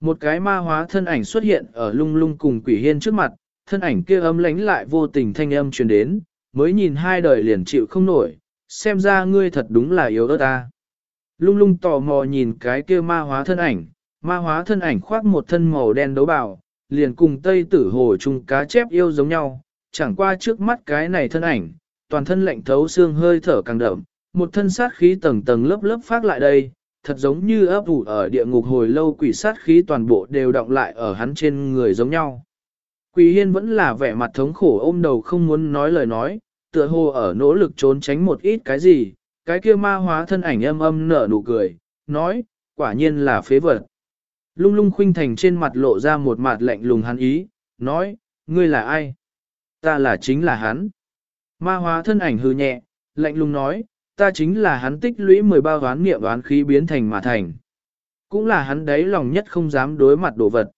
Một cái ma hóa thân ảnh xuất hiện ở lung lung cùng quỷ hiên trước mặt, thân ảnh kia ấm lánh lại vô tình thanh âm truyền đến, mới nhìn hai đời liền chịu không nổi, xem ra ngươi thật đúng là yếu ớt ta. Lung lung tò mò nhìn cái kia ma hóa thân ảnh, ma hóa thân ảnh khoác một thân màu đen đấu bào, liền cùng tây tử hồ chung cá chép yêu giống nhau, chẳng qua trước mắt cái này thân ảnh, toàn thân lạnh thấu xương hơi thở càng đậm, một thân sát khí tầng tầng lớp lớp phát lại đây, thật giống như ấp ủ ở địa ngục hồi lâu quỷ sát khí toàn bộ đều động lại ở hắn trên người giống nhau. Quỷ hiên vẫn là vẻ mặt thống khổ ôm đầu không muốn nói lời nói, tựa hồ ở nỗ lực trốn tránh một ít cái gì, cái kia ma hóa thân ảnh âm âm nở nụ cười, nói, quả nhiên là phế vật. Lung lung khuynh thành trên mặt lộ ra một mặt lạnh lùng hắn ý, nói, ngươi là ai? Ta là chính là hắn. Ma hóa thân ảnh hư nhẹ, lạnh lùng nói, ta chính là hắn tích lũy mười bao đoán niệm đoán khí biến thành mà thành. Cũng là hắn đấy lòng nhất không dám đối mặt đồ vật.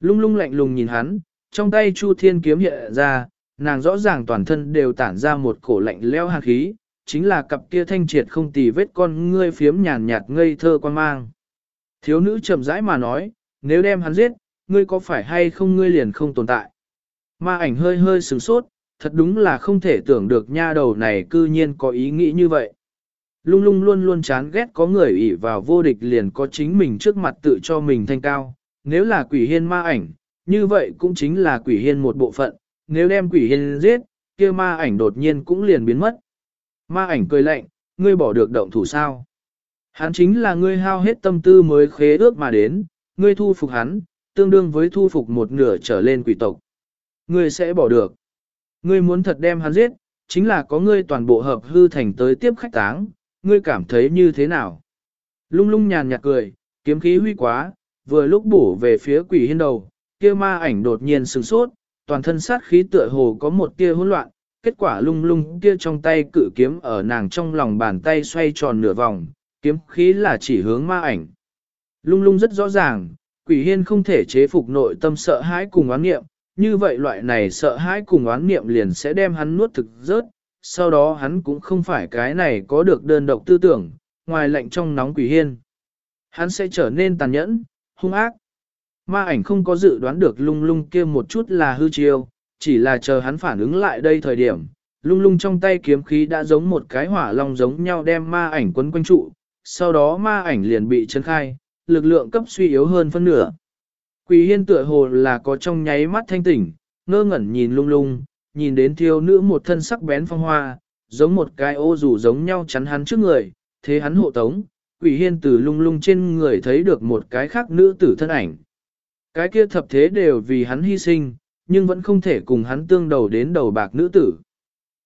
Lung lung lạnh lùng nhìn hắn, trong tay Chu Thiên kiếm hiện ra, nàng rõ ràng toàn thân đều tản ra một cổ lạnh leo hàn khí, chính là cặp kia thanh triệt không tì vết con ngươi phiếm nhàn nhạt ngây thơ quan mang. Thiếu nữ chậm rãi mà nói, nếu đem hắn giết, ngươi có phải hay không ngươi liền không tồn tại. Ma ảnh hơi hơi sửng sốt, thật đúng là không thể tưởng được nha đầu này cư nhiên có ý nghĩ như vậy. Lung lung luôn luôn chán ghét có người ỷ vào vô địch liền có chính mình trước mặt tự cho mình thanh cao. Nếu là quỷ hiên ma ảnh, như vậy cũng chính là quỷ hiên một bộ phận, nếu đem quỷ hiên giết, kia ma ảnh đột nhiên cũng liền biến mất. Ma ảnh cười lạnh, ngươi bỏ được động thủ sao? Hắn chính là ngươi hao hết tâm tư mới khế ước mà đến, ngươi thu phục hắn, tương đương với thu phục một nửa trở lên quỷ tộc. Ngươi sẽ bỏ được. Ngươi muốn thật đem hắn giết, chính là có ngươi toàn bộ hợp hư thành tới tiếp khách táng, ngươi cảm thấy như thế nào? Lung lung nhàn nhạt cười, kiếm khí huy quá, vừa lúc bổ về phía quỷ hiên đầu, kia ma ảnh đột nhiên sừng sốt, toàn thân sát khí tựa hồ có một tia hỗn loạn, kết quả lung lung kia trong tay cự kiếm ở nàng trong lòng bàn tay xoay tròn nửa vòng, kiếm khí là chỉ hướng ma ảnh. Lung lung rất rõ ràng, quỷ hiên không thể chế phục nội tâm sợ hãi cùng oán nghiệm, như vậy loại này sợ hãi cùng oán niệm liền sẽ đem hắn nuốt thực rớt, sau đó hắn cũng không phải cái này có được đơn độc tư tưởng, ngoài lạnh trong nóng quỷ hiên. Hắn sẽ trở nên tàn nhẫn, hung ác. Ma ảnh không có dự đoán được lung lung kia một chút là hư chiêu, chỉ là chờ hắn phản ứng lại đây thời điểm, lung lung trong tay kiếm khí đã giống một cái hỏa long giống nhau đem ma ảnh quấn quanh trụ, sau đó ma ảnh liền bị chấn khai, lực lượng cấp suy yếu hơn phân nửa. Quỷ hiên tựa hồ là có trong nháy mắt thanh tỉnh, ngơ ngẩn nhìn lung lung, nhìn đến thiếu nữ một thân sắc bén phong hoa, giống một cái ô rủ giống nhau chắn hắn trước người, thế hắn hộ tống, quỷ hiên từ lung lung trên người thấy được một cái khác nữ tử thân ảnh. Cái kia thập thế đều vì hắn hy sinh, nhưng vẫn không thể cùng hắn tương đầu đến đầu bạc nữ tử.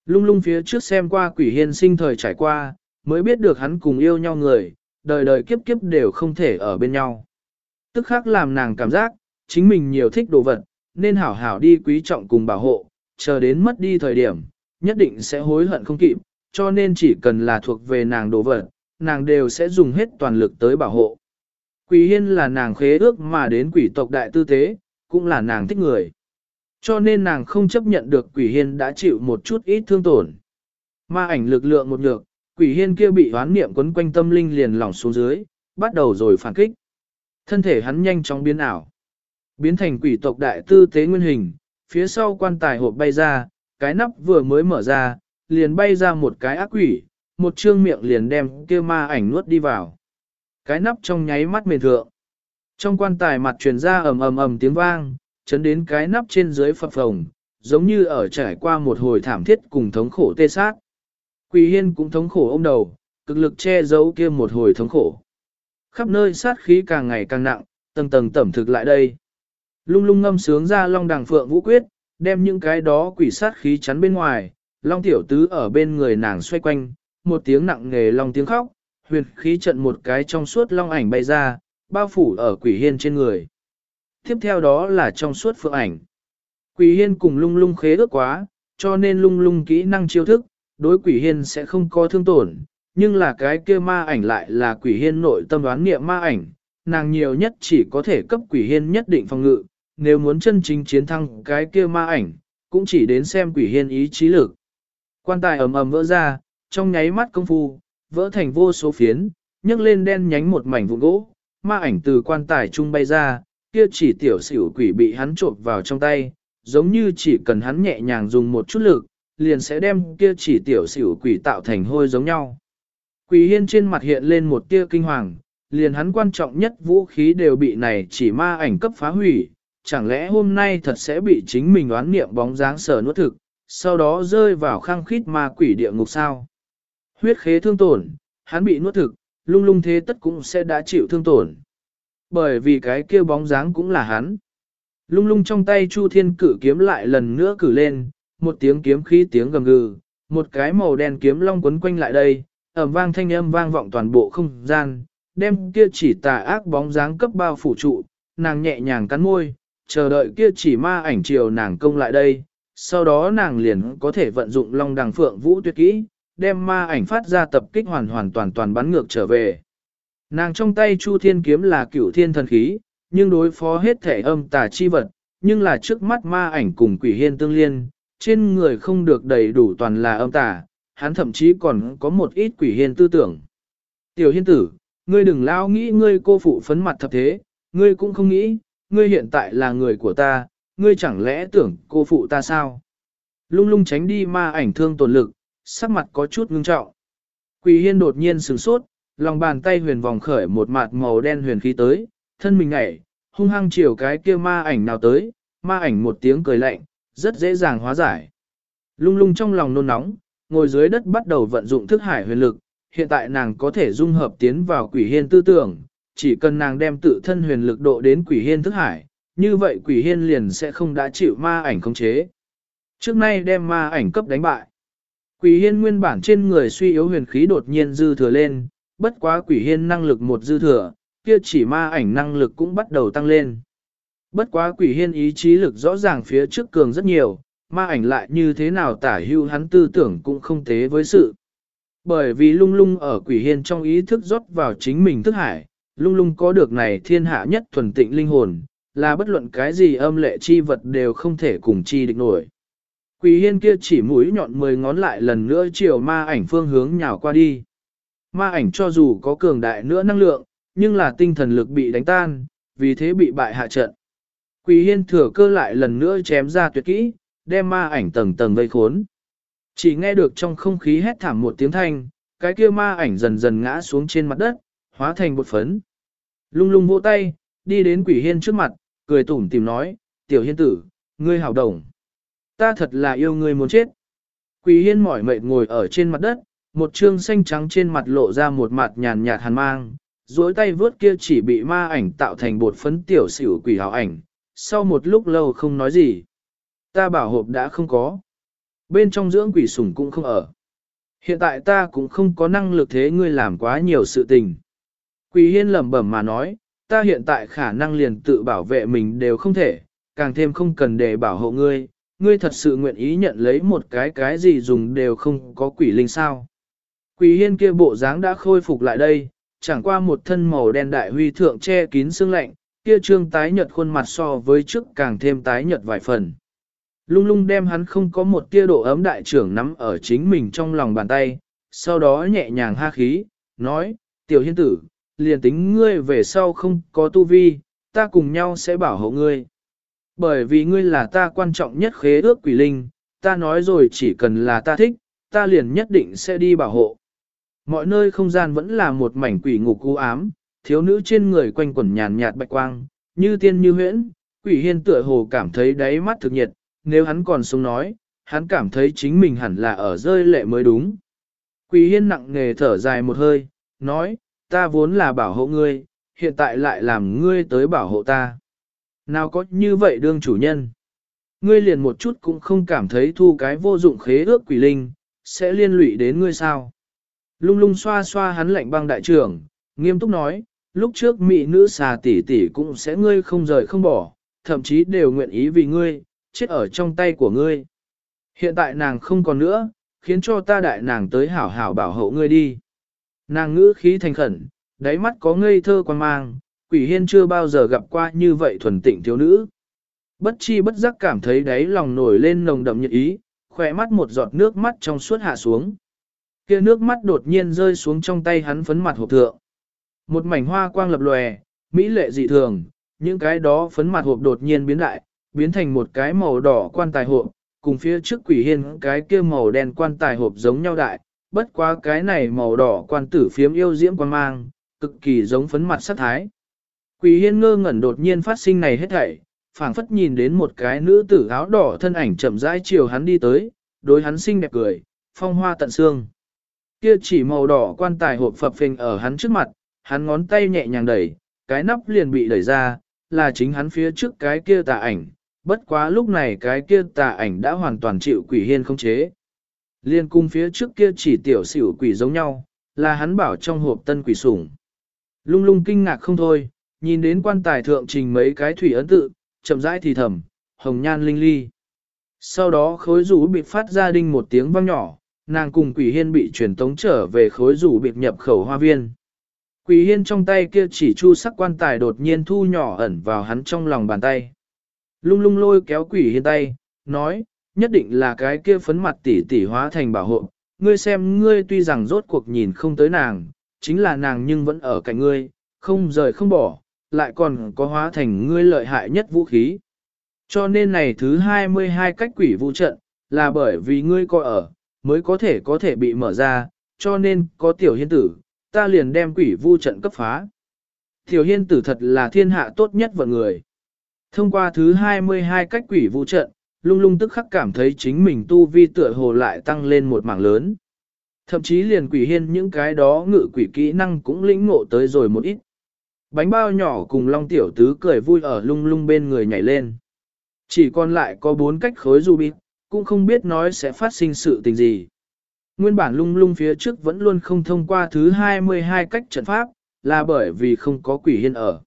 Lung lung phía trước xem qua quỷ hiên sinh thời trải qua, mới biết được hắn cùng yêu nhau người, đời đời kiếp kiếp đều không thể ở bên nhau. Tức khác làm nàng cảm giác, chính mình nhiều thích đồ vật, nên hảo hảo đi quý trọng cùng bảo hộ, chờ đến mất đi thời điểm, nhất định sẽ hối hận không kịp, cho nên chỉ cần là thuộc về nàng đồ vật, nàng đều sẽ dùng hết toàn lực tới bảo hộ. Quỷ hiên là nàng khế ước mà đến quỷ tộc đại tư tế, cũng là nàng thích người. Cho nên nàng không chấp nhận được quỷ hiên đã chịu một chút ít thương tổn. Ma ảnh lực lượng một nhược, quỷ hiên kia bị hoán niệm quấn quanh tâm linh liền lỏng xuống dưới, bắt đầu rồi phản kích. Thân thể hắn nhanh chóng biến ảo. Biến thành quỷ tộc đại tư tế nguyên hình, phía sau quan tài hộp bay ra, cái nắp vừa mới mở ra, liền bay ra một cái ác quỷ, một trương miệng liền đem kia ma ảnh nuốt đi vào. Cái nắp trong nháy mắt mềm thượng. Trong quan tài mặt truyền ra ầm ầm ầm tiếng vang, chấn đến cái nắp trên dưới phập phồng, giống như ở trải qua một hồi thảm thiết cùng thống khổ tê sát. Quỷ hiên cũng thống khổ ôm đầu, cực lực che giấu kia một hồi thống khổ. Khắp nơi sát khí càng ngày càng nặng, tầng tầng tẩm thực lại đây. Lung lung ngâm sướng ra long đằng phượng vũ quyết, đem những cái đó quỷ sát khí chắn bên ngoài, long tiểu tứ ở bên người nàng xoay quanh, một tiếng nặng nghề long tiếng khóc, huyền khí trận một cái trong suốt long ảnh bay ra, bao phủ ở quỷ hiên trên người. Tiếp theo đó là trong suốt phượng ảnh. Quỷ hiên cùng lung lung khế ước quá, cho nên lung lung kỹ năng chiêu thức, đối quỷ hiên sẽ không có thương tổn, nhưng là cái kia ma ảnh lại là quỷ hiên nội tâm đoán nghiệm ma ảnh, nàng nhiều nhất chỉ có thể cấp quỷ hiên nhất định phòng ngự, nếu muốn chân chính chiến thắng cái kia ma ảnh, cũng chỉ đến xem quỷ hiên ý chí lực. Quan tài ầm ầm vỡ ra, trong nháy mắt công phu, vỡ thành vô số phiến, nhấc lên đen nhánh một mảnh vụn gỗ, ma ảnh từ quan tài trung bay ra, kia chỉ tiểu xỉu quỷ bị hắn trộn vào trong tay, giống như chỉ cần hắn nhẹ nhàng dùng một chút lực, liền sẽ đem kia chỉ tiểu xỉu quỷ tạo thành hôi giống nhau. Quỷ hiên trên mặt hiện lên một tia kinh hoàng, liền hắn quan trọng nhất vũ khí đều bị này chỉ ma ảnh cấp phá hủy, chẳng lẽ hôm nay thật sẽ bị chính mình đoán niệm bóng dáng sở nuốt thực, sau đó rơi vào khăng khít ma quỷ địa ngục sao. Huyết khế thương tổn, hắn bị nuốt thực, lung lung thế tất cũng sẽ đã chịu thương tổn. Bởi vì cái kia bóng dáng cũng là hắn. Lung lung trong tay Chu Thiên cử kiếm lại lần nữa cử lên, một tiếng kiếm khí tiếng gầm gừ, một cái màu đen kiếm long quấn quanh lại đây, ẩm vang thanh âm vang vọng toàn bộ không gian, đem kia chỉ tà ác bóng dáng cấp bao phủ trụ, nàng nhẹ nhàng cắn môi, chờ đợi kia chỉ ma ảnh chiều nàng công lại đây, sau đó nàng liền có thể vận dụng long đằng phượng vũ tuyệt kỹ, đem ma ảnh phát ra tập kích hoàn hoàn toàn toàn bắn ngược trở về. Nàng trong tay Chu Thiên kiếm là cửu thiên thần khí, nhưng đối phó hết thể âm tà chi vật, nhưng là trước mắt ma ảnh cùng quỷ hiên tương liên, trên người không được đầy đủ toàn là âm tà, hắn thậm chí còn có một ít quỷ hiên tư tưởng. Tiểu hiên tử, ngươi đừng lao nghĩ ngươi cô phụ phấn mặt thập thế, ngươi cũng không nghĩ, ngươi hiện tại là người của ta, ngươi chẳng lẽ tưởng cô phụ ta sao? Lung lung tránh đi ma ảnh thương tổn lực, sắc mặt có chút ngưng trọng. Quỷ hiên đột nhiên sửng sốt, lòng bàn tay huyền vòng khởi một mạt màu đen huyền khí tới, thân mình ngảy, hung hăng chiều cái kia ma ảnh nào tới, ma ảnh một tiếng cười lạnh, rất dễ dàng hóa giải. Lung lung trong lòng nôn nóng, ngồi dưới đất bắt đầu vận dụng thức hải huyền lực, hiện tại nàng có thể dung hợp tiến vào quỷ hiên tư tưởng, chỉ cần nàng đem tự thân huyền lực độ đến quỷ hiên thức hải, như vậy quỷ hiên liền sẽ không đã chịu ma ảnh khống chế. Trước nay đem ma ảnh cấp đánh bại. Quỷ hiên nguyên bản trên người suy yếu huyền khí đột nhiên dư thừa lên, bất quá quỷ hiên năng lực một dư thừa, kia chỉ ma ảnh năng lực cũng bắt đầu tăng lên. Bất quá quỷ hiên ý chí lực rõ ràng phía trước cường rất nhiều, ma ảnh lại như thế nào tả hưu hắn tư tưởng cũng không tế với sự. Bởi vì lung lung ở quỷ hiên trong ý thức rót vào chính mình thức hải, lung lung có được này thiên hạ nhất thuần tịnh linh hồn, là bất luận cái gì âm lệ chi vật đều không thể cùng chi địch nổi. Quỷ hiên kia chỉ mũi nhọn mười ngón lại lần nữa chiều ma ảnh phương hướng nhào qua đi. Ma ảnh cho dù có cường đại nữa năng lượng, nhưng là tinh thần lực bị đánh tan, vì thế bị bại hạ trận. Quỷ hiên thừa cơ lại lần nữa chém ra tuyệt kỹ, đem ma ảnh tầng tầng vây khốn. Chỉ nghe được trong không khí hét thảm một tiếng thanh, cái kia ma ảnh dần dần ngã xuống trên mặt đất, hóa thành bột phấn. Lung lung vỗ tay, đi đến quỷ hiên trước mặt, cười tủm tìm nói, tiểu hiên tử, ngươi hảo đồng. Ta thật là yêu ngươi muốn chết. Quỷ hiên mỏi mệt ngồi ở trên mặt đất, một trương xanh trắng trên mặt lộ ra một mặt nhàn nhạt hàn mang, duỗi tay vướt kia chỉ bị ma ảnh tạo thành bột phấn tiểu xỉu quỷ hảo ảnh, sau một lúc lâu không nói gì. Ta bảo hộp đã không có. Bên trong dưỡng quỷ sủng cũng không ở. Hiện tại ta cũng không có năng lực thế ngươi làm quá nhiều sự tình. Quỷ hiên lẩm bẩm mà nói, ta hiện tại khả năng liền tự bảo vệ mình đều không thể, càng thêm không cần để bảo hộ ngươi, ngươi thật sự nguyện ý nhận lấy một cái cái gì dùng đều không có quỷ linh sao. Quỷ hiên kia bộ dáng đã khôi phục lại đây, chẳng qua một thân màu đen đại huy thượng che kín xương lạnh, kia trương tái nhợt khuôn mặt so với trước càng thêm tái nhợt vài phần. Lung lung đem hắn không có một tia độ ấm đại trưởng nắm ở chính mình trong lòng bàn tay, sau đó nhẹ nhàng ha khí, nói, tiểu hiên tử, liền tính ngươi về sau không có tu vi, ta cùng nhau sẽ bảo hộ ngươi. Bởi vì ngươi là ta quan trọng nhất khế ước quỷ linh, ta nói rồi chỉ cần là ta thích, ta liền nhất định sẽ đi bảo hộ. Mọi nơi không gian vẫn là một mảnh quỷ ngục u ám, thiếu nữ trên người quanh quẩn nhàn nhạt bạch quang, như tiên như huyễn, quỷ hiên tựa hồ cảm thấy đáy mắt thực nhiệt, nếu hắn còn sống nói, hắn cảm thấy chính mình hẳn là ở rơi lệ mới đúng. Quỷ hiên nặng nề thở dài một hơi, nói, ta vốn là bảo hộ ngươi, hiện tại lại làm ngươi tới bảo hộ ta. Nào có như vậy đương chủ nhân. Ngươi liền một chút cũng không cảm thấy thu cái vô dụng khế ước quỷ linh, sẽ liên lụy đến ngươi sao. Lung lung xoa xoa hắn lạnh băng đại trưởng, nghiêm túc nói, lúc trước mỹ nữ xà tỷ tỷ cũng sẽ ngươi không rời không bỏ, thậm chí đều nguyện ý vì ngươi, chết ở trong tay của ngươi. Hiện tại nàng không còn nữa, khiến cho ta đại nàng tới hảo hảo bảo hộ ngươi đi. Nàng ngữ khí thành khẩn, đáy mắt có ngây thơ quan mang, quỷ hiên chưa bao giờ gặp qua như vậy thuần tịnh thiếu nữ. Bất chi bất giác cảm thấy đáy lòng nổi lên nồng đậm nhiệt ý, khỏe mắt một giọt nước mắt trong suốt hạ xuống. kia nước mắt đột nhiên rơi xuống trong tay hắn phấn mặt hộp thượng. Một mảnh hoa quang lập lòe, mỹ lệ dị thường, những cái đó phấn mặt hộp đột nhiên biến đại, biến thành một cái màu đỏ quan tài hộp, cùng phía trước quỷ hiên cái kia màu đen quan tài hộp giống nhau đại, bất quá cái này màu đỏ quan tử phiếm yêu diễm quan mang, cực kỳ giống phấn mặt sát thái. Quỷ hiên ngơ ngẩn đột nhiên phát sinh này hết thảy, phảng phất nhìn đến một cái nữ tử áo đỏ thân ảnh chậm rãi chiều hắn đi tới, đối hắn xinh đẹp cười, phong hoa tận xương. Kia chỉ màu đỏ quan tài hộp phập phình ở hắn trước mặt, hắn ngón tay nhẹ nhàng đẩy, cái nắp liền bị đẩy ra, là chính hắn phía trước cái kia tà ảnh, bất quá lúc này cái kia tà ảnh đã hoàn toàn chịu quỷ hiên không chế. Liên cung phía trước kia chỉ tiểu xỉu quỷ giống nhau, là hắn bảo trong hộp tân quỷ sủng. Lung lung kinh ngạc không thôi, nhìn đến quan tài thượng trình mấy cái thủy ấn tự, chậm rãi thì thầm, hồng nhan linh ly. Sau đó khối rủ bị phát ra đinh một tiếng vang nhỏ, nàng cùng quỷ hiên bị truyền tống trở về khối rủ bị nhập khẩu hoa viên. Quỷ hiên trong tay kia chỉ chu sắc quan tài đột nhiên thu nhỏ ẩn vào hắn trong lòng bàn tay. Lung lung lôi kéo quỷ hiên tay, nói, nhất định là cái kia phấn mặt tỷ tỷ hóa thành bảo hộ. Ngươi xem ngươi tuy rằng rốt cuộc nhìn không tới nàng, chính là nàng nhưng vẫn ở cạnh ngươi, không rời không bỏ, lại còn có hóa thành ngươi lợi hại nhất vũ khí. Cho nên này thứ 22 cách quỷ vũ trận, là bởi vì ngươi coi ở, mới có thể có thể bị mở ra, cho nên có tiểu hiên tử, ta liền đem quỷ vu trận cấp phá. Tiểu hiên tử thật là thiên hạ tốt nhất vận người. Thông qua thứ 22 cách quỷ vũ trận, lung lung tức khắc cảm thấy chính mình tu vi tựa hồ lại tăng lên một mảng lớn. Thậm chí liền quỷ hiên những cái đó ngự quỷ kỹ năng cũng lĩnh ngộ tới rồi một ít. Bánh bao nhỏ cùng long tiểu tứ cười vui ở lung lung bên người nhảy lên. Chỉ còn lại có bốn cách khối du bịt, cũng không biết nói sẽ phát sinh sự tình gì. Nguyên bản lung lung phía trước vẫn luôn không thông qua thứ 22 cách trận pháp, là bởi vì không có quỷ hiên ở.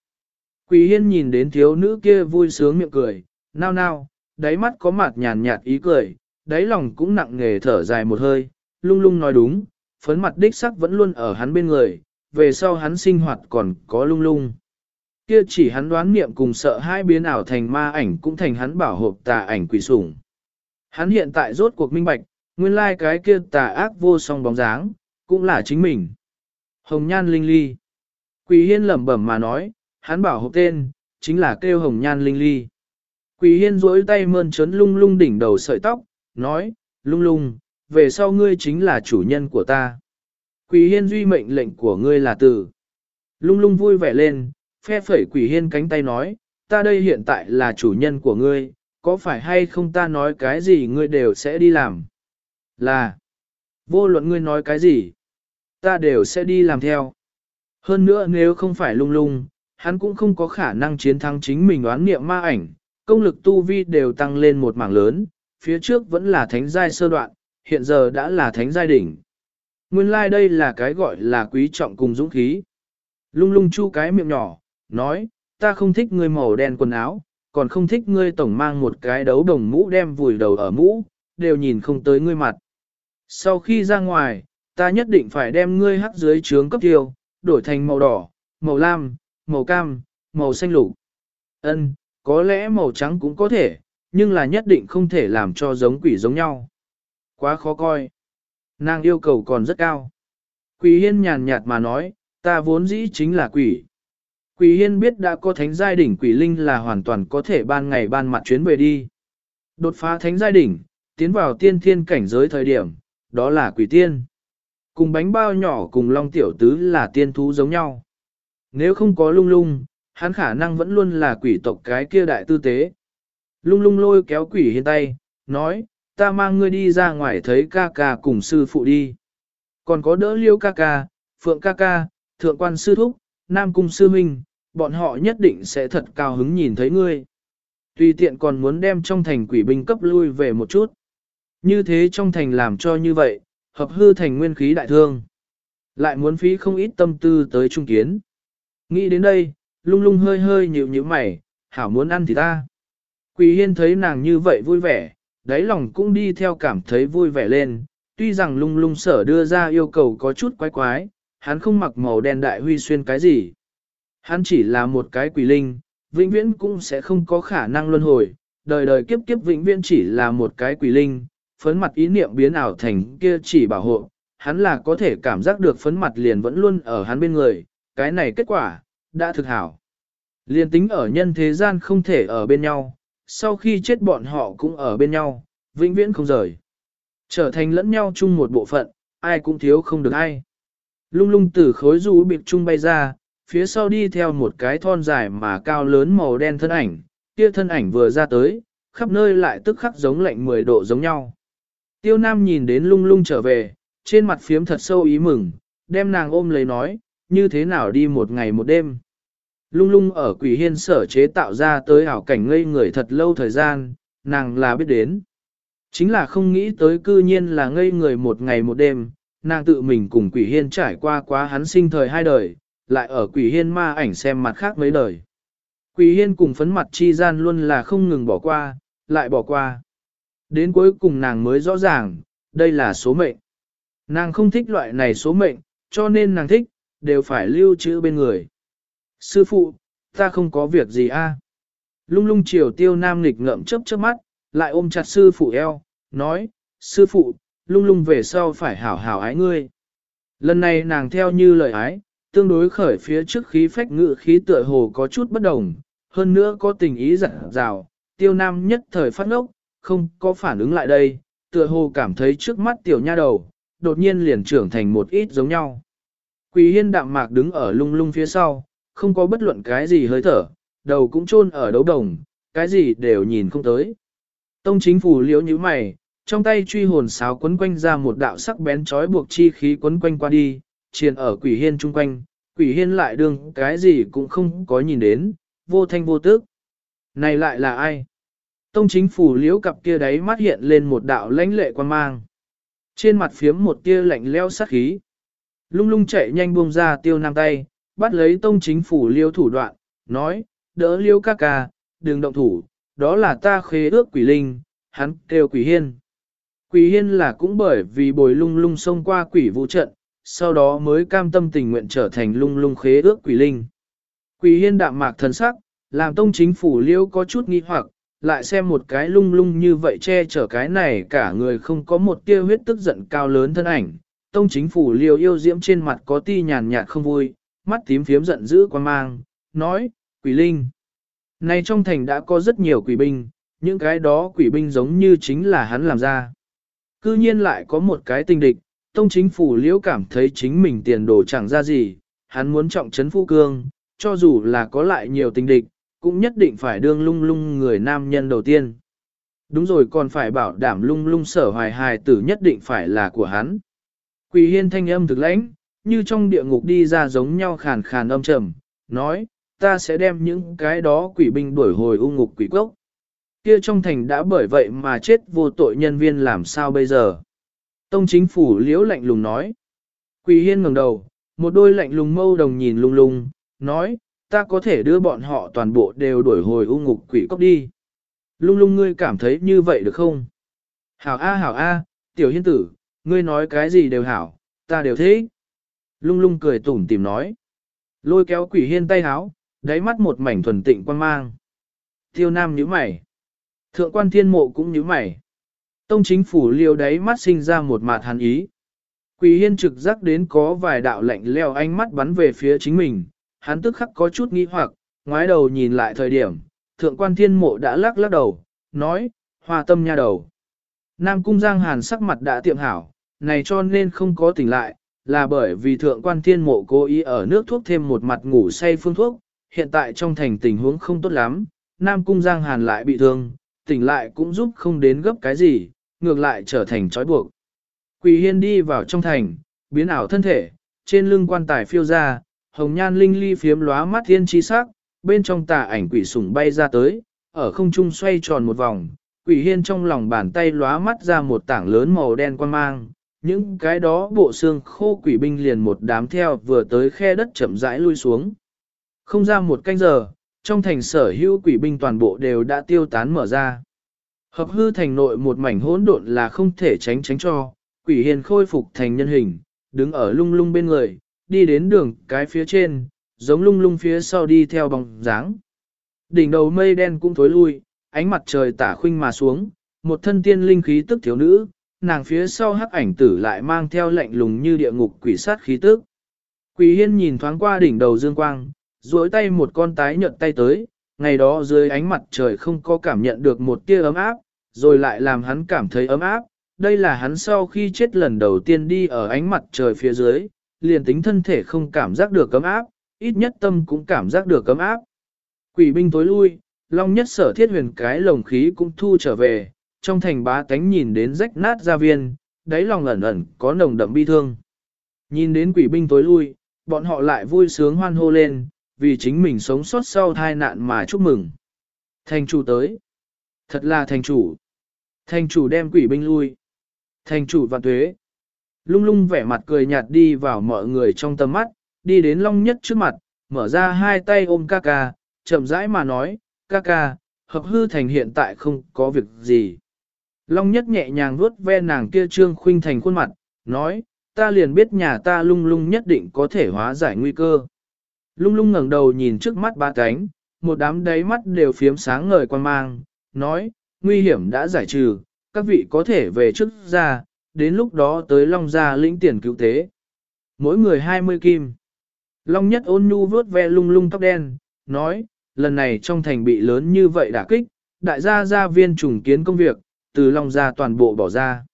Quỷ hiên nhìn đến thiếu nữ kia vui sướng miệng cười, nao nao, đáy mắt có mặt nhàn nhạt ý cười, đáy lòng cũng nặng nghề thở dài một hơi, lung lung nói đúng, phấn mặt đích sắc vẫn luôn ở hắn bên người, về sau hắn sinh hoạt còn có lung lung. Kia chỉ hắn đoán niệm cùng sợ hai biến ảo thành ma ảnh cũng thành hắn bảo hộ tà ảnh quỷ sủng. Hắn hiện tại rốt cuộc minh bạch, nguyên lai cái kia tà ác vô song bóng dáng, cũng là chính mình. Hồng Nhan Linh Ly. Quỷ Hiên lẩm bẩm mà nói, hắn bảo hộp tên, chính là kêu Hồng Nhan Linh Ly. Quỷ Hiên duỗi tay mơn trớn lung lung đỉnh đầu sợi tóc, nói, lung lung, về sau ngươi chính là chủ nhân của ta. Quỷ Hiên duy mệnh lệnh của ngươi là tử. Lung lung vui vẻ lên, phe phẩy Quỷ Hiên cánh tay nói, ta đây hiện tại là chủ nhân của ngươi, có phải hay không ta nói cái gì ngươi đều sẽ đi làm? Là, vô luận ngươi nói cái gì, ta đều sẽ đi làm theo. Hơn nữa nếu không phải lung lung, hắn cũng không có khả năng chiến thắng chính mình đoán niệm ma ảnh, công lực tu vi đều tăng lên một mảng lớn, phía trước vẫn là thánh giai sơ đoạn, hiện giờ đã là thánh giai đỉnh. Nguyên lai like đây là cái gọi là quý trọng cùng dũng khí. Lung lung chu cái miệng nhỏ, nói, ta không thích ngươi màu đen quần áo, còn không thích ngươi tổng mang một cái đấu đồng mũ đem vùi đầu ở mũ, đều nhìn không tới ngươi mặt. Sau khi ra ngoài, ta nhất định phải đem ngươi hắc dưới trướng cấp tiêu, đổi thành màu đỏ, màu lam, màu cam, màu xanh lục. Ân, có lẽ màu trắng cũng có thể, nhưng là nhất định không thể làm cho giống quỷ giống nhau. Quá khó coi. Nàng yêu cầu còn rất cao. Quỷ hiên nhàn nhạt mà nói, ta vốn dĩ chính là quỷ. Quỷ hiên biết đã có thánh giai đỉnh quỷ linh là hoàn toàn có thể ban ngày ban mặt chuyến về đi. Đột phá thánh giai đỉnh, tiến vào tiên thiên cảnh giới thời điểm, đó là quỷ tiên. Cùng bánh bao nhỏ cùng long tiểu tứ là tiên thú giống nhau. Nếu không có lung lung, hắn khả năng vẫn luôn là quỷ tộc cái kia đại tư tế. Lung lung lôi kéo quỷ hiên tay, nói, ta mang ngươi đi ra ngoài thấy ca ca cùng sư phụ đi. Còn có đỡ liêu ca ca, phượng ca ca, thượng quan sư thúc, nam cung sư minh, bọn họ nhất định sẽ thật cao hứng nhìn thấy ngươi. Tùy tiện còn muốn đem trong thành quỷ binh cấp lui về một chút. Như thế trong thành làm cho như vậy, hợp hư thành nguyên khí đại thương. Lại muốn phí không ít tâm tư tới trung kiến. Nghĩ đến đây, lung lung hơi hơi nhịu nhịu mày, hảo muốn ăn thì ta. Quỷ hiên thấy nàng như vậy vui vẻ, đáy lòng cũng đi theo cảm thấy vui vẻ lên, tuy rằng lung lung sở đưa ra yêu cầu có chút quái quái, hắn không mặc màu đen đại huy xuyên cái gì. Hắn chỉ là một cái quỷ linh, vĩnh viễn cũng sẽ không có khả năng luân hồi, đời đời kiếp kiếp vĩnh viễn chỉ là một cái quỷ linh, phấn mặt ý niệm biến ảo thành kia chỉ bảo hộ, hắn là có thể cảm giác được phấn mặt liền vẫn luôn ở hắn bên người, cái này kết quả, đã thực hảo. Liên tính ở nhân thế gian không thể ở bên nhau, sau khi chết bọn họ cũng ở bên nhau, vĩnh viễn không rời. Trở thành lẫn nhau chung một bộ phận, ai cũng thiếu không được ai. Lung lung từ khối rũ bịp chung bay ra, phía sau đi theo một cái thon dài mà cao lớn màu đen thân ảnh, kia thân ảnh vừa ra tới, khắp nơi lại tức khắc giống lạnh 10 độ giống nhau. Tiêu Nam nhìn đến lung lung trở về, trên mặt phiếm thật sâu ý mừng, đem nàng ôm lấy nói, như thế nào đi một ngày một đêm. Lung lung ở quỷ hiên sở chế tạo ra tới ảo cảnh ngây người thật lâu thời gian, nàng là biết đến. Chính là không nghĩ tới cư nhiên là ngây người một ngày một đêm, nàng tự mình cùng quỷ hiên trải qua quá hắn sinh thời hai đời, lại ở quỷ hiên ma ảnh xem mặt khác mấy đời. Quỷ hiên cùng phấn mặt chi gian luôn là không ngừng bỏ qua, lại bỏ qua. Đến cuối cùng nàng mới rõ ràng, đây là số mệnh. Nàng không thích loại này số mệnh, cho nên nàng thích, đều phải lưu trữ bên người. Sư phụ, ta không có việc gì a. Lung lung chiều tiêu nam nghịch ngậm chớp chớp mắt, lại ôm chặt sư phụ eo, nói, sư phụ, lung lung về sau phải hảo hảo ái ngươi. Lần này nàng theo như lời ái, tương đối khởi phía trước khí phách ngự khí tựa hồ có chút bất đồng, hơn nữa có tình ý dặn dào, tiêu nam nhất thời phát ngốc, không có phản ứng lại đây, tựa hồ cảm thấy trước mắt tiểu nha đầu, đột nhiên liền trưởng thành một ít giống nhau. Quỷ hiên đạm mạc đứng ở lung lung phía sau, không có bất luận cái gì hơi thở, đầu cũng chôn ở đấu đồng, cái gì đều nhìn không tới. Tông chính phủ liễu như mày, trong tay truy hồn sáo quấn quanh ra một đạo sắc bén trói buộc chi khí quấn quanh qua đi, triền ở quỷ hiên chung quanh, quỷ hiên lại đương cái gì cũng không có nhìn đến, vô thanh vô tức. Này lại là ai? Tông chính phủ liễu cặp kia đấy mắt hiện lên một đạo lãnh lệ quan mang. Trên mặt phiếm một tia lạnh leo sát khí. Lung lung chạy nhanh buông ra tiêu nam tay, bắt lấy tông chính phủ liêu thủ đoạn, nói, đỡ liêu ca ca, đừng động thủ, đó là ta khế ước quỷ linh, hắn kêu quỷ hiên. Quỷ hiên là cũng bởi vì bồi lung lung xông qua quỷ vũ trận, sau đó mới cam tâm tình nguyện trở thành lung lung khế ước quỷ linh. Quỷ hiên đạm mạc thần sắc, làm tông chính phủ liêu có chút nghi hoặc, lại xem một cái lung lung như vậy che chở cái này cả người không có một tia huyết tức giận cao lớn thân ảnh. Tông chính phủ liều yêu diễm trên mặt có ti nhàn nhạt không vui, mắt tím phiếm giận dữ quan mang, nói, quỷ linh. Này trong thành đã có rất nhiều quỷ binh, những cái đó quỷ binh giống như chính là hắn làm ra. Cư nhiên lại có một cái tình địch, tông chính phủ liễu cảm thấy chính mình tiền đồ chẳng ra gì, hắn muốn trọng trấn phu cương, cho dù là có lại nhiều tình địch, cũng nhất định phải đương lung lung người nam nhân đầu tiên. Đúng rồi còn phải bảo đảm lung lung sở hoài hài tử nhất định phải là của hắn. Quỷ hiên thanh âm thực lãnh, như trong địa ngục đi ra giống nhau khàn khàn âm trầm, nói, ta sẽ đem những cái đó quỷ binh đuổi hồi u ngục quỷ cốc. Kia trong thành đã bởi vậy mà chết vô tội nhân viên làm sao bây giờ? Tông chính phủ liễu lạnh lùng nói. Quỷ hiên ngẩng đầu, một đôi lạnh lùng mâu đồng nhìn lung lung, nói, ta có thể đưa bọn họ toàn bộ đều đuổi hồi u ngục quỷ cốc đi. Lung lung ngươi cảm thấy như vậy được không? Hảo A hảo A, tiểu hiên tử, ngươi nói cái gì đều hảo, ta đều thế. Lung lung cười tủm tìm nói. Lôi kéo quỷ hiên tay háo, đáy mắt một mảnh thuần tịnh quan mang. Tiêu nam nhíu mày. Thượng quan thiên mộ cũng nhíu mày. Tông chính phủ liều đáy mắt sinh ra một mạt hàn ý. Quỷ hiên trực giác đến có vài đạo lạnh leo ánh mắt bắn về phía chính mình, hắn tức khắc có chút nghi hoặc, ngoái đầu nhìn lại thời điểm, thượng quan thiên mộ đã lắc lắc đầu, nói, hòa tâm nha đầu. Nam cung giang hàn sắc mặt đã tiệm hảo, này cho nên không có tỉnh lại, là bởi vì thượng quan thiên mộ cố ý ở nước thuốc thêm một mặt ngủ say phương thuốc, hiện tại trong thành tình huống không tốt lắm, Nam cung giang hàn lại bị thương, tỉnh lại cũng giúp không đến gấp cái gì, ngược lại trở thành trói buộc. Quỷ hiên đi vào trong thành, biến ảo thân thể, trên lưng quan tài phiêu ra, hồng nhan linh ly phiếm lóa mắt thiên trí sắc, bên trong tà ảnh quỷ sủng bay ra tới, ở không trung xoay tròn một vòng, quỷ hiên trong lòng bàn tay lóa mắt ra một tảng lớn màu đen quan mang, những cái đó bộ xương khô quỷ binh liền một đám theo vừa tới khe đất chậm rãi lui xuống. Không ra một canh giờ, trong thành sở hữu quỷ binh toàn bộ đều đã tiêu tán mở ra. Hợp hư thành nội một mảnh hỗn độn là không thể tránh tránh cho, quỷ hiền khôi phục thành nhân hình, đứng ở lung lung bên người, đi đến đường cái phía trên, giống lung lung phía sau đi theo bóng dáng. Đỉnh đầu mây đen cũng thối lui, ánh mặt trời tả khuynh mà xuống, một thân tiên linh khí tức thiếu nữ, nàng phía sau hắc ảnh tử lại mang theo lạnh lùng như địa ngục quỷ sát khí tức. Quỷ hiên nhìn thoáng qua đỉnh đầu dương quang, duỗi tay một con tái nhợt tay tới, ngày đó dưới ánh mặt trời không có cảm nhận được một tia ấm áp, rồi lại làm hắn cảm thấy ấm áp. Đây là hắn sau khi chết lần đầu tiên đi ở ánh mặt trời phía dưới, liền tính thân thể không cảm giác được ấm áp, ít nhất tâm cũng cảm giác được ấm áp. Quỷ binh tối lui, long nhất sở thiết huyền cái lồng khí cũng thu trở về, trong thành bá tánh nhìn đến rách nát gia viên, đáy lòng ẩn ẩn có nồng đậm bi thương. Nhìn đến quỷ binh tối lui, bọn họ lại vui sướng hoan hô lên, vì chính mình sống sót sau tai nạn mà chúc mừng. Thành chủ tới. Thật là thành chủ. Thành chủ đem quỷ binh lui. Thành chủ vạn tuế. Lung lung vẻ mặt cười nhạt đi vào mọi người trong tầm mắt, đi đến long nhất trước mặt, mở ra hai tay ôm ca ca, chậm rãi mà nói, ca ca, hợp hư thành hiện tại không có việc gì. Long nhất nhẹ nhàng vuốt ve nàng kia trương khuynh thành khuôn mặt, nói, ta liền biết nhà ta lung lung nhất định có thể hóa giải nguy cơ. Lung lung ngẩng đầu nhìn trước mắt ba cánh, một đám đáy mắt đều phiếm sáng ngời quan mang, nói, nguy hiểm đã giải trừ, các vị có thể về trước ra, đến lúc đó tới Long gia lĩnh tiền cứu tế. Mỗi người 20 kim. Long nhất ôn nhu vuốt ve lung lung tóc đen, nói, lần này trong thành bị lớn như vậy đả kích, đại gia gia viên trùng kiến công việc, từ Long gia toàn bộ bỏ ra.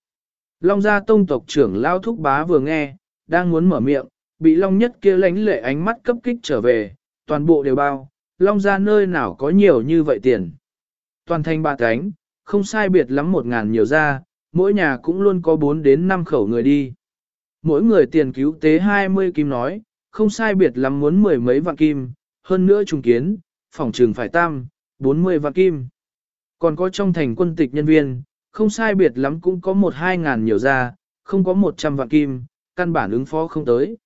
Long gia tông tộc trưởng lao thúc bá vừa nghe, đang muốn mở miệng, bị Long nhất kia lánh lệ ánh mắt cấp kích trở về, toàn bộ đều bao, Long gia nơi nào có nhiều như vậy tiền. Toàn thành ba cánh, không sai biệt lắm một ngàn nhiều ra, mỗi nhà cũng luôn có bốn đến năm khẩu người đi. Mỗi người tiền cứu tế 20 kim nói, không sai biệt lắm muốn mười mấy vạn kim, hơn nữa trùng kiến, phòng trường phải tam, 40 vạn kim. Còn có trong thành quân tịch nhân viên, không sai biệt lắm cũng có một hai ngàn nhiều ra, không có 100 vạn kim, căn bản ứng phó không tới.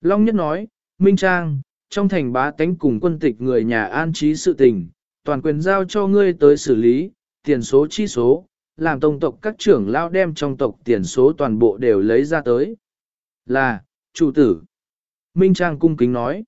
Long Nhất nói, Minh Trang, trong thành bá tánh cùng quân tịch người nhà an trí sự tình, toàn quyền giao cho ngươi tới xử lý, tiền số chi số, làm tông tộc các trưởng lao đem trong tộc tiền số toàn bộ đều lấy ra tới. Là, chủ tử. Minh Trang cung kính nói.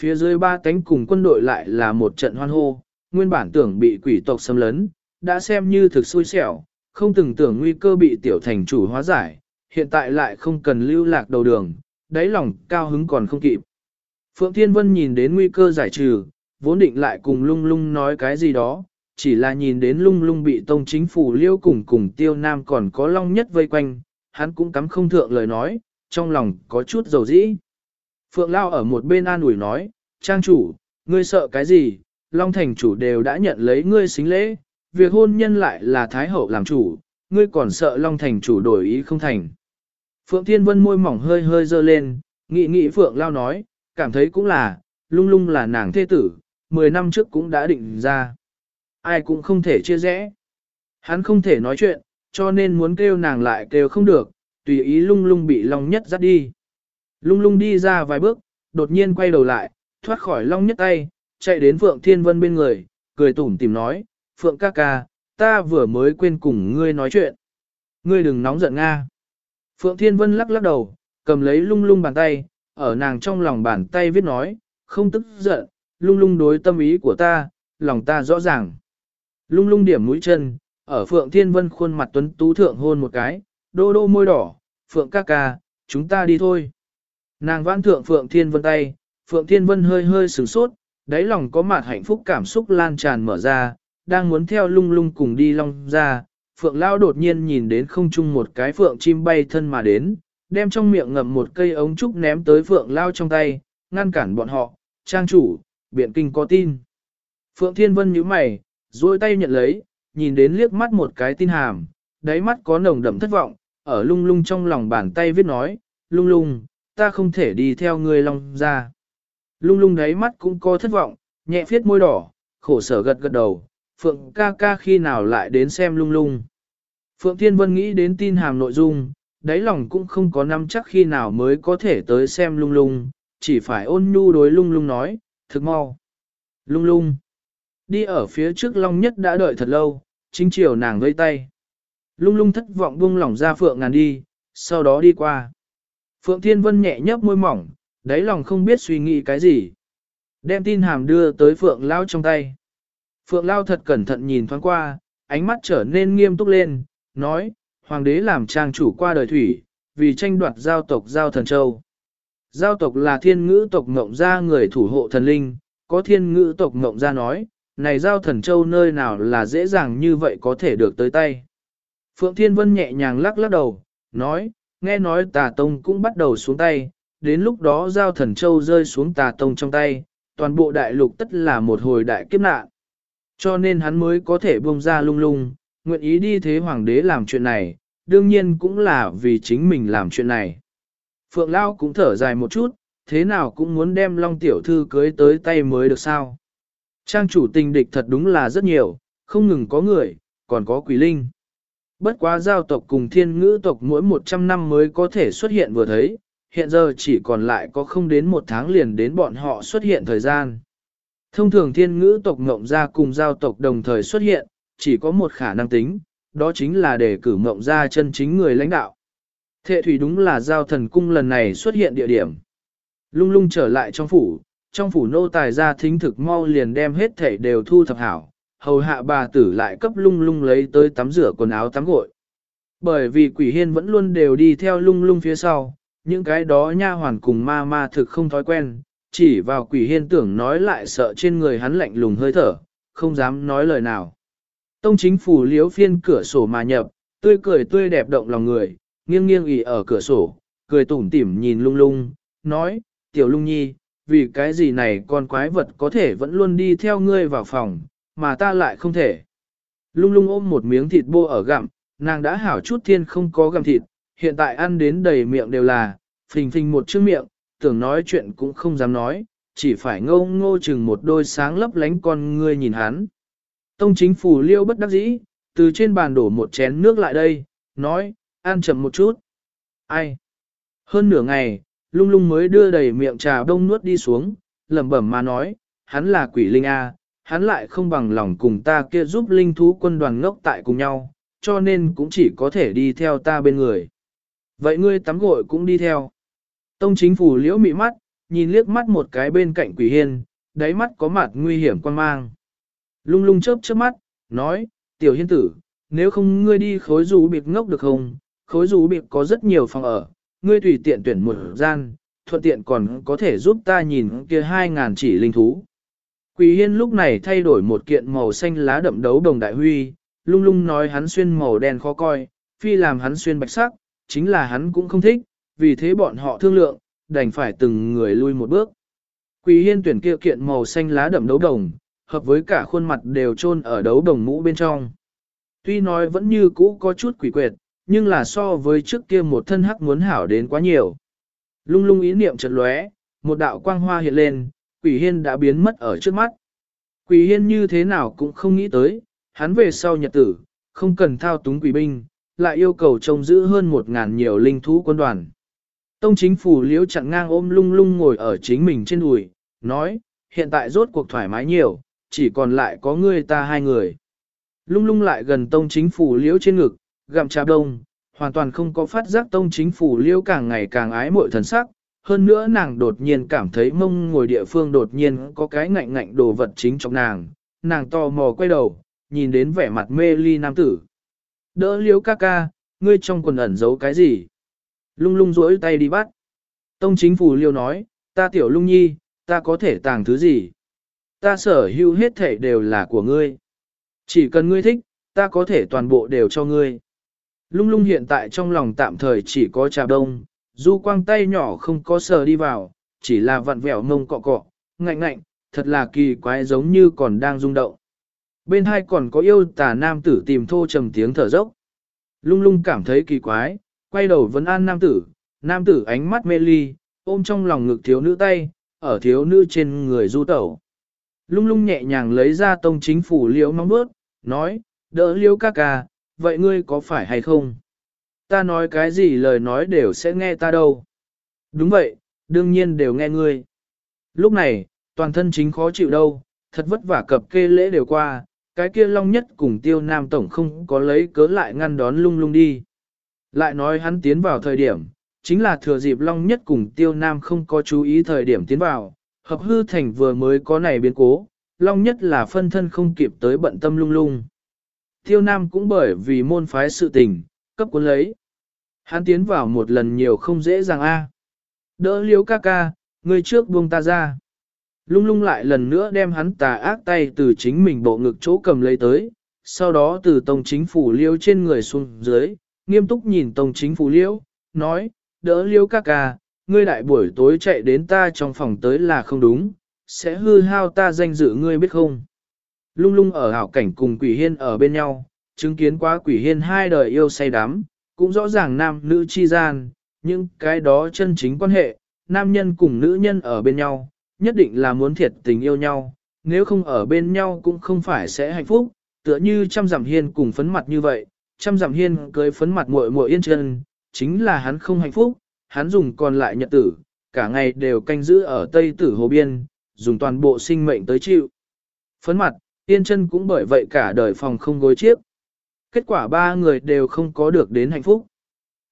Phía dưới ba tánh cùng quân đội lại là một trận hoan hô, nguyên bản tưởng bị quỷ tộc xâm lấn, đã xem như thực xui xẻo, không từng tưởng nguy cơ bị tiểu thành chủ hóa giải, hiện tại lại không cần lưu lạc đầu đường, đáy lòng cao hứng còn không kịp. Phượng Thiên Vân nhìn đến nguy cơ giải trừ, vốn định lại cùng lung lung nói cái gì đó, chỉ là nhìn đến lung lung bị tông chính phủ liêu cùng cùng tiêu nam còn có long nhất vây quanh, hắn cũng cắm không thượng lời nói, trong lòng có chút dầu dĩ. Phượng Lao ở một bên an ủi nói, trang chủ, ngươi sợ cái gì, Long Thành chủ đều đã nhận lấy ngươi xính lễ, việc hôn nhân lại là Thái Hậu làm chủ, ngươi còn sợ Long Thành chủ đổi ý không thành. Phượng Thiên Vân môi mỏng hơi hơi dơ lên, nghị nghị Phượng Lao nói, cảm thấy cũng là, lung lung là nàng thế tử, 10 năm trước cũng đã định ra. Ai cũng không thể chia rẽ. Hắn không thể nói chuyện, cho nên muốn kêu nàng lại kêu không được, tùy ý lung lung bị Long Nhất dắt đi. Lung lung đi ra vài bước, đột nhiên quay đầu lại, thoát khỏi Long Nhất tay, chạy đến Phượng Thiên Vân bên người, cười tủm tìm nói, Phượng ca ca, ta vừa mới quên cùng ngươi nói chuyện. Ngươi đừng nóng giận Nga. Phượng Thiên Vân lắc lắc đầu, cầm lấy lung lung bàn tay, ở nàng trong lòng bàn tay viết nói, không tức giận, lung lung đối tâm ý của ta, lòng ta rõ ràng. Lung lung điểm mũi chân, ở Phượng Thiên Vân khuôn mặt tuấn tú thượng hôn một cái, đô đô môi đỏ, Phượng ca ca, chúng ta đi thôi. Nàng vãn thượng Phượng Thiên Vân tay, Phượng Thiên Vân hơi hơi sửng sốt, đáy lòng có mặt hạnh phúc cảm xúc lan tràn mở ra, đang muốn theo lung lung cùng đi long ra. Phượng Lao đột nhiên nhìn đến không chung một cái Phượng chim bay thân mà đến, đem trong miệng ngậm một cây ống trúc ném tới Phượng Lao trong tay, ngăn cản bọn họ, trang chủ, biện kinh có tin. Phượng Thiên Vân nhíu mày, duỗi tay nhận lấy, nhìn đến liếc mắt một cái tin hàm, đáy mắt có nồng đậm thất vọng, ở lung lung trong lòng bàn tay viết nói, lung lung, ta không thể đi theo ngươi long ra. Lung lung đáy mắt cũng có thất vọng, nhẹ phiết môi đỏ, khổ sở gật gật đầu, Phượng ca ca khi nào lại đến xem lung lung. Phượng Thiên Vân nghĩ đến tin hàm nội dung, đáy lòng cũng không có năm chắc khi nào mới có thể tới xem lung lung, chỉ phải ôn nhu đối lung lung nói, thực mau. Lung lung. Đi ở phía trước Long Nhất đã đợi thật lâu, chính chiều nàng vây tay. Lung lung thất vọng buông lỏng ra Phượng ngàn đi, sau đó đi qua. Phượng Thiên Vân nhẹ nhấp môi mỏng, đáy lòng không biết suy nghĩ cái gì. Đem tin hàm đưa tới Phượng Lao trong tay. Phượng Lao thật cẩn thận nhìn thoáng qua, ánh mắt trở nên nghiêm túc lên, nói, Hoàng đế làm trang chủ qua đời thủy, vì tranh đoạt giao tộc giao thần châu. Giao tộc là thiên ngữ tộc ngộng gia người thủ hộ thần linh, có thiên ngữ tộc ngộng gia nói, này giao thần châu nơi nào là dễ dàng như vậy có thể được tới tay. Phượng Thiên Vân nhẹ nhàng lắc lắc đầu, nói, nghe nói tà tông cũng bắt đầu xuống tay, đến lúc đó giao thần châu rơi xuống tà tông trong tay, toàn bộ đại lục tất là một hồi đại kiếp nạn. Cho nên hắn mới có thể buông ra lung lung, nguyện ý đi thế hoàng đế làm chuyện này, đương nhiên cũng là vì chính mình làm chuyện này. Phượng Lao cũng thở dài một chút, thế nào cũng muốn đem Long Tiểu Thư cưới tới tay mới được sao. Trang chủ tình địch thật đúng là rất nhiều, không ngừng có người, còn có quỷ linh. Bất quá giao tộc cùng thiên ngữ tộc mỗi 100 năm mới có thể xuất hiện vừa thấy, hiện giờ chỉ còn lại có không đến một tháng liền đến bọn họ xuất hiện thời gian. Thông thường thiên ngữ tộc ngộng gia cùng giao tộc đồng thời xuất hiện, chỉ có một khả năng tính, đó chính là để cử ngộng gia chân chính người lãnh đạo. Thệ thủy đúng là giao thần cung lần này xuất hiện địa điểm. Lung lung trở lại trong phủ, trong phủ nô tài ra thính thực mau liền đem hết thể đều thu thập hảo, hầu hạ bà tử lại cấp lung lung lấy tới tắm rửa quần áo tắm gội. Bởi vì quỷ hiên vẫn luôn đều đi theo lung lung phía sau, những cái đó nha hoàn cùng ma ma thực không thói quen, chỉ vào quỷ hiên tưởng nói lại sợ trên người hắn lạnh lùng hơi thở, không dám nói lời nào. Tông chính phủ liếu phiên cửa sổ mà nhập, tươi cười tươi đẹp động lòng người, nghiêng nghiêng ỉ ở cửa sổ, cười tủm tỉm nhìn lung lung, nói, tiểu lung nhi, vì cái gì này con quái vật có thể vẫn luôn đi theo ngươi vào phòng, mà ta lại không thể. Lung lung ôm một miếng thịt bô ở gặm, nàng đã hảo chút thiên không có gặm thịt, hiện tại ăn đến đầy miệng đều là, phình phình một chiếc miệng, tưởng nói chuyện cũng không dám nói, chỉ phải ngô ngô chừng một đôi sáng lấp lánh con ngươi nhìn hắn. Tông chính phủ liêu bất đắc dĩ, từ trên bàn đổ một chén nước lại đây, nói, ăn chậm một chút. Ai? Hơn nửa ngày, lung lung mới đưa đầy miệng trà đông nuốt đi xuống, lẩm bẩm mà nói, hắn là quỷ linh A, hắn lại không bằng lòng cùng ta kia giúp linh thú quân đoàn ngốc tại cùng nhau, cho nên cũng chỉ có thể đi theo ta bên người. Vậy ngươi tắm gội cũng đi theo. Tông chính phủ liễu mị mắt, nhìn liếc mắt một cái bên cạnh quỷ hiên, đáy mắt có mặt nguy hiểm quan mang. Lung lung chớp chớp mắt, nói, tiểu hiên tử, nếu không ngươi đi khối rú biệt ngốc được không? Khối rú biệt có rất nhiều phòng ở, ngươi tùy tiện tuyển một gian, thuận tiện còn có thể giúp ta nhìn kia hai ngàn chỉ linh thú. Quỷ hiên lúc này thay đổi một kiện màu xanh lá đậm đấu đồng đại huy, lung lung nói hắn xuyên màu đen khó coi, phi làm hắn xuyên bạch sắc, chính là hắn cũng không thích, vì thế bọn họ thương lượng, đành phải từng người lui một bước. Quỷ hiên tuyển kia kiện màu xanh lá đậm đấu đồng, hợp với cả khuôn mặt đều chôn ở đấu đồng mũ bên trong. Tuy nói vẫn như cũ có chút quỷ quyệt, nhưng là so với trước kia một thân hắc muốn hảo đến quá nhiều. Lung lung ý niệm chợt lóe, một đạo quang hoa hiện lên, quỷ hiên đã biến mất ở trước mắt. Quỷ hiên như thế nào cũng không nghĩ tới, hắn về sau nhật tử, không cần thao túng quỷ binh, lại yêu cầu trông giữ hơn một ngàn nhiều linh thú quân đoàn. Tông chính phủ liễu chặn ngang ôm lung lung ngồi ở chính mình trên đùi, nói, hiện tại rốt cuộc thoải mái nhiều, chỉ còn lại có ngươi ta hai người. Lung lung lại gần tông chính phủ liễu trên ngực, gặm trà đông, hoàn toàn không có phát giác tông chính phủ liễu càng ngày càng ái mội thần sắc. Hơn nữa nàng đột nhiên cảm thấy mông ngồi địa phương đột nhiên có cái ngạnh ngạnh đồ vật chính trong nàng, nàng to mò quay đầu, nhìn đến vẻ mặt mê ly nam tử. Đỡ liễu ca ca, ngươi trong quần ẩn giấu cái gì? Lung lung rỗi tay đi bắt. Tông chính phủ liêu nói, ta tiểu lung nhi, ta có thể tàng thứ gì? Ta sở hữu hết thể đều là của ngươi. Chỉ cần ngươi thích, ta có thể toàn bộ đều cho ngươi. Lung lung hiện tại trong lòng tạm thời chỉ có trà đông, du quang tay nhỏ không có sờ đi vào, chỉ là vặn vẹo mông cọ cọ, ngạnh ngạnh, thật là kỳ quái giống như còn đang rung động. Bên hai còn có yêu tà nam tử tìm thô trầm tiếng thở dốc. Lung lung cảm thấy kỳ quái, quay đầu vấn an nam tử, nam tử ánh mắt mê ly, ôm trong lòng ngực thiếu nữ tay, ở thiếu nữ trên người du tẩu. Lung lung nhẹ nhàng lấy ra tông chính phủ liễu nóng bước, nói, đỡ liễu ca ca, vậy ngươi có phải hay không? Ta nói cái gì lời nói đều sẽ nghe ta đâu. Đúng vậy, đương nhiên đều nghe ngươi. Lúc này, toàn thân chính khó chịu đâu, thật vất vả cập kê lễ đều qua, cái kia long nhất cùng tiêu nam tổng không có lấy cớ lại ngăn đón lung lung đi. Lại nói hắn tiến vào thời điểm, chính là thừa dịp long nhất cùng tiêu nam không có chú ý thời điểm tiến vào, hợp hư thành vừa mới có này biến cố, long nhất là phân thân không kịp tới bận tâm lung lung. Tiêu nam cũng bởi vì môn phái sự tình, cấp cuốn lấy. Hắn tiến vào một lần nhiều không dễ dàng a. Đỡ liếu ca ca, ngươi trước buông ta ra. Lung lung lại lần nữa đem hắn tà ác tay từ chính mình bộ ngực chỗ cầm lấy tới, sau đó từ tông chính phủ liêu trên người xuống dưới, nghiêm túc nhìn tông chính phủ liễu nói, đỡ liễu ca ca, ngươi đại buổi tối chạy đến ta trong phòng tới là không đúng, sẽ hư hao ta danh dự ngươi biết không. Lung lung ở hảo cảnh cùng quỷ hiên ở bên nhau, chứng kiến quá quỷ hiên hai đời yêu say đắm, cũng rõ ràng nam nữ chi gian, nhưng cái đó chân chính quan hệ, nam nhân cùng nữ nhân ở bên nhau, nhất định là muốn thiệt tình yêu nhau, nếu không ở bên nhau cũng không phải sẽ hạnh phúc, tựa như trăm giảm hiên cùng phấn mặt như vậy, trăm dặm hiên cưới phấn mặt muội muội yên chân, chính là hắn không hạnh phúc, hắn dùng còn lại nhật tử, cả ngày đều canh giữ ở Tây Tử Hồ Biên, dùng toàn bộ sinh mệnh tới chịu. Phấn mặt, yên chân cũng bởi vậy cả đời phòng không gối chiếc. Kết quả ba người đều không có được đến hạnh phúc.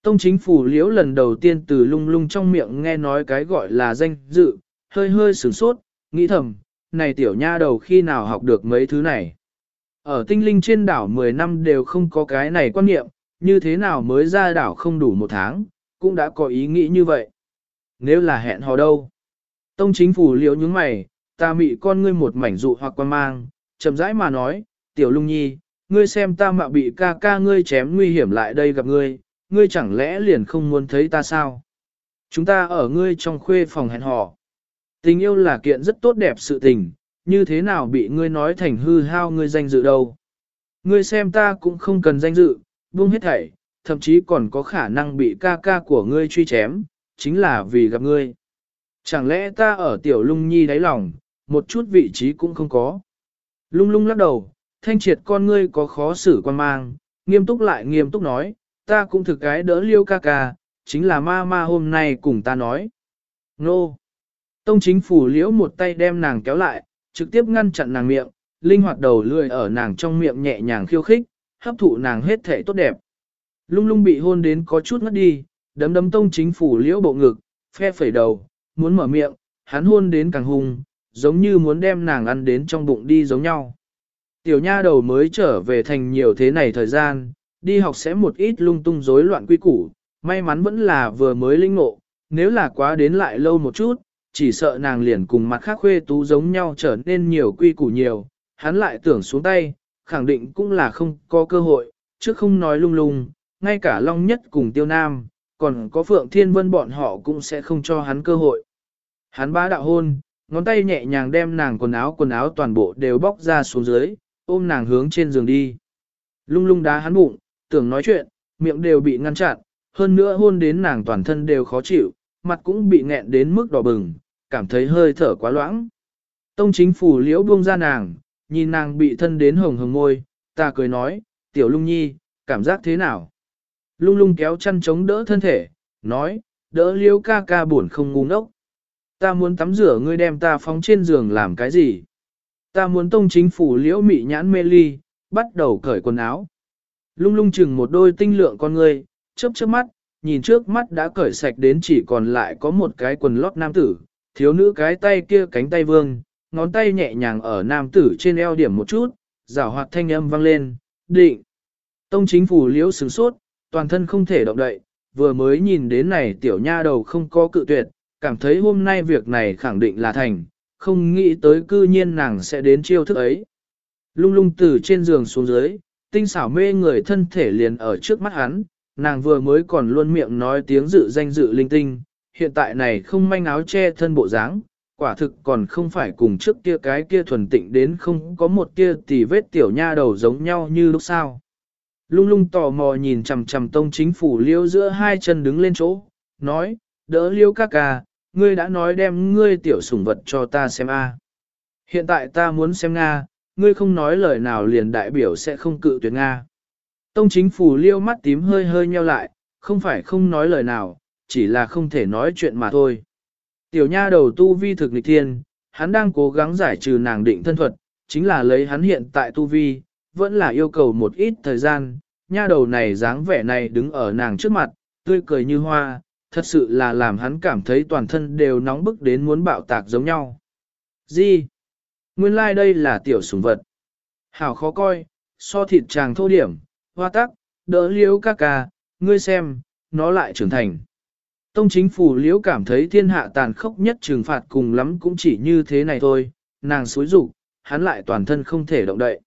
Tông chính phủ liễu lần đầu tiên từ lung lung trong miệng nghe nói cái gọi là danh dự, hơi hơi sửng sốt, nghĩ thầm, này tiểu nha đầu khi nào học được mấy thứ này. Ở tinh linh trên đảo 10 năm đều không có cái này quan niệm, như thế nào mới ra đảo không đủ một tháng, cũng đã có ý nghĩ như vậy. Nếu là hẹn hò đâu? Tông chính phủ liễu những mày, ta mị con ngươi một mảnh dụ hoặc quan mang, chậm rãi mà nói, tiểu lung nhi, ngươi xem ta mạo bị ca ca ngươi chém nguy hiểm lại đây gặp ngươi, ngươi chẳng lẽ liền không muốn thấy ta sao? Chúng ta ở ngươi trong khuê phòng hẹn hò. Tình yêu là kiện rất tốt đẹp sự tình, như thế nào bị ngươi nói thành hư hao ngươi danh dự đâu. Ngươi xem ta cũng không cần danh dự, buông hết thảy, thậm chí còn có khả năng bị ca ca của ngươi truy chém, chính là vì gặp ngươi. Chẳng lẽ ta ở tiểu lung nhi đáy lòng, một chút vị trí cũng không có. Lung lung lắc đầu, thanh triệt con ngươi có khó xử quan mang, nghiêm túc lại nghiêm túc nói, ta cũng thực cái đỡ liêu ca ca, chính là ma ma hôm nay cùng ta nói. Nô! Tông chính phủ liễu một tay đem nàng kéo lại, trực tiếp ngăn chặn nàng miệng, linh hoạt đầu lươi ở nàng trong miệng nhẹ nhàng khiêu khích, hấp thụ nàng hết thể tốt đẹp. Lung lung bị hôn đến có chút ngất đi, đấm đấm tông chính phủ liễu bộ ngực, phe phẩy đầu, muốn mở miệng, hắn hôn đến càng hung, giống như muốn đem nàng ăn đến trong bụng đi giống nhau. Tiểu nha đầu mới trở về thành nhiều thế này thời gian, đi học sẽ một ít lung tung rối loạn quy củ, may mắn vẫn là vừa mới linh ngộ, nếu là quá đến lại lâu một chút, chỉ sợ nàng liền cùng mặt khác khuê tú giống nhau trở nên nhiều quy củ nhiều, hắn lại tưởng xuống tay, khẳng định cũng là không có cơ hội, chứ không nói lung lung, ngay cả Long Nhất cùng Tiêu Nam, còn có Phượng Thiên Vân bọn họ cũng sẽ không cho hắn cơ hội. Hắn bá đạo hôn, ngón tay nhẹ nhàng đem nàng quần áo quần áo toàn bộ đều bóc ra xuống dưới, ôm nàng hướng trên giường đi. Lung lung đá hắn bụng, tưởng nói chuyện, miệng đều bị ngăn chặn, hơn nữa hôn đến nàng toàn thân đều khó chịu, mặt cũng bị nghẹn đến mức đỏ bừng, cảm thấy hơi thở quá loãng. Tông chính phủ liễu buông ra nàng, nhìn nàng bị thân đến hồng hồng môi, ta cười nói, tiểu lung nhi, cảm giác thế nào? Lung lung kéo chăn chống đỡ thân thể, nói, đỡ liễu ca ca buồn không ngu ngốc. Ta muốn tắm rửa ngươi đem ta phóng trên giường làm cái gì? Ta muốn tông chính phủ liễu mị nhãn mê ly, bắt đầu cởi quần áo. Lung lung chừng một đôi tinh lượng con ngươi, chớp chớp mắt, nhìn trước mắt đã cởi sạch đến chỉ còn lại có một cái quần lót nam tử, thiếu nữ cái tay kia cánh tay vương, ngón tay nhẹ nhàng ở nam tử trên eo điểm một chút, rảo hoạt thanh âm vang lên, định. Tông chính phủ liễu sửng sốt, toàn thân không thể động đậy, vừa mới nhìn đến này tiểu nha đầu không có cự tuyệt, cảm thấy hôm nay việc này khẳng định là thành, không nghĩ tới cư nhiên nàng sẽ đến chiêu thức ấy. Lung lung từ trên giường xuống dưới, tinh xảo mê người thân thể liền ở trước mắt hắn, nàng vừa mới còn luôn miệng nói tiếng dự danh dự linh tinh, hiện tại này không manh áo che thân bộ dáng, quả thực còn không phải cùng trước kia cái kia thuần tịnh đến không có một kia tì vết tiểu nha đầu giống nhau như lúc sau. Lung lung tò mò nhìn chằm chằm tông chính phủ liêu giữa hai chân đứng lên chỗ, nói, đỡ liêu ca ca, ngươi đã nói đem ngươi tiểu sủng vật cho ta xem a. Hiện tại ta muốn xem Nga, ngươi không nói lời nào liền đại biểu sẽ không cự tuyệt Nga. Tông chính phủ liêu mắt tím hơi hơi nheo lại, không phải không nói lời nào, chỉ là không thể nói chuyện mà thôi. Tiểu nha đầu tu vi thực nghịch thiên, hắn đang cố gắng giải trừ nàng định thân thuật, chính là lấy hắn hiện tại tu vi, vẫn là yêu cầu một ít thời gian, nha đầu này dáng vẻ này đứng ở nàng trước mặt, tươi cười như hoa, thật sự là làm hắn cảm thấy toàn thân đều nóng bức đến muốn bạo tạc giống nhau. Gì? Nguyên lai like đây là tiểu sủng vật. Hảo khó coi, so thịt chàng thô điểm, hoa tắc, đỡ liếu ca ca, ngươi xem, nó lại trưởng thành. Tông chính phủ liễu cảm thấy thiên hạ tàn khốc nhất trừng phạt cùng lắm cũng chỉ như thế này thôi, nàng xúi rủ, hắn lại toàn thân không thể động đậy.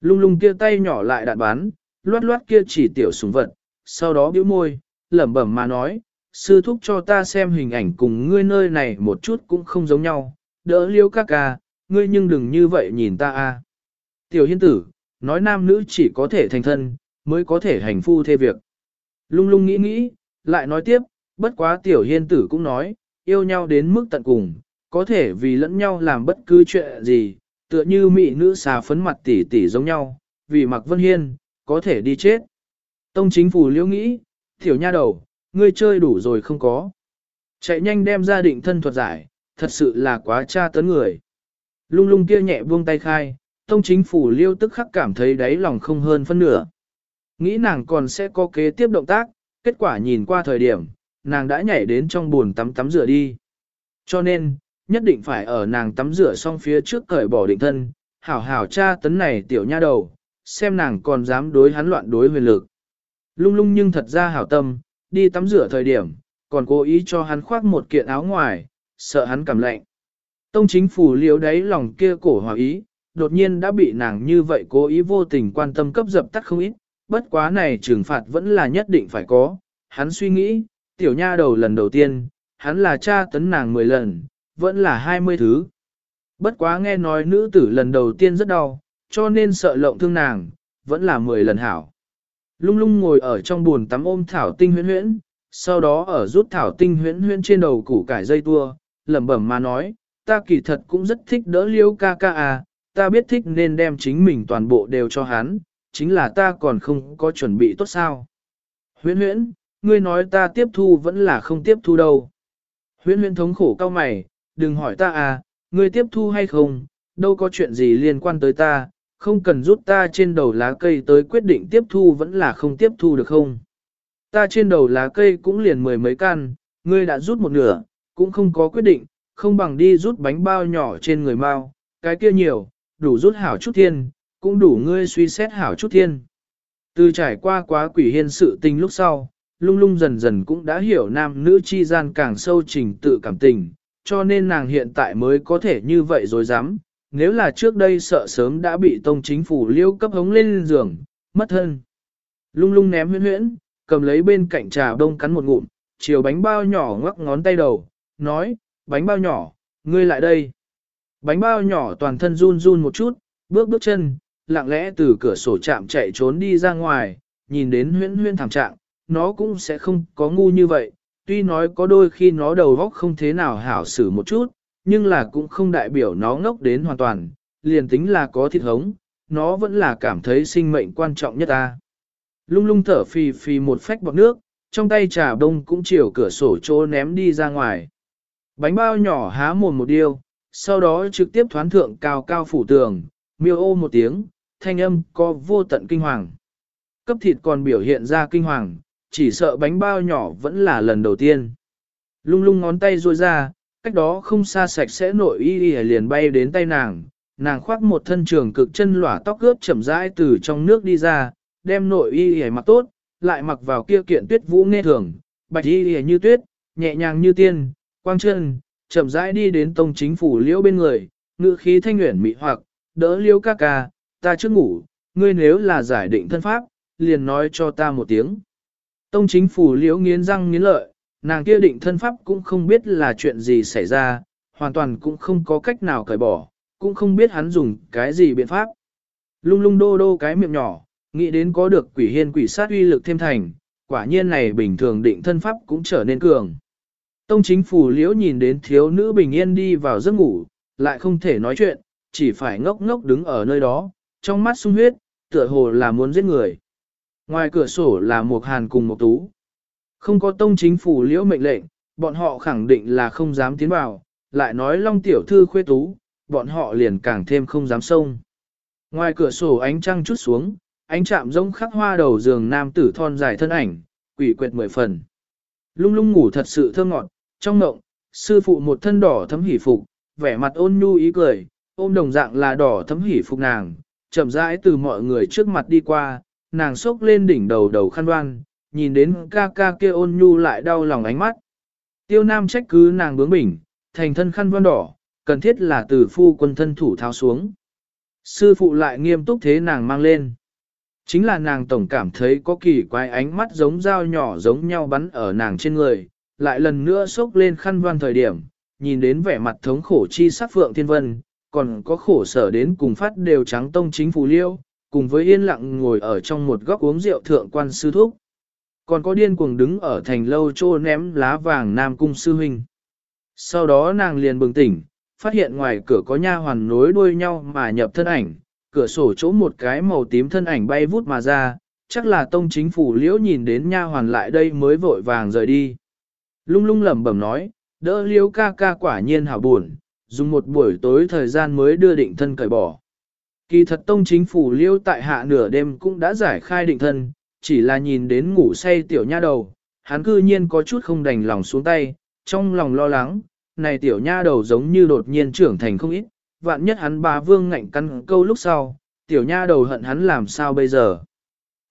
Lung lung kia tay nhỏ lại đạn bán, loát loát kia chỉ tiểu súng vật, sau đó bĩu môi, lẩm bẩm mà nói, sư thúc cho ta xem hình ảnh cùng ngươi nơi này một chút cũng không giống nhau, đỡ liêu ca ca, ngươi nhưng đừng như vậy nhìn ta a. Tiểu hiên tử, nói nam nữ chỉ có thể thành thân, mới có thể hành phu thê việc. Lung lung nghĩ nghĩ, lại nói tiếp, bất quá tiểu hiên tử cũng nói, yêu nhau đến mức tận cùng, có thể vì lẫn nhau làm bất cứ chuyện gì, tựa như mỹ nữ xà phấn mặt tỉ tỉ giống nhau, vì mặc vân hiên, có thể đi chết. Tông chính phủ liễu nghĩ, tiểu nha đầu, ngươi chơi đủ rồi không có. Chạy nhanh đem ra định thân thuật giải, thật sự là quá tra tấn người. Lung lung kia nhẹ buông tay khai, tông chính phủ liêu tức khắc cảm thấy đáy lòng không hơn phân nửa. Nghĩ nàng còn sẽ có kế tiếp động tác, kết quả nhìn qua thời điểm, nàng đã nhảy đến trong bồn tắm tắm rửa đi. Cho nên, nhất định phải ở nàng tắm rửa xong phía trước cởi bỏ định thân, hảo hảo cha tấn này tiểu nha đầu, xem nàng còn dám đối hắn loạn đối huyền lực. Lung lung nhưng thật ra hảo tâm, đi tắm rửa thời điểm, còn cố ý cho hắn khoác một kiện áo ngoài, sợ hắn cảm lạnh. Tông chính phủ liếu đáy lòng kia cổ hòa ý, đột nhiên đã bị nàng như vậy cố ý vô tình quan tâm cấp dập tắt không ít, bất quá này trừng phạt vẫn là nhất định phải có. Hắn suy nghĩ, tiểu nha đầu lần đầu tiên, hắn là cha tấn nàng 10 lần, vẫn là 20 thứ. Bất quá nghe nói nữ tử lần đầu tiên rất đau, cho nên sợ lộng thương nàng, vẫn là 10 lần hảo. Lung lung ngồi ở trong buồn tắm ôm thảo tinh huyễn huyễn, sau đó ở rút thảo tinh huyễn huyễn trên đầu củ cải dây tua, lẩm bẩm mà nói, ta kỳ thật cũng rất thích đỡ liêu ca ca à, ta biết thích nên đem chính mình toàn bộ đều cho hắn, chính là ta còn không có chuẩn bị tốt sao. Huyễn huyễn, ngươi nói ta tiếp thu vẫn là không tiếp thu đâu. Huyễn huyễn thống khổ cao mày, đừng hỏi ta à, ngươi tiếp thu hay không, đâu có chuyện gì liên quan tới ta, không cần rút ta trên đầu lá cây tới quyết định tiếp thu vẫn là không tiếp thu được không. Ta trên đầu lá cây cũng liền mười mấy căn, ngươi đã rút một nửa, cũng không có quyết định, không bằng đi rút bánh bao nhỏ trên người mau, cái kia nhiều, đủ rút hảo chút thiên, cũng đủ ngươi suy xét hảo chút thiên. Từ trải qua quá quỷ hiên sự tình lúc sau, lung lung dần dần cũng đã hiểu nam nữ chi gian càng sâu trình tự cảm tình, cho nên nàng hiện tại mới có thể như vậy rồi dám. Nếu là trước đây sợ sớm đã bị tông chính phủ liêu cấp hống lên giường, mất thân. Lung lung ném huyễn huyễn, cầm lấy bên cạnh trà đông cắn một ngụm, chiều bánh bao nhỏ ngoắc ngón tay đầu, nói, bánh bao nhỏ, ngươi lại đây. Bánh bao nhỏ toàn thân run run một chút, bước bước chân, lặng lẽ từ cửa sổ chạm chạy trốn đi ra ngoài, nhìn đến huyễn huyễn thảm trạng, nó cũng sẽ không có ngu như vậy, tuy nói có đôi khi nó đầu óc không thế nào hảo xử một chút, nhưng là cũng không đại biểu nó ngốc đến hoàn toàn, liền tính là có thịt hống, nó vẫn là cảm thấy sinh mệnh quan trọng nhất ta. Lung lung thở phì phì một phách bọt nước, trong tay trà bông cũng chiều cửa sổ chỗ ném đi ra ngoài. Bánh bao nhỏ há mồm một điêu, sau đó trực tiếp thoán thượng cao cao phủ tường, miêu ô một tiếng, thanh âm có vô tận kinh hoàng. Cấp thịt còn biểu hiện ra kinh hoàng, chỉ sợ bánh bao nhỏ vẫn là lần đầu tiên. Lung lung ngón tay ruôi ra, cách đó không xa sạch sẽ nội y y liền bay đến tay nàng, nàng khoác một thân trường cực chân lỏa tóc ướp chậm rãi từ trong nước đi ra, đem nội y y mặc tốt, lại mặc vào kia kiện tuyết vũ nghe thường, bạch y y như tuyết, nhẹ nhàng như tiên, quang chân, chậm rãi đi đến tông chính phủ liễu bên người, ngự khí thanh nguyện mị hoặc, đỡ liễu ca ca, ta chưa ngủ, ngươi nếu là giải định thân pháp, liền nói cho ta một tiếng. Tông chính phủ liễu nghiến răng nghiến lợi, nàng kia định thân pháp cũng không biết là chuyện gì xảy ra, hoàn toàn cũng không có cách nào cởi bỏ, cũng không biết hắn dùng cái gì biện pháp. Lung lung đô đô cái miệng nhỏ, nghĩ đến có được quỷ hiên quỷ sát uy lực thêm thành, quả nhiên này bình thường định thân pháp cũng trở nên cường. Tông chính phủ liễu nhìn đến thiếu nữ bình yên đi vào giấc ngủ, lại không thể nói chuyện, chỉ phải ngốc ngốc đứng ở nơi đó, trong mắt sung huyết, tựa hồ là muốn giết người. Ngoài cửa sổ là một hàn cùng một tú. Không có tông chính phủ liễu mệnh lệnh, bọn họ khẳng định là không dám tiến vào, lại nói long tiểu thư khuê tú, bọn họ liền càng thêm không dám xông. Ngoài cửa sổ ánh trăng chút xuống, ánh chạm rông khắc hoa đầu giường nam tử thon dài thân ảnh, quỷ quyệt mười phần. Lung lung ngủ thật sự thơm ngọt, trong mộng, sư phụ một thân đỏ thấm hỉ phục, vẻ mặt ôn nhu ý cười, ôm đồng dạng là đỏ thấm hỉ phục nàng, chậm rãi từ mọi người trước mặt đi qua, nàng sốc lên đỉnh đầu đầu khăn đoan, nhìn đến ca ca kia ôn nhu lại đau lòng ánh mắt, Tiêu nam trách cứ nàng bướng bỉnh, thành thân khăn đoan đỏ, cần thiết là từ phu quân thân thủ tháo xuống. Sư phụ lại nghiêm túc thế nàng mang lên. Chính là nàng tổng cảm thấy có kỳ quái ánh mắt giống dao nhỏ giống nhau bắn ở nàng trên người, lại lần nữa sốc lên khăn đoan thời điểm, nhìn đến vẻ mặt thống khổ chi sắc phượng thiên vân, còn có khổ sở đến cùng phát đều trắng tông chính phủ liêu, cùng với yên lặng ngồi ở trong một góc uống rượu thượng quan sư thúc. Còn có điên cuồng đứng ở thành lâu trô ném lá vàng nam cung sư huynh. Sau đó nàng liền bừng tỉnh, phát hiện ngoài cửa có nha hoàn nối đuôi nhau mà nhập thân ảnh, cửa sổ chỗ một cái màu tím thân ảnh bay vút mà ra, chắc là tông chính phủ liễu nhìn đến nha hoàn lại đây mới vội vàng rời đi. Lung lung lẩm bẩm nói, đỡ liễu ca ca quả nhiên hảo buồn, dùng một buổi tối thời gian mới đưa định thân cởi bỏ. Kỳ thật tông chính phủ liêu tại hạ nửa đêm cũng đã giải khai định thân, chỉ là nhìn đến ngủ say tiểu nha đầu, hắn cư nhiên có chút không đành lòng xuống tay, trong lòng lo lắng, này tiểu nha đầu giống như đột nhiên trưởng thành không ít, vạn nhất hắn bà vương ngạnh căn câu lúc sau, tiểu nha đầu hận hắn làm sao bây giờ.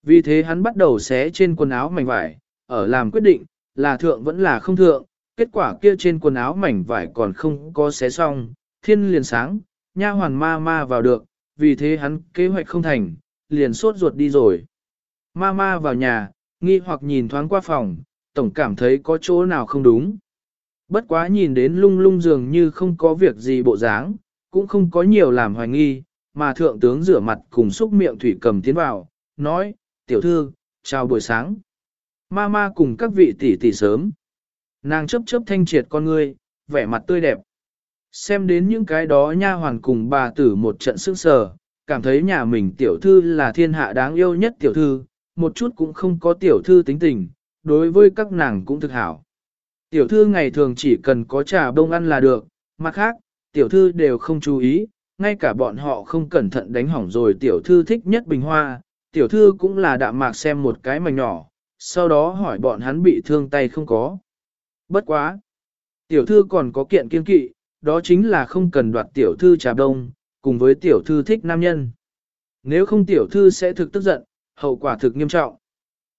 Vì thế hắn bắt đầu xé trên quần áo mảnh vải, ở làm quyết định, là thượng vẫn là không thượng, kết quả kia trên quần áo mảnh vải còn không có xé xong, thiên liền sáng, nha hoàn ma ma vào được, vì thế hắn kế hoạch không thành, liền sốt ruột đi rồi. Ma ma vào nhà, nghi hoặc nhìn thoáng qua phòng, tổng cảm thấy có chỗ nào không đúng. Bất quá nhìn đến lung lung dường như không có việc gì bộ dáng, cũng không có nhiều làm hoài nghi, mà thượng tướng rửa mặt cùng xúc miệng thủy cầm tiến vào, nói, tiểu thư, chào buổi sáng. Ma ma cùng các vị tỷ tỷ sớm. Nàng chấp chấp thanh triệt con ngươi, vẻ mặt tươi đẹp. Xem đến những cái đó nha hoàn cùng bà tử một trận sức sờ, cảm thấy nhà mình tiểu thư là thiên hạ đáng yêu nhất tiểu thư, một chút cũng không có tiểu thư tính tình, đối với các nàng cũng thực hảo. Tiểu thư ngày thường chỉ cần có trà bông ăn là được, mặt khác, tiểu thư đều không chú ý, ngay cả bọn họ không cẩn thận đánh hỏng rồi tiểu thư thích nhất bình hoa, tiểu thư cũng là đạm mạc xem một cái mảnh nhỏ, sau đó hỏi bọn hắn bị thương tay không có. Bất quá! Tiểu thư còn có kiện kiên kỵ, đó chính là không cần đoạt tiểu thư trà đông, cùng với tiểu thư thích nam nhân. Nếu không tiểu thư sẽ thực tức giận, hậu quả thực nghiêm trọng.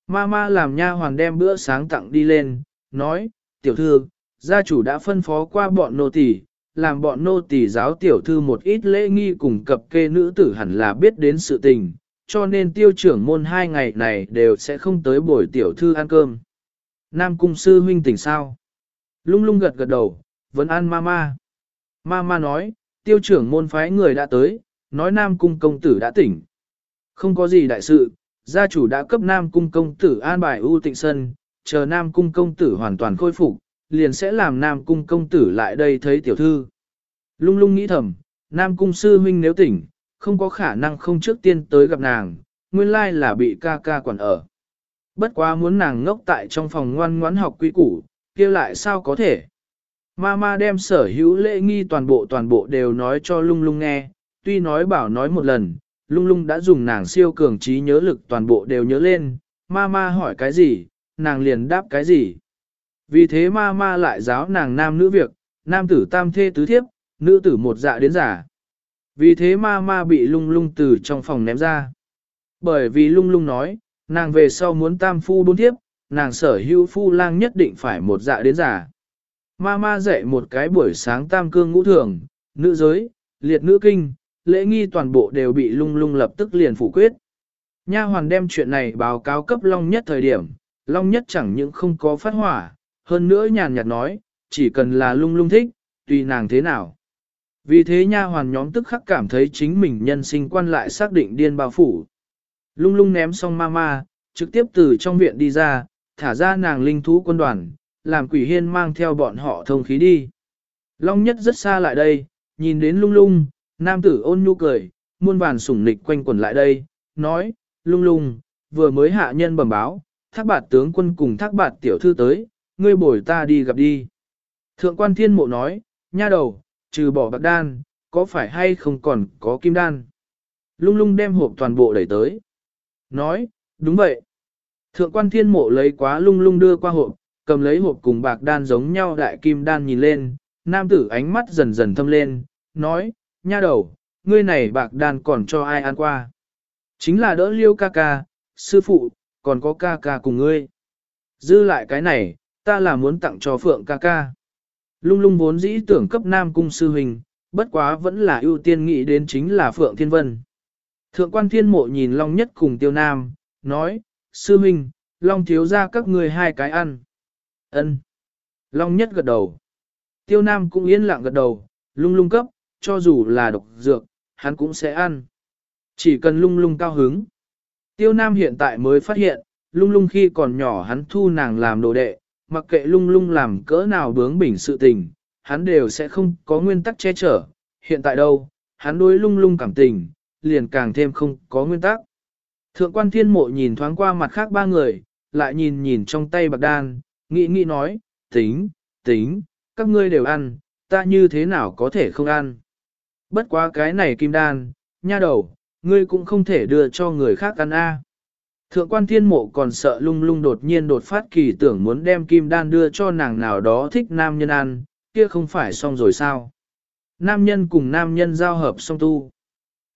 Mama làm nha hoàn đem bữa sáng tặng đi lên, nói, tiểu thư, gia chủ đã phân phó qua bọn nô tỳ, làm bọn nô tỳ giáo tiểu thư một ít lễ nghi cùng cập kê nữ tử hẳn là biết đến sự tình, cho nên tiêu trưởng môn hai ngày này đều sẽ không tới buổi tiểu thư ăn cơm. Nam cung sư huynh tỉnh sao? Lung lung gật gật đầu, vẫn ăn mama. Mama nói, tiêu trưởng môn phái người đã tới, nói Nam cung công tử đã tỉnh. Không có gì đại sự, gia chủ đã cấp Nam cung công tử an bài ưu tịnh sân, chờ Nam cung công tử hoàn toàn khôi phục, liền sẽ làm Nam cung công tử lại đây thấy tiểu thư. Lung lung nghĩ thầm, Nam cung sư huynh nếu tỉnh, không có khả năng không trước tiên tới gặp nàng, nguyên lai là bị ca ca quản ở. Bất quá muốn nàng ngốc tại trong phòng ngoan ngoãn học quy củ, kia lại sao có thể. Mama đem sở hữu lễ nghi toàn bộ toàn bộ đều nói cho lung lung nghe, tuy nói bảo nói một lần, lung lung đã dùng nàng siêu cường trí nhớ lực toàn bộ đều nhớ lên, Mama hỏi cái gì, nàng liền đáp cái gì. Vì thế Mama lại giáo nàng nam nữ việc, nam tử tam thê tứ thiếp, nữ tử một dạ đến giả. Vì thế Mama bị lung lung từ trong phòng ném ra. Bởi vì lung lung nói, nàng về sau muốn tam phu bốn thiếp, nàng sở hữu phu lang nhất định phải một dạ đến giả. Mama dạy một cái buổi sáng tam cương ngũ thường, nữ giới, liệt nữ kinh, lễ nghi toàn bộ đều bị lung lung lập tức liền phủ quyết. Nha hoàn đem chuyện này báo cáo cấp Long Nhất thời điểm, Long Nhất chẳng những không có phát hỏa, hơn nữa nhàn nhạt nói, chỉ cần là lung lung thích, tùy nàng thế nào. Vì thế nha hoàn nhóm tức khắc cảm thấy chính mình nhân sinh quan lại xác định điên bao phủ. Lung lung ném xong mama, trực tiếp từ trong viện đi ra, thả ra nàng linh thú quân đoàn, làm quỷ hiên mang theo bọn họ thông khí đi. Long nhất rất xa lại đây, nhìn đến lung lung, nam tử ôn nhu cười, muôn vàn sủng nịch quanh quẩn lại đây, nói, lung lung, vừa mới hạ nhân bẩm báo, thác bạt tướng quân cùng thác bạt tiểu thư tới, ngươi bồi ta đi gặp đi. Thượng quan thiên mộ nói, nha đầu, trừ bỏ bạc đan, có phải hay không còn có kim đan? Lung lung đem hộp toàn bộ đẩy tới. Nói, đúng vậy. Thượng quan thiên mộ lấy quá lung lung đưa qua hộp, cầm lấy hộp cùng bạc đan giống nhau đại kim đan nhìn lên, nam tử ánh mắt dần dần thâm lên, nói, nha đầu, ngươi này bạc đan còn cho ai ăn qua. Chính là đỡ liêu ca ca, sư phụ, còn có ca ca cùng ngươi. Dư lại cái này, Ta là muốn tặng cho Phượng ca ca. Lung lung vốn dĩ tưởng cấp Nam Cung sư huynh, bất quá vẫn là ưu tiên nghĩ đến chính là Phượng Thiên Vân. Thượng quan thiên mộ nhìn Long Nhất cùng Tiêu Nam, nói, sư huynh, Long thiếu ra các người hai cái ăn ân Long Nhất gật đầu. Tiêu Nam cũng yên lặng gật đầu, lung lung cấp, cho dù là độc dược, hắn cũng sẽ ăn. Chỉ cần lung lung cao hứng. Tiêu Nam hiện tại mới phát hiện, lung lung khi còn nhỏ hắn thu nàng làm đồ đệ, mặc kệ lung lung làm cỡ nào bướng bỉnh sự tình, hắn đều sẽ không có nguyên tắc che chở. Hiện tại đâu, hắn đối lung lung cảm tình, liền càng thêm không có nguyên tắc. Thượng quan thiên mộ nhìn thoáng qua mặt khác ba người, lại nhìn nhìn trong tay bạc đan, nghĩ nghĩ nói, tính, tính, các ngươi đều ăn, ta như thế nào có thể không ăn. Bất quá cái này kim đan, nha đầu, ngươi cũng không thể đưa cho người khác ăn a. Thượng quan thiên mộ còn sợ lung lung đột nhiên đột phát kỳ tưởng muốn đem kim đan đưa cho nàng nào đó thích nam nhân ăn, kia không phải xong rồi sao. Nam nhân cùng nam nhân giao hợp song tu.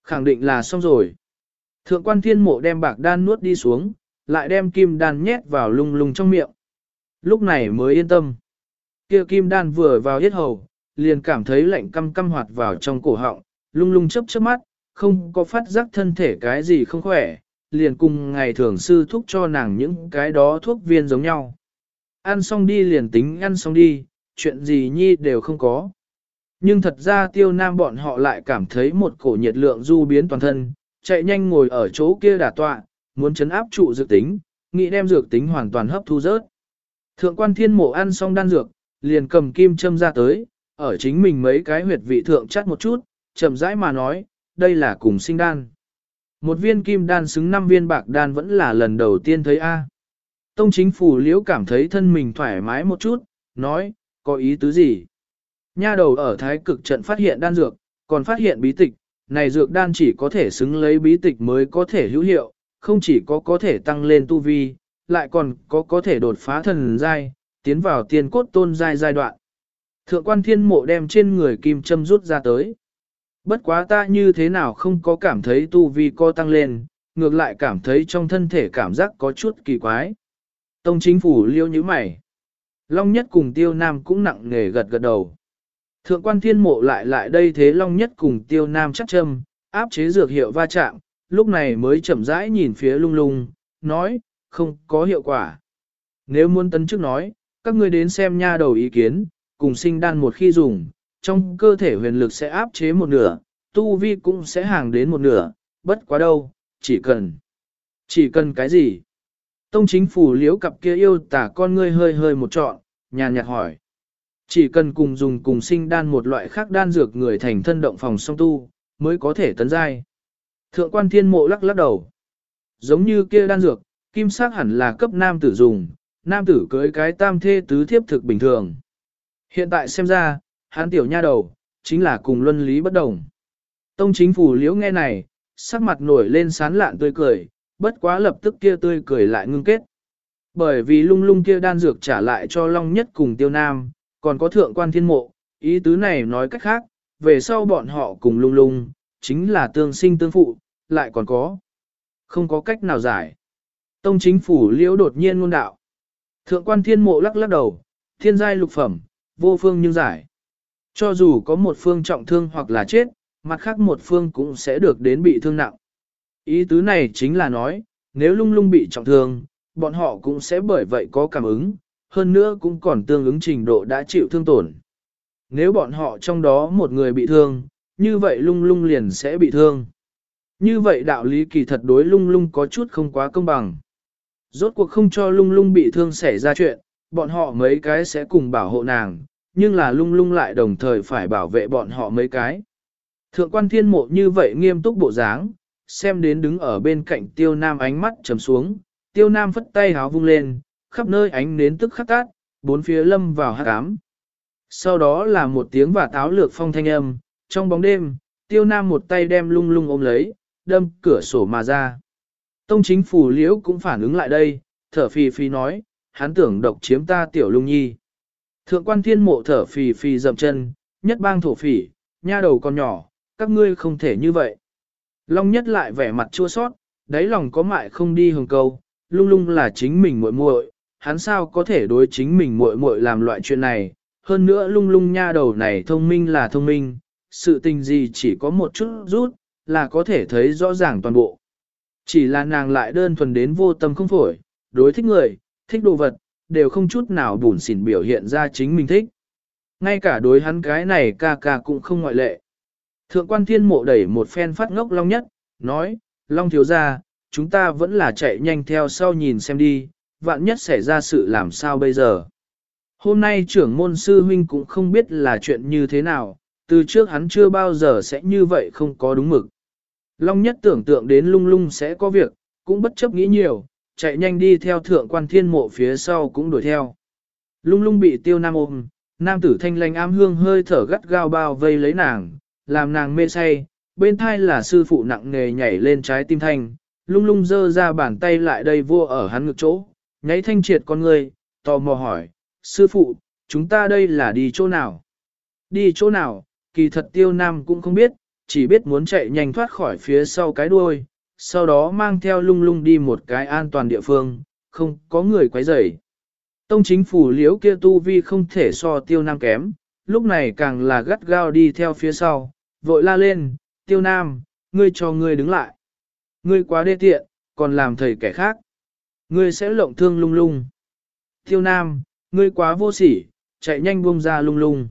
Khẳng định là xong rồi. Thượng quan thiên mộ đem bạc đan nuốt đi xuống, lại đem kim đan nhét vào lung lung trong miệng. Lúc này mới yên tâm. Kia kim đan vừa vào yết hầu, liền cảm thấy lạnh căm căm hoạt vào trong cổ họng, lung lung chớp chớp mắt, không có phát giác thân thể cái gì không khỏe, liền cùng ngày thường sư thúc cho nàng những cái đó thuốc viên giống nhau. Ăn xong đi liền tính ăn xong đi, chuyện gì nhi đều không có. Nhưng thật ra tiêu nam bọn họ lại cảm thấy một cổ nhiệt lượng du biến toàn thân, chạy nhanh ngồi ở chỗ kia đả tọa, muốn chấn áp trụ dược tính, nghĩ đem dược tính hoàn toàn hấp thu rớt. Thượng quan thiên mộ ăn xong đan dược, liền cầm kim châm ra tới, ở chính mình mấy cái huyệt vị thượng chắt một chút, chậm rãi mà nói, đây là cùng sinh đan. Một viên kim đan xứng năm viên bạc đan vẫn là lần đầu tiên thấy A. Tông chính phủ liễu cảm thấy thân mình thoải mái một chút, nói, có ý tứ gì? Nha đầu ở thái cực trận phát hiện đan dược, còn phát hiện bí tịch, này dược đan chỉ có thể xứng lấy bí tịch mới có thể hữu hiệu, không chỉ có có thể tăng lên tu vi, lại còn có có thể đột phá thần giai, tiến vào tiên cốt tôn giai giai đoạn. Thượng quan thiên mộ đem trên người kim châm rút ra tới. Bất quá ta như thế nào không có cảm thấy tu vi co tăng lên, ngược lại cảm thấy trong thân thể cảm giác có chút kỳ quái. Tông chính phủ liêu như mày. Long nhất cùng tiêu nam cũng nặng nề gật gật đầu. Thượng quan thiên mộ lại lại đây thế long nhất cùng tiêu nam chắc châm, áp chế dược hiệu va chạm, lúc này mới chậm rãi nhìn phía lung lung, nói, không có hiệu quả. Nếu muốn tấn chức nói, các ngươi đến xem nha đầu ý kiến, cùng sinh đan một khi dùng, trong cơ thể huyền lực sẽ áp chế một nửa, tu vi cũng sẽ hàng đến một nửa, bất quá đâu, chỉ cần. Chỉ cần cái gì? Tông chính phủ liếu cặp kia yêu tả con ngươi hơi hơi một trọn, nhàn nhạt hỏi. Chỉ cần cùng dùng cùng sinh đan một loại khác đan dược người thành thân động phòng song tu, mới có thể tấn giai. Thượng quan thiên mộ lắc lắc đầu. Giống như kia đan dược, kim sắc hẳn là cấp nam tử dùng, nam tử cưới cái tam thê tứ thiếp thực bình thường. Hiện tại xem ra, hắn tiểu nha đầu, chính là cùng luân lý bất đồng. Tông chính phủ liễu nghe này, sắc mặt nổi lên sán lạn tươi cười, bất quá lập tức kia tươi cười lại ngưng kết. Bởi vì lung lung kia đan dược trả lại cho Long Nhất cùng Tiêu Nam, còn có thượng quan thiên mộ, ý tứ này nói cách khác, về sau bọn họ cùng lung lung, chính là tương sinh tương phụ, lại còn có. Không có cách nào giải. Tông chính phủ liễu đột nhiên ngôn đạo. Thượng quan thiên mộ lắc lắc đầu, thiên giai lục phẩm, vô phương nhưng giải. Cho dù có một phương trọng thương hoặc là chết, mặt khác một phương cũng sẽ được đến bị thương nặng. Ý tứ này chính là nói, nếu lung lung bị trọng thương, bọn họ cũng sẽ bởi vậy có cảm ứng, hơn nữa cũng còn tương ứng trình độ đã chịu thương tổn. Nếu bọn họ trong đó một người bị thương, như vậy lung lung liền sẽ bị thương. Như vậy đạo lý kỳ thật đối lung lung có chút không quá công bằng. Rốt cuộc không cho lung lung bị thương xảy ra chuyện, bọn họ mấy cái sẽ cùng bảo hộ nàng, nhưng là lung lung lại đồng thời phải bảo vệ bọn họ mấy cái. Thượng quan thiên mộ như vậy nghiêm túc bộ dáng, xem đến đứng ở bên cạnh tiêu nam ánh mắt trầm xuống, tiêu nam phất tay háo vung lên, khắp nơi ánh nến tức khắc tát, bốn phía lâm vào hát ám. Sau đó là một tiếng và táo lược phong thanh âm, trong bóng đêm, tiêu nam một tay đem lung lung ôm lấy, đâm cửa sổ mà ra. Tông chính phủ liễu cũng phản ứng lại đây, thở phì phì nói, hắn tưởng độc chiếm ta tiểu lung nhi. Thượng quan thiên mộ thở phì phì dậm chân, nhất bang thổ phỉ, nha đầu con nhỏ, các ngươi không thể như vậy. Long nhất lại vẻ mặt chua sót, đáy lòng có mại không đi hồng câu, lung lung là chính mình muội muội, hắn sao có thể đối chính mình muội muội làm loại chuyện này, hơn nữa lung lung nha đầu này thông minh là thông minh, sự tình gì chỉ có một chút rút, là có thể thấy rõ ràng toàn bộ. Chỉ là nàng lại đơn thuần đến vô tâm không phổi, đối thích người, thích đồ vật, đều không chút nào bùn xỉn biểu hiện ra chính mình thích. Ngay cả đối hắn cái này ca ca cũng không ngoại lệ. Thượng quan thiên mộ đẩy một phen phát ngốc long nhất, nói, long thiếu ra, chúng ta vẫn là chạy nhanh theo sau nhìn xem đi, vạn nhất xảy ra sự làm sao bây giờ. Hôm nay trưởng môn sư huynh cũng không biết là chuyện như thế nào, từ trước hắn chưa bao giờ sẽ như vậy không có đúng mực. Long nhất tưởng tượng đến lung lung sẽ có việc, cũng bất chấp nghĩ nhiều, chạy nhanh đi theo thượng quan thiên mộ phía sau cũng đuổi theo. Lung lung bị tiêu nam ôm, nam tử thanh lanh ám hương hơi thở gắt gao bao vây lấy nàng, làm nàng mê say, bên thai là sư phụ nặng nề nhảy lên trái tim thanh, lung lung dơ ra bàn tay lại đây vua ở hắn ngực chỗ, nháy thanh triệt con người, tò mò hỏi, sư phụ, chúng ta đây là đi chỗ nào? Đi chỗ nào, kỳ thật tiêu nam cũng không biết, chỉ biết muốn chạy nhanh thoát khỏi phía sau cái đuôi, sau đó mang theo lung lung đi một cái an toàn địa phương, không có người quấy rầy. Tông chính phủ liễu kia tu vi không thể so tiêu nam kém, lúc này càng là gắt gao đi theo phía sau, vội la lên, tiêu nam, ngươi cho ngươi đứng lại. Ngươi quá đê tiện, còn làm thầy kẻ khác. Ngươi sẽ lộng thương lung lung. Tiêu nam, ngươi quá vô sỉ, chạy nhanh buông ra lung lung.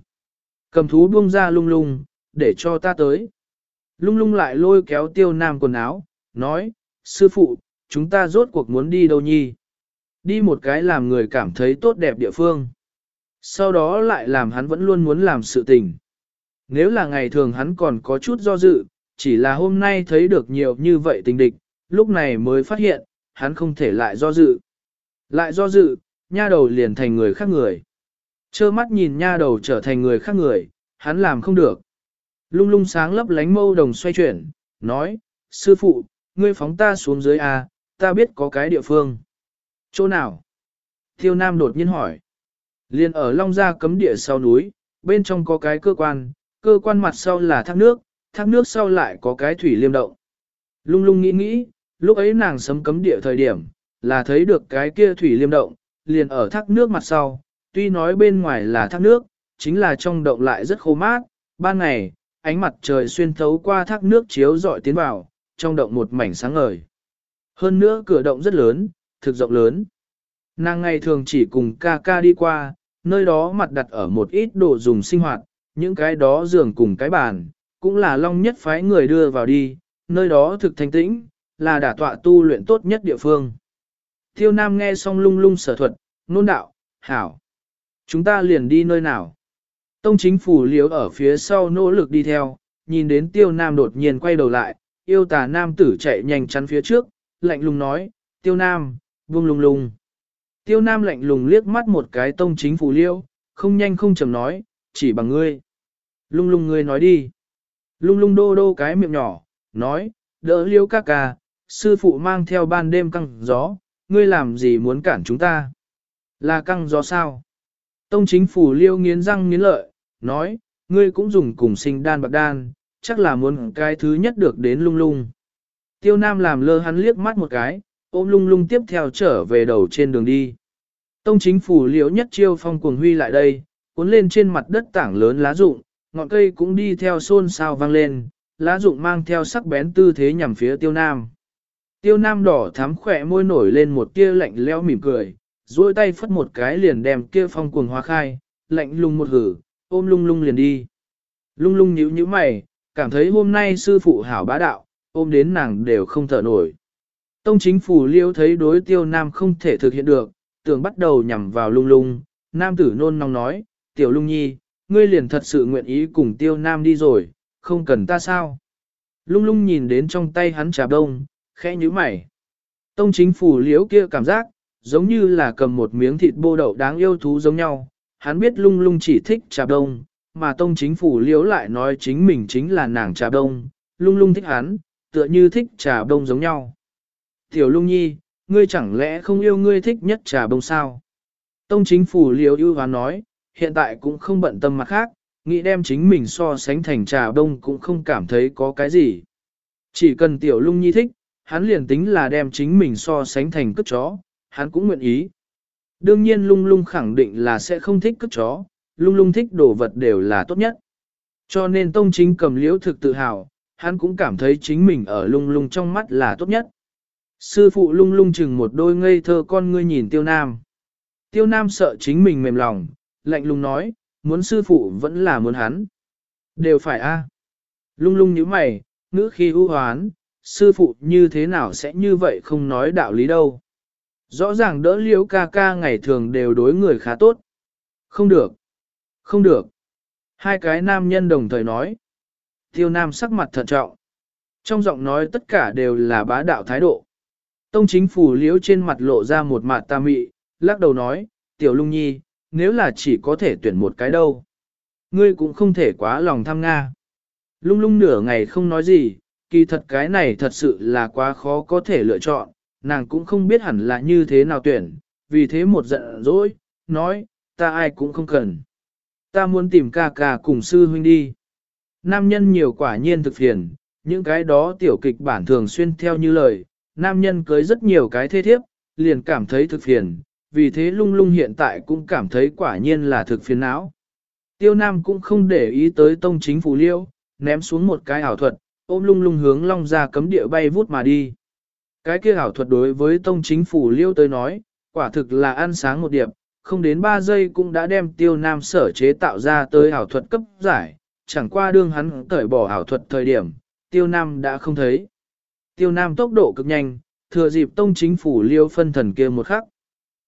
Cầm thú buông ra lung lung, để cho ta tới. Lung lung lại lôi kéo tiêu nam quần áo, nói, sư phụ, chúng ta rốt cuộc muốn đi đâu nhi? Đi một cái làm người cảm thấy tốt đẹp địa phương. Sau đó lại làm hắn vẫn luôn muốn làm sự tình. Nếu là ngày thường hắn còn có chút do dự, chỉ là hôm nay thấy được nhiều như vậy tình địch, lúc này mới phát hiện, hắn không thể lại do dự. Lại do dự, nha đầu liền thành người khác người. Chơ mắt nhìn nha đầu trở thành người khác người, hắn làm không được. Lung lung sáng lấp lánh mâu đồng xoay chuyển, nói, sư phụ, ngươi phóng ta xuống dưới A, ta biết có cái địa phương. Chỗ nào? Thiêu Nam đột nhiên hỏi. Liên ở Long Gia cấm địa sau núi, bên trong có cái cơ quan, cơ quan mặt sau là thác nước, thác nước sau lại có cái thủy liêm động. Lung lung nghĩ nghĩ, lúc ấy nàng sấm cấm địa thời điểm, là thấy được cái kia thủy liêm động, liền ở thác nước mặt sau, tuy nói bên ngoài là thác nước, chính là trong động lại rất khô mát, ban ngày, ánh mặt trời xuyên thấu qua thác nước chiếu rọi tiến vào, trong động một mảnh sáng ngời. Hơn nữa cửa động rất lớn, thực rộng lớn. Nàng ngày thường chỉ cùng ca ca đi qua, nơi đó mặt đặt ở một ít đồ dùng sinh hoạt, những cái đó giường cùng cái bàn, cũng là long nhất phái người đưa vào đi, nơi đó thực thanh tĩnh, là đả tọa tu luyện tốt nhất địa phương. Tiêu Nam nghe xong lung lung sở thuật, nôn đạo, hảo. Chúng ta liền đi nơi nào? Tông chính phủ liếu ở phía sau nỗ lực đi theo, nhìn đến tiêu nam đột nhiên quay đầu lại, yêu tà nam tử chạy nhanh chắn phía trước, lạnh lùng nói, tiêu nam, buông lung lung. Tiêu nam lạnh lùng liếc mắt một cái tông chính phủ liêu, không nhanh không chậm nói, chỉ bằng ngươi. Lung lung ngươi nói đi. Lung lung đô đô cái miệng nhỏ, nói, đỡ liêu ca ca, sư phụ mang theo ban đêm căng gió, ngươi làm gì muốn cản chúng ta? Là căng gió sao? Tông chính phủ liêu nghiến răng nghiến lợi, nói, ngươi cũng dùng cùng sinh đan bạc đan, chắc là muốn cái thứ nhất được đến lung lung. Tiêu Nam làm lơ hắn liếc mắt một cái, ôm lung lung tiếp theo trở về đầu trên đường đi. Tông chính phủ liễu nhất chiêu phong cuồng huy lại đây, cuốn lên trên mặt đất tảng lớn lá rụng, ngọn cây cũng đi theo xôn xao vang lên, lá rụng mang theo sắc bén tư thế nhằm phía tiêu nam. Tiêu nam đỏ thắm khỏe môi nổi lên một tia lạnh leo mỉm cười, duỗi tay phất một cái liền đem kia phong cuồng hóa khai, lạnh lùng một hử, ôm lung lung liền đi. Lung lung nhíu nhíu mày, cảm thấy hôm nay sư phụ hảo bá đạo, ôm đến nàng đều không thở nổi. Tông chính phủ liêu thấy đối tiêu nam không thể thực hiện được, tưởng bắt đầu nhằm vào lung lung, nam tử nôn nóng nói, tiểu lung nhi, ngươi liền thật sự nguyện ý cùng tiêu nam đi rồi, không cần ta sao. Lung lung nhìn đến trong tay hắn trà đông, khẽ nhíu mày. Tông chính phủ liếu kia cảm giác, giống như là cầm một miếng thịt bô đậu đáng yêu thú giống nhau, hắn biết lung lung chỉ thích trà đông, mà tông chính phủ liếu lại nói chính mình chính là nàng trà đông, lung lung thích hắn, tựa như thích trà đông giống nhau. Tiểu lung nhi, ngươi chẳng lẽ không yêu ngươi thích nhất trà đông sao? Tông chính phủ liếu ưu hoán nói, hiện tại cũng không bận tâm mặt khác, nghĩ đem chính mình so sánh thành trà đông cũng không cảm thấy có cái gì. Chỉ cần tiểu lung nhi thích, hắn liền tính là đem chính mình so sánh thành cất chó, hắn cũng nguyện ý. Đương nhiên lung lung khẳng định là sẽ không thích cất chó, lung lung thích đồ vật đều là tốt nhất. Cho nên tông chính cầm liễu thực tự hào, hắn cũng cảm thấy chính mình ở lung lung trong mắt là tốt nhất. Sư phụ lung lung chừng một đôi ngây thơ con ngươi nhìn tiêu nam. Tiêu nam sợ chính mình mềm lòng, lạnh lùng nói, muốn sư phụ vẫn là muốn hắn. Đều phải a. Lung lung như mày, ngữ khi ưu hoán, sư phụ như thế nào sẽ như vậy không nói đạo lý đâu. Rõ ràng đỡ liễu ca ca ngày thường đều đối người khá tốt. Không được. Không được. Hai cái nam nhân đồng thời nói. Tiêu nam sắc mặt thận trọng. Trong giọng nói tất cả đều là bá đạo thái độ. Tông chính phủ liễu trên mặt lộ ra một mặt ta mị, lắc đầu nói, tiểu lung nhi, nếu là chỉ có thể tuyển một cái đâu. Ngươi cũng không thể quá lòng tham Nga. Lung lung nửa ngày không nói gì, kỳ thật cái này thật sự là quá khó có thể lựa chọn, nàng cũng không biết hẳn là như thế nào tuyển, vì thế một giận dỗi, nói, ta ai cũng không cần. Ta muốn tìm ca ca cùng sư huynh đi. Nam nhân nhiều quả nhiên thực phiền, những cái đó tiểu kịch bản thường xuyên theo như lời, nam nhân cưới rất nhiều cái thế thiếp, liền cảm thấy thực phiền, vì thế lung lung hiện tại cũng cảm thấy quả nhiên là thực phiền não. Tiêu Nam cũng không để ý tới tông chính phủ liêu, ném xuống một cái ảo thuật, ôm lung lung hướng long ra cấm địa bay vút mà đi. Cái kia ảo thuật đối với tông chính phủ liêu tới nói, quả thực là ăn sáng một điệp, không đến 3 giây cũng đã đem tiêu nam sở chế tạo ra tới ảo thuật cấp giải, chẳng qua đương hắn cởi bỏ ảo thuật thời điểm, tiêu nam đã không thấy. Tiêu nam tốc độ cực nhanh, thừa dịp tông chính phủ liêu phân thần kia một khắc.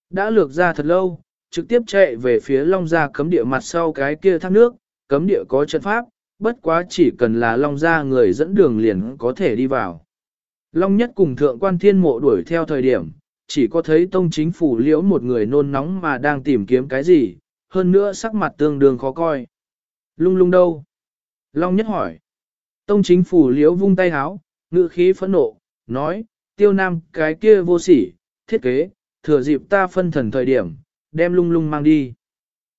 Đã lược ra thật lâu, trực tiếp chạy về phía long gia cấm địa mặt sau cái kia thác nước, cấm địa có trận pháp, bất quá chỉ cần là long gia người dẫn đường liền có thể đi vào. Long nhất cùng thượng quan thiên mộ đuổi theo thời điểm, chỉ có thấy tông chính phủ liễu một người nôn nóng mà đang tìm kiếm cái gì, hơn nữa sắc mặt tương đương khó coi. Lung lung đâu? Long nhất hỏi. Tông chính phủ liễu vung tay háo, ngự khí phẫn nộ, nói, tiêu nam cái kia vô sỉ, thiết kế, thừa dịp ta phân thần thời điểm, đem lung lung mang đi.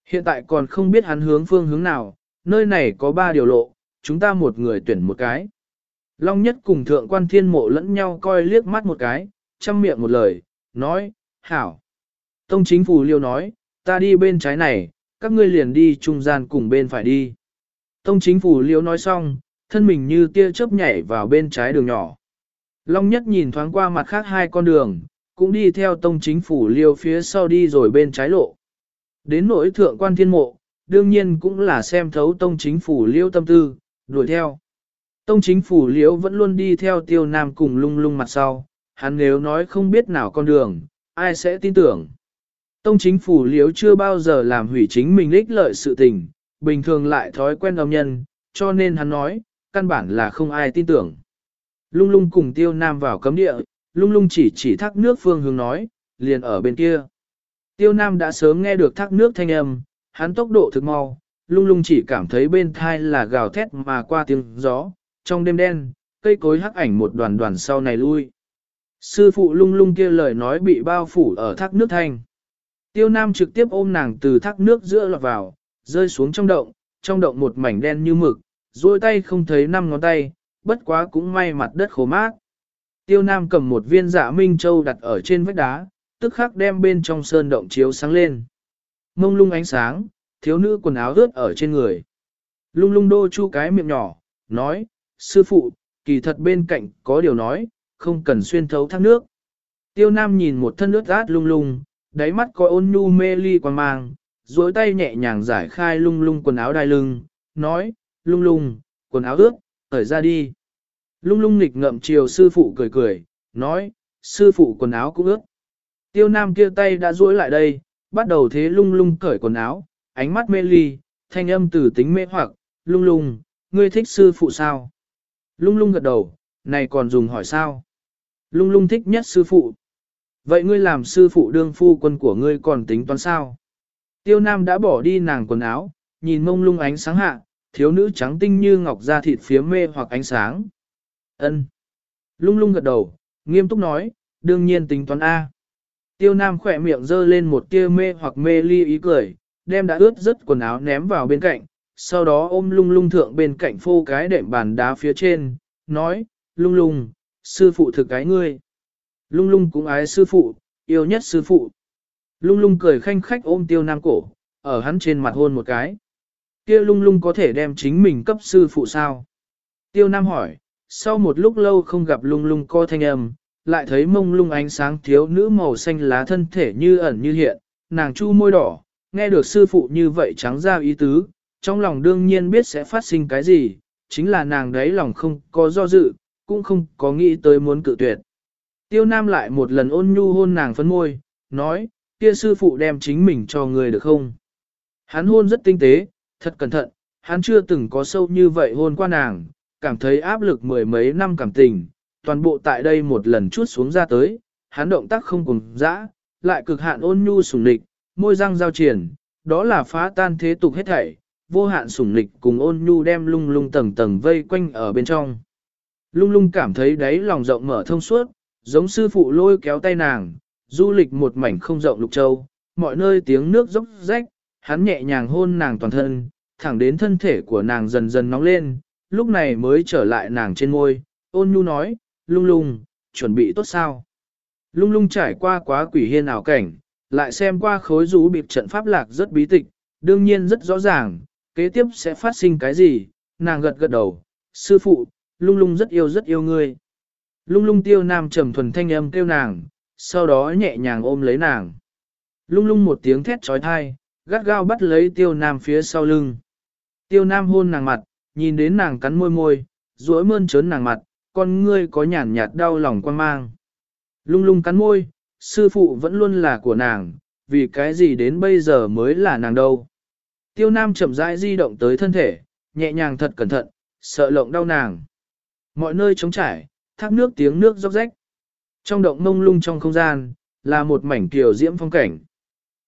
Hiện tại còn không biết hắn hướng phương hướng nào, nơi này có ba điều lộ, chúng ta một người tuyển một cái. Long nhất cùng thượng quan thiên mộ lẫn nhau coi liếc mắt một cái, chăm miệng một lời, nói, hảo. Tông chính phủ liêu nói, ta đi bên trái này, các ngươi liền đi trung gian cùng bên phải đi. Tông chính phủ liêu nói xong, thân mình như tia chớp nhảy vào bên trái đường nhỏ. Long nhất nhìn thoáng qua mặt khác hai con đường, cũng đi theo tông chính phủ liêu phía sau đi rồi bên trái lộ. Đến nỗi thượng quan thiên mộ, đương nhiên cũng là xem thấu tông chính phủ liêu tâm tư, đuổi theo. Tông chính phủ liễu vẫn luôn đi theo tiêu nam cùng lung lung mặt sau, hắn nếu nói không biết nào con đường, ai sẽ tin tưởng. Tông chính phủ liễu chưa bao giờ làm hủy chính mình ích lợi sự tình, bình thường lại thói quen âm nhân, cho nên hắn nói, căn bản là không ai tin tưởng. Lung lung cùng tiêu nam vào cấm địa, lung lung chỉ chỉ thác nước phương hướng nói, liền ở bên kia. Tiêu Nam đã sớm nghe được thác nước thanh âm, hắn tốc độ thực mau, lung lung chỉ cảm thấy bên thai là gào thét mà qua tiếng gió, trong đêm đen, cây cối hắc ảnh một đoàn đoàn sau này lui. Sư phụ lung lung kia lời nói bị bao phủ ở thác nước thanh. Tiêu Nam trực tiếp ôm nàng từ thác nước giữa lọt vào, rơi xuống trong động, trong động một mảnh đen như mực, duỗi tay không thấy năm ngón tay, bất quá cũng may mặt đất khô mát. Tiêu Nam cầm một viên dạ minh châu đặt ở trên vách đá, tức khắc đem bên trong sơn động chiếu sáng lên. Mông lung ánh sáng, thiếu nữ quần áo ướt ở trên người. Lung lung đô chu cái miệng nhỏ, nói, sư phụ, kỳ thật bên cạnh có điều nói, không cần xuyên thấu thác nước. Tiêu Nam nhìn một thân ướt át lung lung, đáy mắt có ôn nhu mê ly quan mang, duỗi tay nhẹ nhàng giải khai lung lung quần áo đai lưng, nói, lung lung, quần áo ướt, thởi ra đi. Lung lung nghịch ngậm chiều sư phụ cười cười, nói, sư phụ quần áo cũng ướt. Tiêu nam kia tay đã duỗi lại đây, bắt đầu thế lung lung cởi quần áo, ánh mắt mê ly, thanh âm từ tính mê hoặc, lung lung, ngươi thích sư phụ sao? Lung lung gật đầu, này còn dùng hỏi sao? Lung lung thích nhất sư phụ. Vậy ngươi làm sư phụ đương phu quân của ngươi còn tính toán sao? Tiêu nam đã bỏ đi nàng quần áo, nhìn mông lung ánh sáng hạ, thiếu nữ trắng tinh như ngọc da thịt phía mê hoặc ánh sáng. Ân. Lung lung gật đầu, nghiêm túc nói, đương nhiên tính toán A. Tiêu Nam khỏe miệng dơ lên một tia mê hoặc mê ly ý cười, đem đã ướt rất quần áo ném vào bên cạnh, sau đó ôm lung lung thượng bên cạnh phô cái đệm bàn đá phía trên, nói, lung lung, sư phụ thực cái ngươi. Lung lung cũng ái sư phụ, yêu nhất sư phụ. Lung lung cười khanh khách ôm tiêu nam cổ, ở hắn trên mặt hôn một cái. Kia lung lung có thể đem chính mình cấp sư phụ sao? Tiêu nam hỏi, sau một lúc lâu không gặp lung lung co thanh âm, lại thấy mông lung ánh sáng thiếu nữ màu xanh lá thân thể như ẩn như hiện, nàng chu môi đỏ, nghe được sư phụ như vậy trắng ra ý tứ, trong lòng đương nhiên biết sẽ phát sinh cái gì, chính là nàng đấy lòng không có do dự, cũng không có nghĩ tới muốn cự tuyệt. Tiêu Nam lại một lần ôn nhu hôn nàng phấn môi, nói, kia sư phụ đem chính mình cho người được không? Hắn hôn rất tinh tế, thật cẩn thận, hắn chưa từng có sâu như vậy hôn qua nàng, cảm thấy áp lực mười mấy năm cảm tình, toàn bộ tại đây một lần chút xuống ra tới, hắn động tác không cùng dã, lại cực hạn ôn nhu sủng nịch, môi răng giao triển, đó là phá tan thế tục hết thảy, vô hạn sủng nịch cùng ôn nhu đem lung lung tầng tầng vây quanh ở bên trong. Lung lung cảm thấy đáy lòng rộng mở thông suốt, giống sư phụ lôi kéo tay nàng, du lịch một mảnh không rộng lục châu, mọi nơi tiếng nước dốc rách, hắn nhẹ nhàng hôn nàng toàn thân, thẳng đến thân thể của nàng dần dần nóng lên, lúc này mới trở lại nàng trên môi, ôn nhu nói, lung lung, chuẩn bị tốt sao. Lung lung trải qua quá quỷ hiên ảo cảnh, lại xem qua khối rú bịp trận pháp lạc rất bí tịch, đương nhiên rất rõ ràng, kế tiếp sẽ phát sinh cái gì, nàng gật gật đầu, sư phụ, lung lung rất yêu rất yêu ngươi. Lung lung tiêu nam trầm thuần thanh âm kêu nàng, sau đó nhẹ nhàng ôm lấy nàng. Lung lung một tiếng thét trói thai, gắt gao bắt lấy tiêu nam phía sau lưng. Tiêu nam hôn nàng mặt, nhìn đến nàng cắn môi môi, duỗi mơn trớn nàng mặt, con ngươi có nhàn nhạt đau lòng quan mang. Lung lung cắn môi, sư phụ vẫn luôn là của nàng, vì cái gì đến bây giờ mới là nàng đâu. Tiêu nam chậm rãi di động tới thân thể, nhẹ nhàng thật cẩn thận, sợ lộng đau nàng. Mọi nơi trống trải, thác nước tiếng nước róc rách. Trong động mông lung trong không gian, là một mảnh kiều diễm phong cảnh.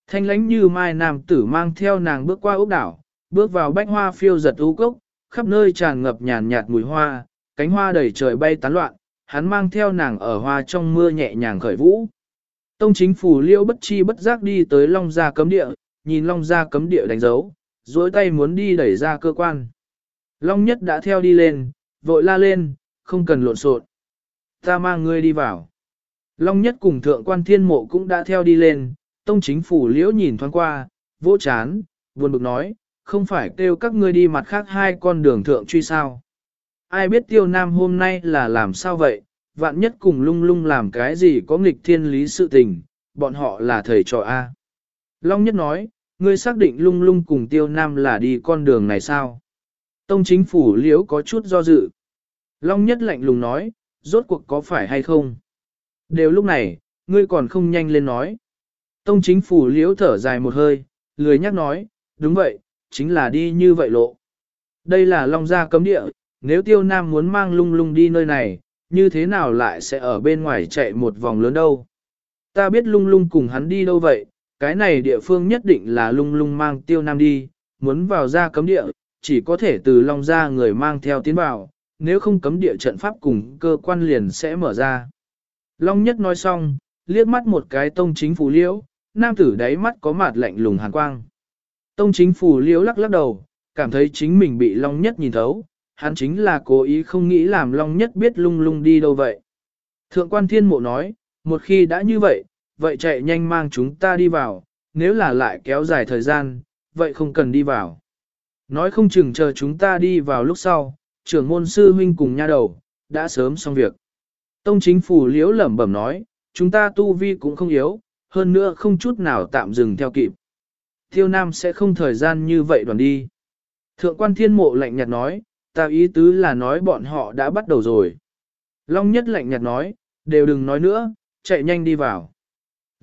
Thanh lánh như mai nam tử mang theo nàng bước qua ốc đảo, bước vào bách hoa phiêu giật ú cốc, khắp nơi tràn ngập nhàn nhạt mùi hoa, cánh hoa đầy trời bay tán loạn, hắn mang theo nàng ở hoa trong mưa nhẹ nhàng khởi vũ. Tông chính phủ liêu bất chi bất giác đi tới Long Gia cấm địa, nhìn Long Gia cấm địa đánh dấu, duỗi tay muốn đi đẩy ra cơ quan. Long nhất đã theo đi lên, vội la lên, không cần lộn xộn. Ta mang ngươi đi vào. Long nhất cùng thượng quan thiên mộ cũng đã theo đi lên, tông chính phủ liễu nhìn thoáng qua, vỗ chán, buồn bực nói, không phải kêu các ngươi đi mặt khác hai con đường thượng truy sao. Ai biết tiêu nam hôm nay là làm sao vậy, vạn nhất cùng lung lung làm cái gì có nghịch thiên lý sự tình, bọn họ là thầy trò A. Long nhất nói, ngươi xác định lung lung cùng tiêu nam là đi con đường này sao? Tông chính phủ liễu có chút do dự. Long nhất lạnh lùng nói, rốt cuộc có phải hay không? Đều lúc này, ngươi còn không nhanh lên nói. Tông chính phủ liễu thở dài một hơi, lười nhắc nói, đúng vậy, chính là đi như vậy lộ. Đây là Long Gia cấm địa, nếu tiêu nam muốn mang lung lung đi nơi này, như thế nào lại sẽ ở bên ngoài chạy một vòng lớn đâu? Ta biết lung lung cùng hắn đi đâu vậy, cái này địa phương nhất định là lung lung mang tiêu nam đi, muốn vào ra cấm địa, chỉ có thể từ Long Gia người mang theo tiến vào, nếu không cấm địa trận pháp cùng cơ quan liền sẽ mở ra. Long nhất nói xong, liếc mắt một cái tông chính phủ liễu, nam tử đáy mắt có mặt lạnh lùng hàn quang. Tông chính phủ liễu lắc lắc đầu, cảm thấy chính mình bị Long nhất nhìn thấu, hắn chính là cố ý không nghĩ làm Long nhất biết lung lung đi đâu vậy. Thượng quan thiên mộ nói, một khi đã như vậy, vậy chạy nhanh mang chúng ta đi vào, nếu là lại kéo dài thời gian, vậy không cần đi vào. Nói không chừng chờ chúng ta đi vào lúc sau, trưởng môn sư huynh cùng nha đầu, đã sớm xong việc. Tông chính phủ liễu lẩm bẩm nói, chúng ta tu vi cũng không yếu, hơn nữa không chút nào tạm dừng theo kịp. Tiêu Nam sẽ không thời gian như vậy đoàn đi. Thượng quan thiên mộ lạnh nhạt nói, ta ý tứ là nói bọn họ đã bắt đầu rồi. Long nhất lạnh nhạt nói, đều đừng nói nữa, chạy nhanh đi vào.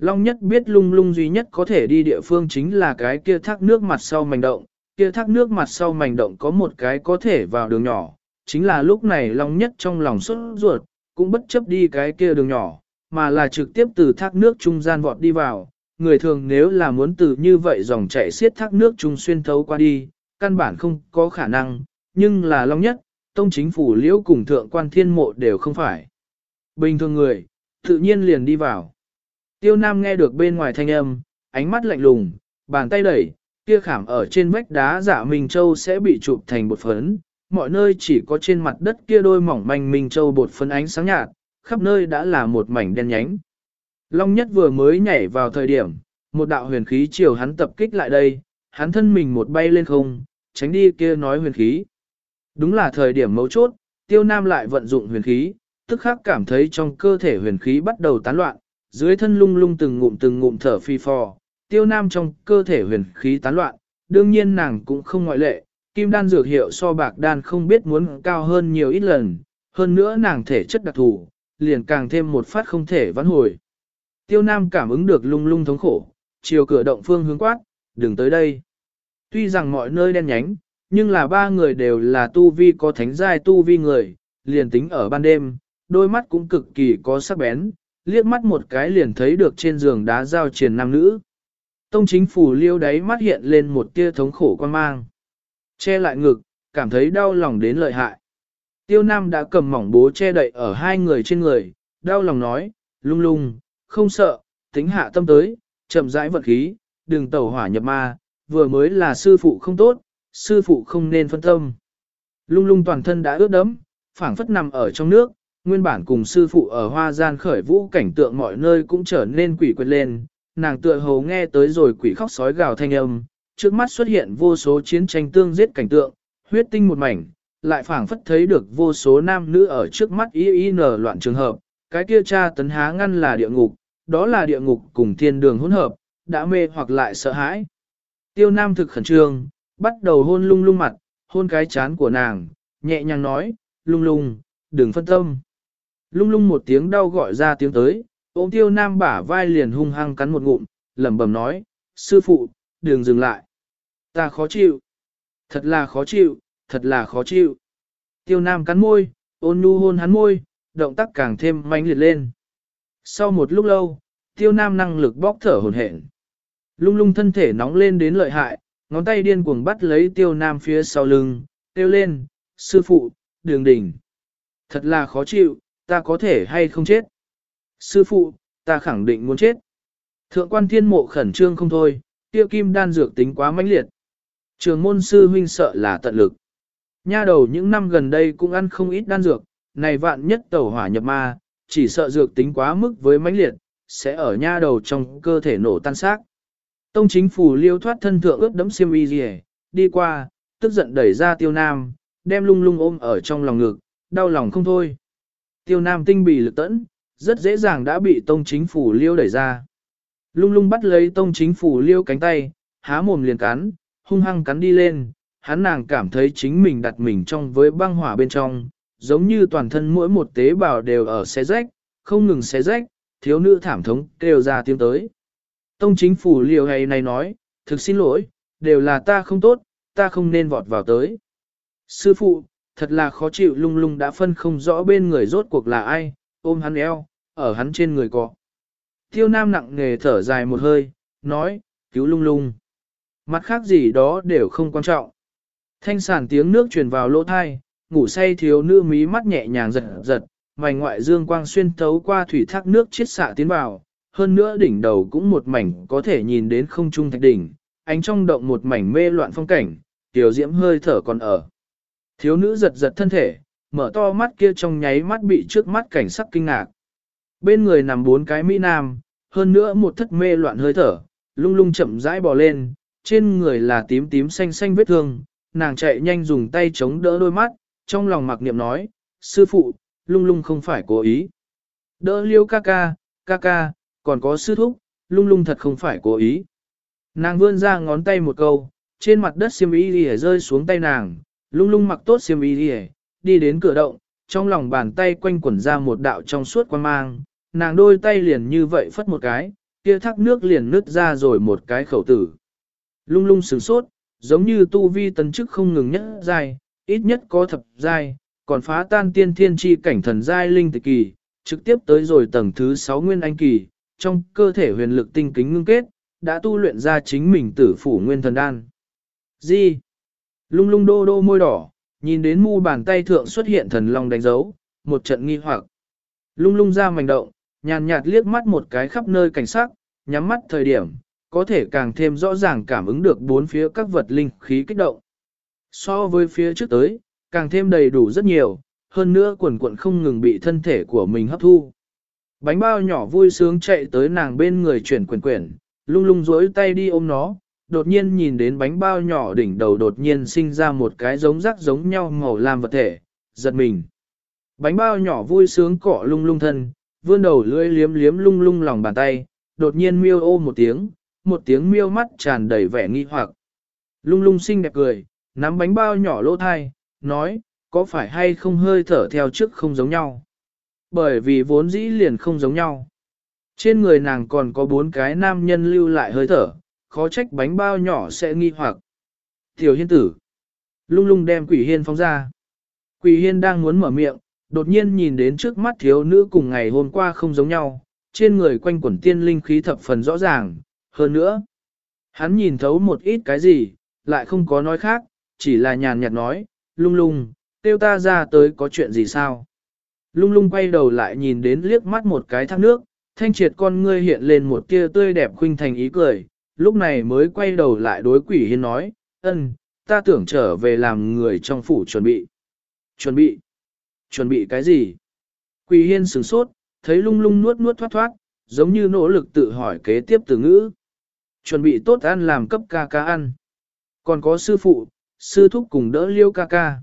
Long nhất biết lung lung duy nhất có thể đi địa phương chính là cái kia thác nước mặt sau mảnh động, kia thác nước mặt sau mảnh động có một cái có thể vào đường nhỏ, chính là lúc này Long nhất trong lòng xuất ruột, cũng bất chấp đi cái kia đường nhỏ, mà là trực tiếp từ thác nước trung gian vọt đi vào. Người thường nếu là muốn từ như vậy dòng chảy xiết thác nước trung xuyên thấu qua đi, căn bản không có khả năng, nhưng là Long nhất, tông chính phủ liễu cùng thượng quan thiên mộ đều không phải. Bình thường người, tự nhiên liền đi vào. Tiêu Nam nghe được bên ngoài thanh âm, ánh mắt lạnh lùng, bàn tay đẩy, kia khảm ở trên vách đá giả Minh Châu sẽ bị chụp thành bột phấn, mọi nơi chỉ có trên mặt đất kia đôi mỏng manh Minh Châu bột phấn ánh sáng nhạt, khắp nơi đã là một mảnh đen nhánh. Long Nhất vừa mới nhảy vào thời điểm, một đạo huyền khí chiều hắn tập kích lại đây, hắn thân mình một bay lên không, tránh đi kia nói huyền khí. Đúng là thời điểm mấu chốt, tiêu nam lại vận dụng huyền khí, tức khắc cảm thấy trong cơ thể huyền khí bắt đầu tán loạn, dưới thân lung lung từng ngụm từng ngụm thở phi phò, tiêu nam trong cơ thể huyền khí tán loạn, đương nhiên nàng cũng không ngoại lệ, kim đan dược hiệu so bạc đan không biết muốn cao hơn nhiều ít lần, hơn nữa nàng thể chất đặc thù, liền càng thêm một phát không thể vãn hồi. Tiêu nam cảm ứng được lung lung thống khổ, chiều cửa động phương hướng quát, đừng tới đây. Tuy rằng mọi nơi đen nhánh, nhưng là ba người đều là tu vi có thánh giai tu vi người, liền tính ở ban đêm, đôi mắt cũng cực kỳ có sắc bén, liếc mắt một cái liền thấy được trên giường đá giao triền nam nữ. Tông chính phủ liêu đáy mắt hiện lên một tia thống khổ quan mang. Che lại ngực, cảm thấy đau lòng đến lợi hại. Tiêu Nam đã cầm mỏng bố che đậy ở hai người trên người, đau lòng nói, lung lung, không sợ, tính hạ tâm tới, chậm rãi vật khí, đừng tẩu hỏa nhập ma, vừa mới là sư phụ không tốt, sư phụ không nên phân tâm. Lung lung toàn thân đã ướt đẫm, phảng phất nằm ở trong nước, nguyên bản cùng sư phụ ở hoa gian khởi vũ cảnh tượng mọi nơi cũng trở nên quỷ quyệt lên, nàng tựa hồ nghe tới rồi quỷ khóc sói gào thanh âm, trước mắt xuất hiện vô số chiến tranh tương giết cảnh tượng, huyết tinh một mảnh, lại phảng phất thấy được vô số nam nữ ở trước mắt y y nở loạn trường hợp, cái kia cha tấn há ngăn là địa ngục, đó là địa ngục cùng thiên đường hỗn hợp, đã mê hoặc lại sợ hãi. Tiêu nam thực khẩn trương, bắt đầu hôn lung lung mặt, hôn cái chán của nàng, nhẹ nhàng nói, lung lung, đừng phân tâm. Lung lung một tiếng đau gọi ra tiếng tới, ôm tiêu nam bả vai liền hung hăng cắn một ngụm, lẩm bẩm nói, sư phụ, đừng dừng lại. Ta khó chịu. Thật là khó chịu, thật là khó chịu. Tiêu nam cắn môi, ôn nhu hôn hắn môi, động tác càng thêm mãnh liệt lên. Sau một lúc lâu, tiêu nam năng lực bóc thở hồn hển. Lung lung thân thể nóng lên đến lợi hại, ngón tay điên cuồng bắt lấy tiêu nam phía sau lưng, tiêu lên, sư phụ, đường đỉnh. Thật là khó chịu, ta có thể hay không chết. Sư phụ, ta khẳng định muốn chết. Thượng quan thiên mộ khẩn trương không thôi, tiêu kim đan dược tính quá mãnh liệt. Trường môn sư huynh sợ là tận lực. Nha đầu những năm gần đây cũng ăn không ít đan dược, này vạn nhất tẩu hỏa nhập ma, chỉ sợ dược tính quá mức với mãnh liệt, sẽ ở nha đầu trong cơ thể nổ tan xác. Tông chính phủ liêu thoát thân thượng ướt đấm xiêm y gì đi qua, tức giận đẩy ra tiêu nam, đem lung lung ôm ở trong lòng ngực, đau lòng không thôi. Tiêu nam tinh bị lực tẫn, rất dễ dàng đã bị tông chính phủ liêu đẩy ra. Lung lung bắt lấy tông chính phủ liêu cánh tay, há mồm liền cắn, hung hăng cắn đi lên, hắn nàng cảm thấy chính mình đặt mình trong với băng hỏa bên trong, giống như toàn thân mỗi một tế bào đều ở xé rách, không ngừng xé rách, thiếu nữ thảm thống kêu ra tiếng tới. Tông chính phủ liều hay này nói, thực xin lỗi, đều là ta không tốt, ta không nên vọt vào tới. Sư phụ, thật là khó chịu lung lung đã phân không rõ bên người rốt cuộc là ai, ôm hắn eo, ở hắn trên người cọ. Tiêu nam nặng nghề thở dài một hơi, nói, cứu lung lung. Mặt khác gì đó đều không quan trọng. Thanh sản tiếng nước truyền vào lỗ thai, ngủ say thiếu nữ mí mắt nhẹ nhàng giật giật, mảnh ngoại dương quang xuyên thấu qua thủy thác nước chiết xạ tiến vào, hơn nữa đỉnh đầu cũng một mảnh có thể nhìn đến không trung thạch đỉnh, ánh trong động một mảnh mê loạn phong cảnh, tiểu diễm hơi thở còn ở. Thiếu nữ giật giật thân thể, mở to mắt kia trong nháy mắt bị trước mắt cảnh sắc kinh ngạc. Bên người nằm bốn cái mỹ nam, hơn nữa một thất mê loạn hơi thở, lung lung chậm rãi bò lên, trên người là tím tím xanh xanh vết thương, nàng chạy nhanh dùng tay chống đỡ đôi mắt, trong lòng mặc niệm nói, sư phụ, lung lung không phải cố ý. Đỡ liêu ca ca, ca ca, còn có sư thúc, lung lung thật không phải cố ý. Nàng vươn ra ngón tay một câu, trên mặt đất xiêm y lìa rơi xuống tay nàng, lung lung mặc tốt xiêm y đi, đi đến cửa động, trong lòng bàn tay quanh quẩn ra một đạo trong suốt quan mang, nàng đôi tay liền như vậy phất một cái, kia thác nước liền nứt ra rồi một cái khẩu tử. Lung lung sửng sốt, giống như tu vi tấn chức không ngừng nhất giai, ít nhất có thập giai, còn phá tan tiên thiên chi cảnh thần giai linh tịch kỳ, trực tiếp tới rồi tầng thứ 6 nguyên anh kỳ, trong cơ thể huyền lực tinh kính ngưng kết, đã tu luyện ra chính mình tử phủ nguyên thần đan. Gì? Lung lung đô đô môi đỏ, nhìn đến mu bàn tay thượng xuất hiện thần long đánh dấu, một trận nghi hoặc. Lung lung ra mảnh động, nhàn nhạt liếc mắt một cái khắp nơi cảnh sắc, nhắm mắt thời điểm, có thể càng thêm rõ ràng cảm ứng được bốn phía các vật linh khí kích động. So với phía trước tới, càng thêm đầy đủ rất nhiều, hơn nữa quần quận không ngừng bị thân thể của mình hấp thu. Bánh bao nhỏ vui sướng chạy tới nàng bên người chuyển quyển quyển, lung lung dối tay đi ôm nó, đột nhiên nhìn đến bánh bao nhỏ đỉnh đầu đột nhiên sinh ra một cái giống rắc giống nhau màu lam vật thể, giật mình. Bánh bao nhỏ vui sướng cọ lung lung thân, vươn đầu lưỡi liếm liếm lung lung lòng bàn tay, đột nhiên miêu ô một tiếng, một tiếng miêu mắt tràn đầy vẻ nghi hoặc. Lung lung xinh đẹp cười, nắm bánh bao nhỏ lỗ thai, nói, có phải hay không hơi thở theo trước không giống nhau. Bởi vì vốn dĩ liền không giống nhau. Trên người nàng còn có bốn cái nam nhân lưu lại hơi thở, khó trách bánh bao nhỏ sẽ nghi hoặc. Tiểu hiên tử. Lung lung đem quỷ hiên phóng ra. Quỷ hiên đang muốn mở miệng, đột nhiên nhìn đến trước mắt thiếu nữ cùng ngày hôm qua không giống nhau, trên người quanh quẩn tiên linh khí thập phần rõ ràng, hơn nữa. Hắn nhìn thấu một ít cái gì, lại không có nói khác, chỉ là nhàn nhạt nói, lung lung, tiêu ta ra tới có chuyện gì sao? Lung lung quay đầu lại nhìn đến liếc mắt một cái thác nước, thanh triệt con ngươi hiện lên một tia tươi đẹp khuynh thành ý cười, lúc này mới quay đầu lại đối quỷ hiên nói, ân, ta tưởng trở về làm người trong phủ chuẩn bị. Chuẩn bị? Chuẩn bị cái gì? Quỷ hiên sửng sốt, thấy lung lung nuốt nuốt thoát thoát, giống như nỗ lực tự hỏi kế tiếp từ ngữ. Chuẩn bị tốt ăn làm cấp ca ca ăn. Còn có sư phụ, sư thúc cùng đỡ liêu ca ca.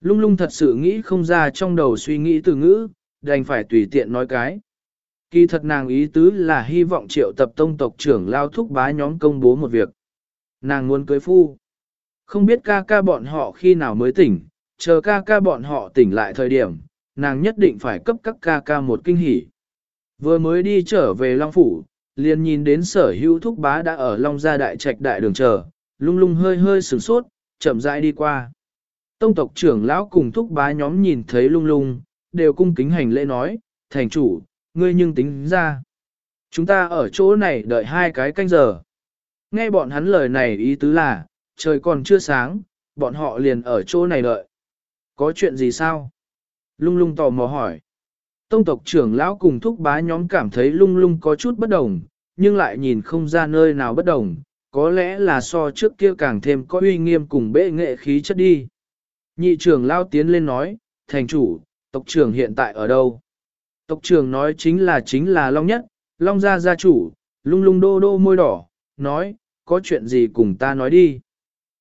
Lung lung thật sự nghĩ không ra trong đầu suy nghĩ từ ngữ, đành phải tùy tiện nói cái. Kỳ thật nàng ý tứ là hy vọng triệu tập tông tộc trưởng lao thúc bá nhóm công bố một việc. Nàng muốn cưới phu. Không biết ca ca bọn họ khi nào mới tỉnh, chờ ca ca bọn họ tỉnh lại thời điểm, nàng nhất định phải cấp các ca ca một kinh hỉ. Vừa mới đi trở về Long Phủ, liền nhìn đến sở hữu thúc bá đã ở Long Gia Đại Trạch Đại đường chờ, lung lung hơi hơi sửng sốt, chậm rãi đi qua. Tông tộc trưởng lão cùng thúc bá nhóm nhìn thấy lung lung, đều cung kính hành lễ nói, thành chủ, ngươi nhưng tính ra. Chúng ta ở chỗ này đợi hai cái canh giờ. Nghe bọn hắn lời này ý tứ là, trời còn chưa sáng, bọn họ liền ở chỗ này đợi. Có chuyện gì sao? Lung lung tò mò hỏi. Tông tộc trưởng lão cùng thúc bá nhóm cảm thấy lung lung có chút bất đồng, nhưng lại nhìn không ra nơi nào bất đồng, có lẽ là so trước kia càng thêm có uy nghiêm cùng bệ nghệ khí chất đi. Nhị trưởng lao tiến lên nói, thành chủ, tộc trưởng hiện tại ở đâu? Tộc trưởng nói chính là chính là Long Nhất, Long gia gia chủ, lung lung đô đô môi đỏ, nói, có chuyện gì cùng ta nói đi.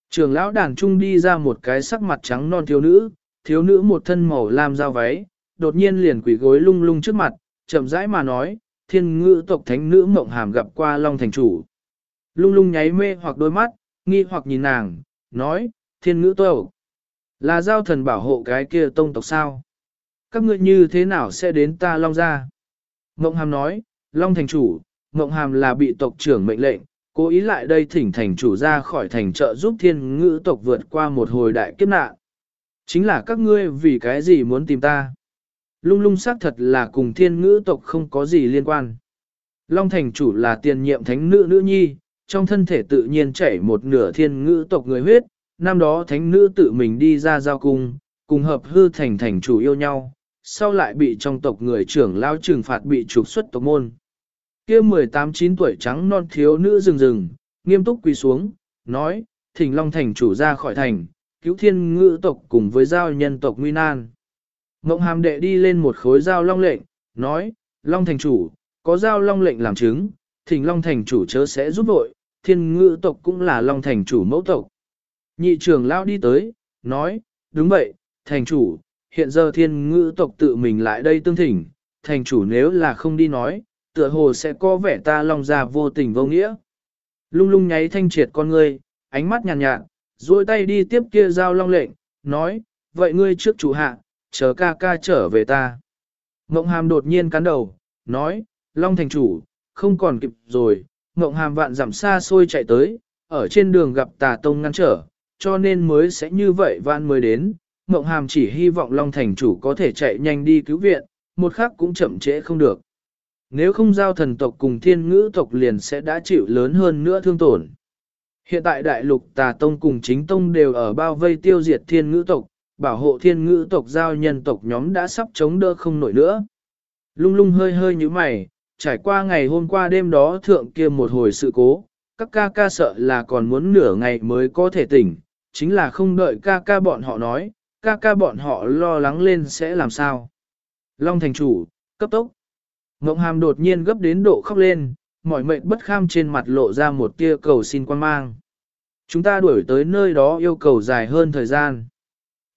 Trưởng lão đàn trung đi ra một cái sắc mặt trắng non thiếu nữ, thiếu nữ một thân màu lam dao váy, đột nhiên liền quỷ gối lung lung trước mặt, chậm rãi mà nói, thiên ngữ tộc thánh nữ mộng hàm gặp qua Long thành chủ. Lung lung nháy mê hoặc đôi mắt, nghi hoặc nhìn nàng, nói, thiên ngữ tộc, là giao thần bảo hộ cái kia tông tộc sao? Các ngươi như thế nào sẽ đến ta Long ra? Mộng hàm nói, Long thành chủ, Mộng hàm là bị tộc trưởng mệnh lệnh, cố ý lại đây thỉnh thành chủ ra khỏi thành trợ giúp thiên ngữ tộc vượt qua một hồi đại kiếp nạn. Chính là các ngươi vì cái gì muốn tìm ta? Lung lung xác thật là cùng thiên ngữ tộc không có gì liên quan. Long thành chủ là tiền nhiệm thánh nữ nữ nhi, trong thân thể tự nhiên chảy một nửa thiên ngữ tộc người huyết, năm đó thánh nữ tự mình đi ra giao cung, cùng hợp hư thành thành chủ yêu nhau, sau lại bị trong tộc người trưởng lao trừng phạt bị trục xuất tộc môn. kia 18-9 tuổi trắng non thiếu nữ rừng rừng, nghiêm túc quỳ xuống, nói, thỉnh long thành chủ ra khỏi thành, cứu thiên ngữ tộc cùng với giao nhân tộc nguy nan. Ngộng hàm đệ đi lên một khối giao long lệnh, nói, long thành chủ, có giao long lệnh làm chứng, thỉnh long thành chủ chớ sẽ giúp vội, thiên ngữ tộc cũng là long thành chủ mẫu tộc. Nhị trưởng lao đi tới, nói, đúng vậy, thành chủ, hiện giờ thiên ngữ tộc tự mình lại đây tương thỉnh, thành chủ nếu là không đi nói, tựa hồ sẽ có vẻ ta long ra vô tình vô nghĩa. Lung lung nháy thanh triệt con ngươi, ánh mắt nhàn nhạt, nhạt duỗi tay đi tiếp kia giao long lệnh, nói, vậy ngươi trước chủ hạ, chờ ca ca trở về ta. Mộng hàm đột nhiên cắn đầu, nói, long thành chủ, không còn kịp rồi, mộng hàm vạn giảm xa xôi chạy tới, ở trên đường gặp tà tông ngăn trở, cho nên mới sẽ như vậy vạn mới đến. Mộng hàm chỉ hy vọng Long Thành chủ có thể chạy nhanh đi cứu viện, một khắc cũng chậm trễ không được. Nếu không giao thần tộc cùng thiên ngữ tộc liền sẽ đã chịu lớn hơn nữa thương tổn. Hiện tại đại lục tà tông cùng chính tông đều ở bao vây tiêu diệt thiên ngữ tộc, bảo hộ thiên ngữ tộc giao nhân tộc nhóm đã sắp chống đỡ không nổi nữa. Lung lung hơi hơi như mày, trải qua ngày hôm qua đêm đó thượng kia một hồi sự cố, các ca ca sợ là còn muốn nửa ngày mới có thể tỉnh, chính là không đợi ca ca bọn họ nói, ca ca bọn họ lo lắng lên sẽ làm sao. Long thành chủ, cấp tốc. Ngộng hàm đột nhiên gấp đến độ khóc lên, mỏi mệt bất kham trên mặt lộ ra một tia cầu xin quan mang. Chúng ta đuổi tới nơi đó yêu cầu dài hơn thời gian.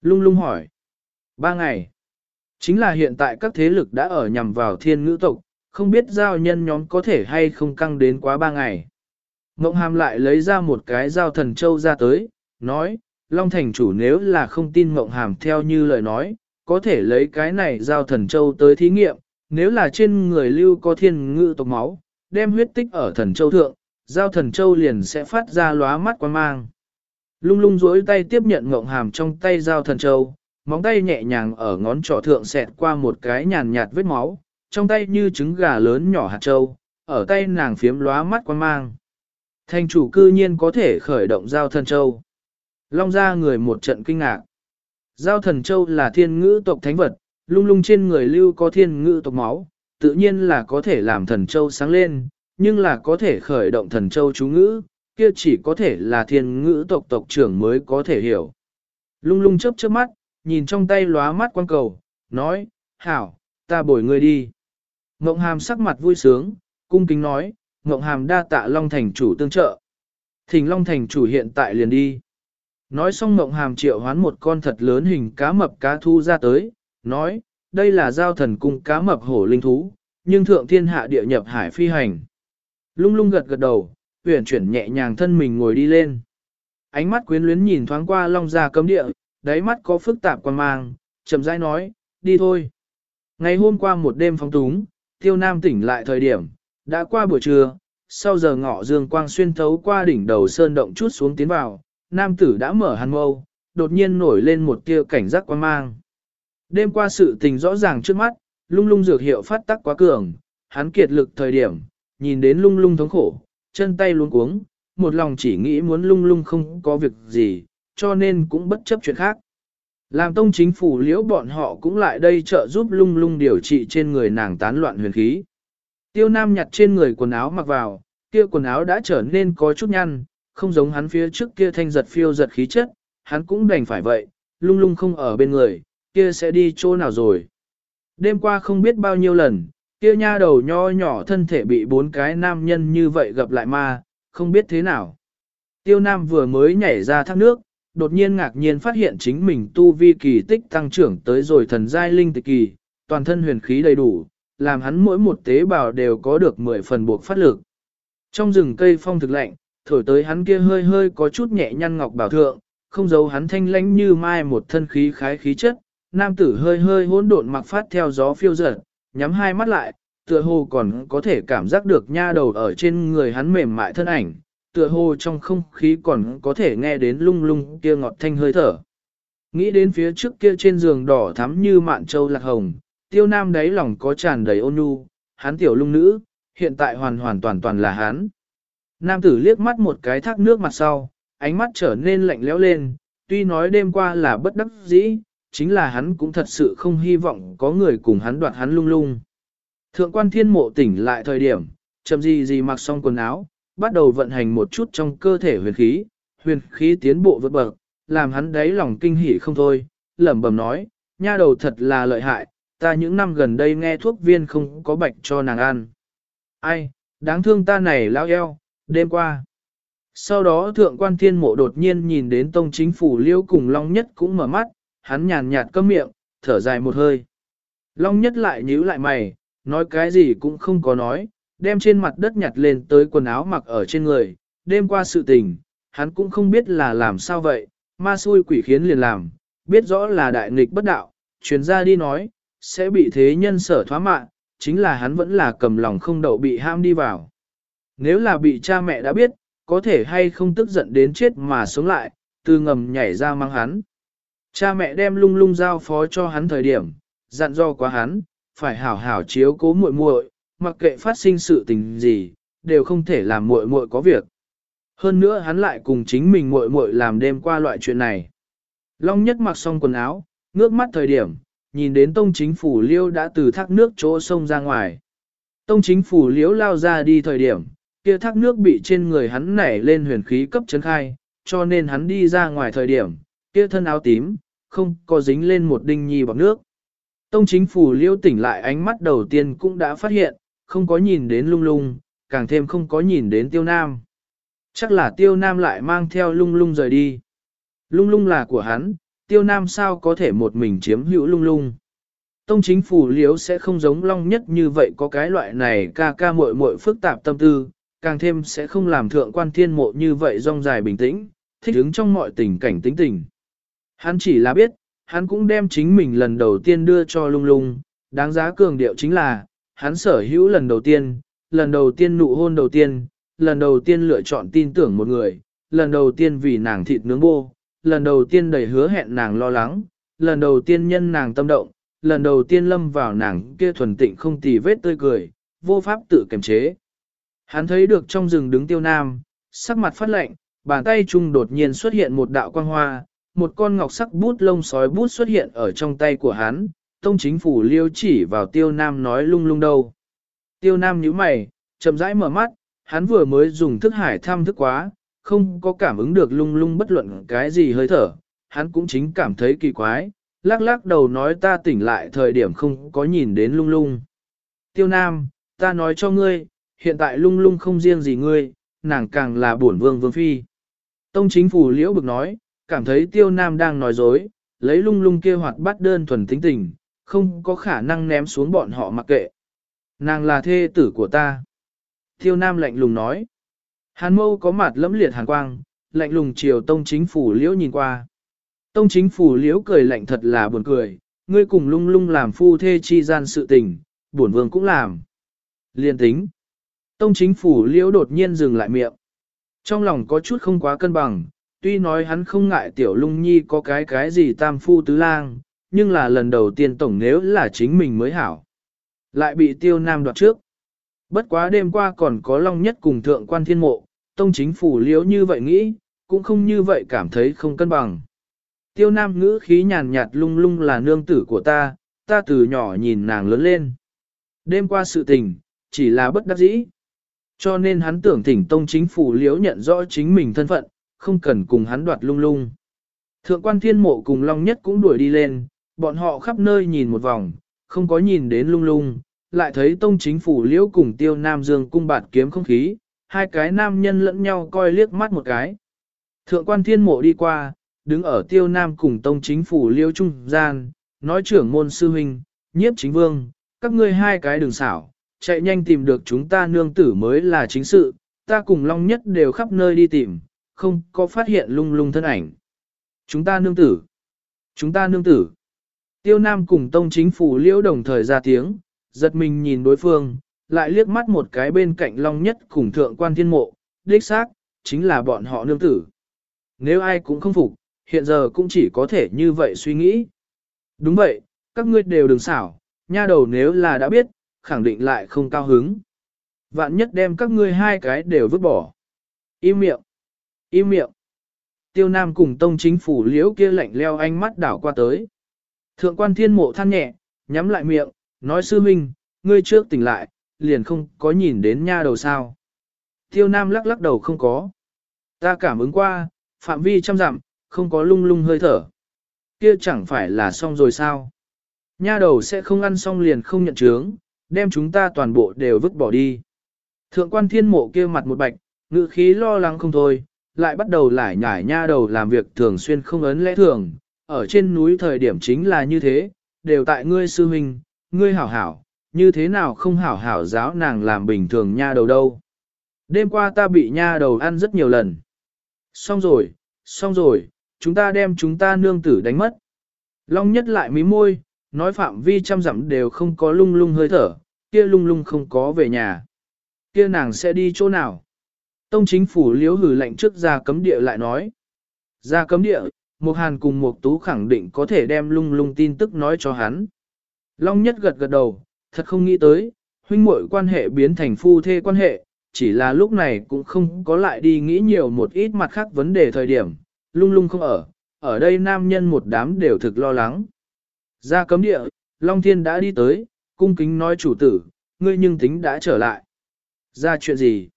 Lung lung hỏi. Ba ngày. Chính là hiện tại các thế lực đã ở nhằm vào thiên ngữ tộc, không biết giao nhân nhóm có thể hay không căng đến quá ba ngày. Ngộng hàm lại lấy ra một cái giao thần châu ra tới, nói, Long Thành chủ nếu là không tin Ngộng hàm theo như lời nói, có thể lấy cái này giao thần châu tới thí nghiệm, nếu là trên người lưu có thiên ngự tộc máu, đem huyết tích ở thần châu thượng, giao thần châu liền sẽ phát ra lóa mắt quan mang. Lung lung duỗi tay tiếp nhận ngộng hàm trong tay giao thần châu, móng tay nhẹ nhàng ở ngón trỏ thượng xẹt qua một cái nhàn nhạt vết máu, trong tay như trứng gà lớn nhỏ hạt châu, ở tay nàng phiếm lóa mắt quan mang. Thành chủ cư nhiên có thể khởi động giao thần châu. Long ra người một trận kinh ngạc. Giao thần châu là thiên ngữ tộc thánh vật, lung lung trên người lưu có thiên ngữ tộc máu, tự nhiên là có thể làm thần châu sáng lên, nhưng là có thể khởi động thần châu chú ngữ, kia chỉ có thể là thiên ngữ tộc tộc trưởng mới có thể hiểu. Lung lung chớp chớp mắt, nhìn trong tay lóa mắt quan cầu, nói, hảo, ta bồi ngươi đi. Ngộng hàm sắc mặt vui sướng, cung kính nói, Ngộng hàm đa tạ Long Thành chủ tương trợ. Thỉnh Long Thành chủ hiện tại liền đi. Nói xong mộng hàm triệu hoán một con thật lớn hình cá mập cá thu ra tới, nói, đây là giao thần cung cá mập hổ linh thú, nhưng thượng thiên hạ địa nhập hải phi hành. Lung lung gật gật đầu, uyển chuyển nhẹ nhàng thân mình ngồi đi lên. Ánh mắt quyến luyến nhìn thoáng qua long ra cấm địa, đáy mắt có phức tạp quan mang, chậm rãi nói, đi thôi. Ngày hôm qua một đêm phóng túng, tiêu nam tỉnh lại thời điểm, đã qua buổi trưa, sau giờ ngọ dương quang xuyên thấu qua đỉnh đầu sơn động chút xuống tiến vào, nam tử đã mở hàn mâu, đột nhiên nổi lên một tia cảnh giác quan mang. Đêm qua sự tình rõ ràng trước mắt, lung lung dược hiệu phát tắc quá cường, hắn kiệt lực thời điểm, nhìn đến lung lung thống khổ, chân tay luống cuống, một lòng chỉ nghĩ muốn lung lung không có việc gì, cho nên cũng bất chấp chuyện khác. Làm tông chính phủ liễu bọn họ cũng lại đây trợ giúp lung lung điều trị trên người nàng tán loạn huyền khí. Tiêu Nam nhặt trên người quần áo mặc vào, kia quần áo đã trở nên có chút nhăn, không giống hắn phía trước kia thanh giật phiêu giật khí chất, hắn cũng đành phải vậy, lung lung không ở bên người, kia sẽ đi chỗ nào rồi. Đêm qua không biết bao nhiêu lần, kia nha đầu nho nhỏ thân thể bị bốn cái nam nhân như vậy gặp lại ma, không biết thế nào. Tiêu Nam vừa mới nhảy ra thác nước, đột nhiên ngạc nhiên phát hiện chính mình tu vi kỳ tích tăng trưởng tới rồi thần giai linh tịch kỳ, toàn thân huyền khí đầy đủ, làm hắn mỗi một tế bào đều có được 10 phần buộc phát lực. Trong rừng cây phong thực lạnh, thổi tới hắn kia hơi hơi có chút nhẹ nhăn ngọc bảo thượng, không giấu hắn thanh lãnh như mai một thân khí khái khí chất, nam tử hơi hơi hỗn độn mặc phát theo gió phiêu dật, nhắm hai mắt lại, tựa hồ còn có thể cảm giác được nha đầu ở trên người hắn mềm mại thân ảnh, tựa hồ trong không khí còn có thể nghe đến lung lung kia ngọt thanh hơi thở. Nghĩ đến phía trước kia trên giường đỏ thắm như mạn châu lạc hồng, tiêu nam đáy lòng có tràn đầy ôn nhu, hắn tiểu lung nữ, hiện tại hoàn hoàn toàn toàn là hắn. Nam tử liếc mắt một cái thác nước mặt sau, ánh mắt trở nên lạnh lẽo lên, tuy nói đêm qua là bất đắc dĩ, chính là hắn cũng thật sự không hy vọng có người cùng hắn đoạt hắn lung lung. Thượng quan thiên mộ tỉnh lại thời điểm, chậm gì gì mặc xong quần áo, bắt đầu vận hành một chút trong cơ thể huyền khí, huyền khí tiến bộ vượt bậc, làm hắn đáy lòng kinh hỉ không thôi, lẩm bẩm nói, nha đầu thật là lợi hại, ta những năm gần đây nghe thuốc viên không có bạch cho nàng ăn. Ai, đáng thương ta này lao eo, đêm qua. Sau đó thượng quan thiên mộ đột nhiên nhìn đến tông chính phủ liêu cùng long nhất cũng mở mắt, hắn nhàn nhạt cơm miệng, thở dài một hơi. Long nhất lại nhíu lại mày, nói cái gì cũng không có nói, đem trên mặt đất nhặt lên tới quần áo mặc ở trên người, đêm qua sự tình, hắn cũng không biết là làm sao vậy, ma xui quỷ khiến liền làm, biết rõ là đại nghịch bất đạo, chuyến ra đi nói, sẽ bị thế nhân sở thoá mạng, chính là hắn vẫn là cầm lòng không đậu bị ham đi vào. Nếu là bị cha mẹ đã biết, có thể hay không tức giận đến chết mà sống lại, từ ngầm nhảy ra mang hắn. Cha mẹ đem lung lung giao phó cho hắn thời điểm, dặn do quá hắn, phải hảo hảo chiếu cố muội muội, mặc kệ phát sinh sự tình gì, đều không thể làm muội muội có việc. Hơn nữa hắn lại cùng chính mình muội muội làm đêm qua loại chuyện này. Long nhất mặc xong quần áo, ngước mắt thời điểm, nhìn đến tông chính phủ liêu đã từ thác nước chỗ sông ra ngoài. Tông chính phủ liễu lao ra đi thời điểm, kia thác nước bị trên người hắn nảy lên huyền khí cấp chấn khai, cho nên hắn đi ra ngoài thời điểm, kia thân áo tím, không có dính lên một đinh nhi bọc nước. Tông chính phủ liêu tỉnh lại ánh mắt đầu tiên cũng đã phát hiện, không có nhìn đến lung lung, càng thêm không có nhìn đến tiêu nam. Chắc là tiêu nam lại mang theo lung lung rời đi. Lung lung là của hắn, tiêu nam sao có thể một mình chiếm hữu lung lung. Tông chính phủ liếu sẽ không giống long nhất như vậy có cái loại này ca ca muội muội phức tạp tâm tư, càng thêm sẽ không làm thượng quan thiên mộ như vậy rong dài bình tĩnh, thích ứng trong mọi tình cảnh tính tình. Hắn chỉ là biết, hắn cũng đem chính mình lần đầu tiên đưa cho lung lung, đáng giá cường điệu chính là, hắn sở hữu lần đầu tiên, lần đầu tiên nụ hôn đầu tiên, lần đầu tiên lựa chọn tin tưởng một người, lần đầu tiên vì nàng thịt nướng bô, lần đầu tiên đầy hứa hẹn nàng lo lắng, lần đầu tiên nhân nàng tâm động, lần đầu tiên lâm vào nàng kia thuần tịnh không tì vết tươi cười, vô pháp tự kiềm chế. Hắn thấy được trong rừng đứng tiêu nam, sắc mặt phát lạnh, bàn tay trung đột nhiên xuất hiện một đạo quang hoa, một con ngọc sắc bút lông sói bút xuất hiện ở trong tay của hắn, tông chính phủ liêu chỉ vào tiêu nam nói lung lung đâu. Tiêu nam nhíu mày, chậm rãi mở mắt, hắn vừa mới dùng thức hải thăm thức quá, không có cảm ứng được lung lung bất luận cái gì hơi thở, hắn cũng chính cảm thấy kỳ quái, lắc lắc đầu nói ta tỉnh lại thời điểm không có nhìn đến lung lung. Tiêu Nam, ta nói cho ngươi, hiện tại lung lung không riêng gì ngươi, nàng càng là bổn vương vương phi. Tông chính phủ liễu bực nói, cảm thấy tiêu nam đang nói dối, lấy lung lung kia hoạt bắt đơn thuần tính tình, không có khả năng ném xuống bọn họ mặc kệ. Nàng là thê tử của ta. Tiêu nam lạnh lùng nói. Hàn mâu có mặt lẫm liệt hàn quang, lạnh lùng chiều tông chính phủ liễu nhìn qua. Tông chính phủ liễu cười lạnh thật là buồn cười, ngươi cùng lung lung làm phu thê chi gian sự tình, buồn vương cũng làm. Liên tính. Tông chính phủ liễu đột nhiên dừng lại miệng. Trong lòng có chút không quá cân bằng, tuy nói hắn không ngại tiểu lung nhi có cái cái gì tam phu tứ lang, nhưng là lần đầu tiên tổng nếu là chính mình mới hảo. Lại bị tiêu nam đoạt trước. Bất quá đêm qua còn có long nhất cùng thượng quan thiên mộ, tông chính phủ liễu như vậy nghĩ, cũng không như vậy cảm thấy không cân bằng. Tiêu nam ngữ khí nhàn nhạt lung lung là nương tử của ta, ta từ nhỏ nhìn nàng lớn lên. Đêm qua sự tình, chỉ là bất đắc dĩ. Cho nên hắn tưởng thỉnh tông chính phủ liễu nhận rõ chính mình thân phận, không cần cùng hắn đoạt lung lung. Thượng quan thiên mộ cùng Long Nhất cũng đuổi đi lên, bọn họ khắp nơi nhìn một vòng, không có nhìn đến lung lung, lại thấy tông chính phủ liễu cùng tiêu nam dương cung bạt kiếm không khí, hai cái nam nhân lẫn nhau coi liếc mắt một cái. Thượng quan thiên mộ đi qua, đứng ở tiêu nam cùng tông chính phủ liễu trung gian, nói trưởng môn sư huynh, nhiếp chính vương, các ngươi hai cái đường xảo, chạy nhanh tìm được chúng ta nương tử mới là chính sự, ta cùng Long Nhất đều khắp nơi đi tìm, không có phát hiện lung lung thân ảnh. Chúng ta nương tử. Chúng ta nương tử. Tiêu Nam cùng Tông Chính phủ liễu đồng thời ra tiếng, giật mình nhìn đối phương, lại liếc mắt một cái bên cạnh Long Nhất cùng Thượng quan Thiên Mộ, đích xác, chính là bọn họ nương tử. Nếu ai cũng không phục, hiện giờ cũng chỉ có thể như vậy suy nghĩ. Đúng vậy, các ngươi đều đừng xảo, nha đầu nếu là đã biết, khẳng định lại không cao hứng. Vạn nhất đem các ngươi hai cái đều vứt bỏ. Im miệng. Im miệng. Tiêu Nam cùng tông chính phủ liễu kia lạnh leo ánh mắt đảo qua tới. Thượng quan thiên mộ than nhẹ, nhắm lại miệng, nói sư minh, ngươi trước tỉnh lại, liền không có nhìn đến nha đầu sao. Tiêu Nam lắc lắc đầu không có. Ta cảm ứng qua, phạm vi trăm dặm, không có lung lung hơi thở. Kia chẳng phải là xong rồi sao? Nha đầu sẽ không ăn xong liền không nhận chướng, đem chúng ta toàn bộ đều vứt bỏ đi. Thượng quan thiên mộ kia mặt một bạch, ngự khí lo lắng không thôi, lại bắt đầu lải nhải nha đầu làm việc thường xuyên không ấn lẽ thường, ở trên núi thời điểm chính là như thế, đều tại ngươi sư huynh, ngươi hảo hảo, như thế nào không hảo hảo giáo nàng làm bình thường nha đầu đâu. Đêm qua ta bị nha đầu ăn rất nhiều lần. Xong rồi, xong rồi, chúng ta đem chúng ta nương tử đánh mất. Long nhất lại mí môi, nói phạm vi trăm dặm đều không có lung lung hơi thở, kia lung lung không có về nhà. Kia nàng sẽ đi chỗ nào? Tông chính phủ liếu hử lệnh trước ra cấm địa lại nói. Ra cấm địa, một hàn cùng một tú khẳng định có thể đem lung lung tin tức nói cho hắn. Long nhất gật gật đầu, thật không nghĩ tới, huynh muội quan hệ biến thành phu thê quan hệ, chỉ là lúc này cũng không có lại đi nghĩ nhiều một ít mặt khác vấn đề thời điểm, lung lung không ở, ở đây nam nhân một đám đều thực lo lắng. Ra cấm địa, Long Thiên đã đi tới, cung kính nói chủ tử, ngươi nhưng tính đã trở lại. Ra chuyện gì?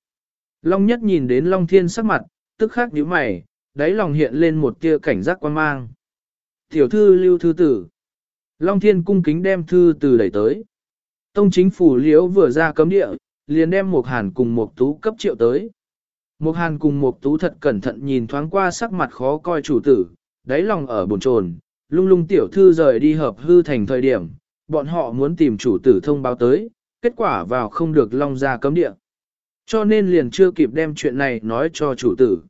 Long Nhất nhìn đến Long Thiên sắc mặt, tức khắc nhíu mày, đáy lòng hiện lên một tia cảnh giác quan mang. Tiểu thư lưu thư tử. Long Thiên cung kính đem thư từ đẩy tới. Tông chính phủ liễu vừa ra cấm địa, liền đem một hàn cùng một tú cấp triệu tới. Một hàn cùng một tú thật cẩn thận nhìn thoáng qua sắc mặt khó coi chủ tử, đáy lòng ở bồn chồn, lung lung tiểu thư rời đi hợp hư thành thời điểm, bọn họ muốn tìm chủ tử thông báo tới, kết quả vào không được long ra cấm địa. Cho nên liền chưa kịp đem chuyện này nói cho chủ tử.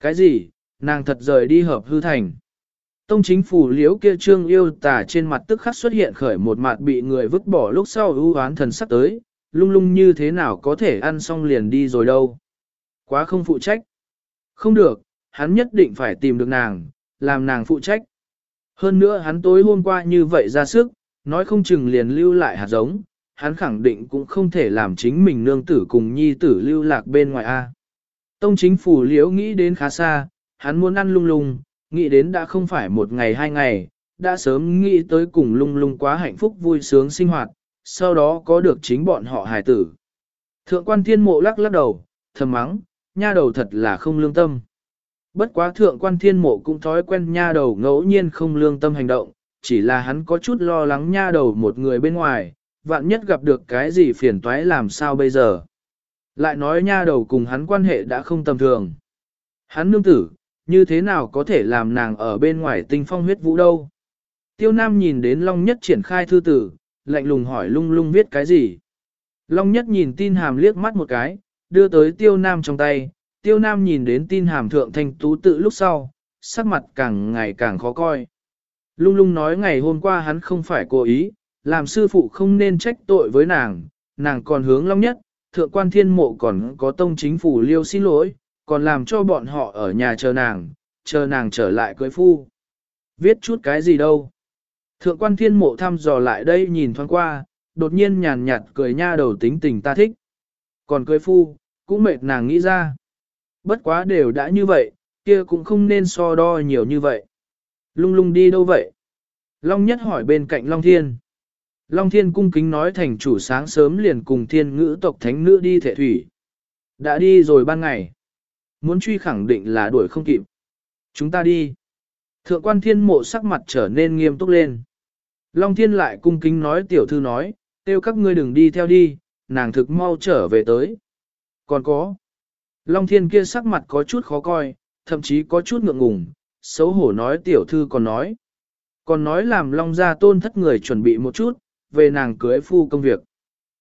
Cái gì, nàng thật rời đi hợp hư thành. Tông chính phủ liễu kia trương yêu tả trên mặt tức khắc xuất hiện khởi một mặt bị người vứt bỏ lúc sau ưu oán thần sắc tới, lung lung như thế nào có thể ăn xong liền đi rồi đâu. Quá không phụ trách. Không được, hắn nhất định phải tìm được nàng, làm nàng phụ trách. Hơn nữa hắn tối hôm qua như vậy ra sức, nói không chừng liền lưu lại hạt giống, hắn khẳng định cũng không thể làm chính mình nương tử cùng nhi tử lưu lạc bên ngoài A. Tông chính phủ liễu nghĩ đến khá xa, hắn muốn ăn lung lung, nghĩ đến đã không phải một ngày hai ngày, đã sớm nghĩ tới cùng lung lung quá hạnh phúc vui sướng sinh hoạt, sau đó có được chính bọn họ hài tử. Thượng quan thiên mộ lắc lắc đầu, thầm mắng, nha đầu thật là không lương tâm. Bất quá thượng quan thiên mộ cũng thói quen nha đầu ngẫu nhiên không lương tâm hành động, chỉ là hắn có chút lo lắng nha đầu một người bên ngoài, vạn nhất gặp được cái gì phiền toái làm sao bây giờ. Lại nói nha đầu cùng hắn quan hệ đã không tầm thường. Hắn nương tử, như thế nào có thể làm nàng ở bên ngoài tinh phong huyết vũ đâu. Tiêu Nam nhìn đến Long Nhất triển khai thư tử, lạnh lùng hỏi lung lung viết cái gì. Long Nhất nhìn tin hàm liếc mắt một cái, đưa tới Tiêu Nam trong tay, Tiêu Nam nhìn đến tin hàm thượng thanh tú tự lúc sau, sắc mặt càng ngày càng khó coi. Lung lung nói ngày hôm qua hắn không phải cố ý, làm sư phụ không nên trách tội với nàng, nàng còn hướng Long Nhất, thượng quan thiên mộ còn có tông chính phủ liêu xin lỗi, còn làm cho bọn họ ở nhà chờ nàng, chờ nàng trở lại cưới phu. Viết chút cái gì đâu. Thượng quan thiên mộ thăm dò lại đây nhìn thoáng qua, đột nhiên nhàn nhạt cười nha đầu tính tình ta thích. Còn cưới phu, cũng mệt nàng nghĩ ra. Bất quá đều đã như vậy, kia cũng không nên so đo nhiều như vậy. Lung lung đi đâu vậy? Long nhất hỏi bên cạnh Long Thiên. Long Thiên cung kính nói thành chủ sáng sớm liền cùng thiên ngữ tộc thánh nữ đi thể thủy. Đã đi rồi ban ngày. Muốn truy khẳng định là đuổi không kịp. Chúng ta đi. Thượng quan thiên mộ sắc mặt trở nên nghiêm túc lên. Long Thiên lại cung kính nói tiểu thư nói, kêu các ngươi đừng đi theo đi, nàng thực mau trở về tới. Còn có. Long Thiên kia sắc mặt có chút khó coi, thậm chí có chút ngượng ngùng, xấu hổ nói tiểu thư còn nói. Còn nói làm Long gia tôn thất người chuẩn bị một chút, về nàng cưới phu công việc.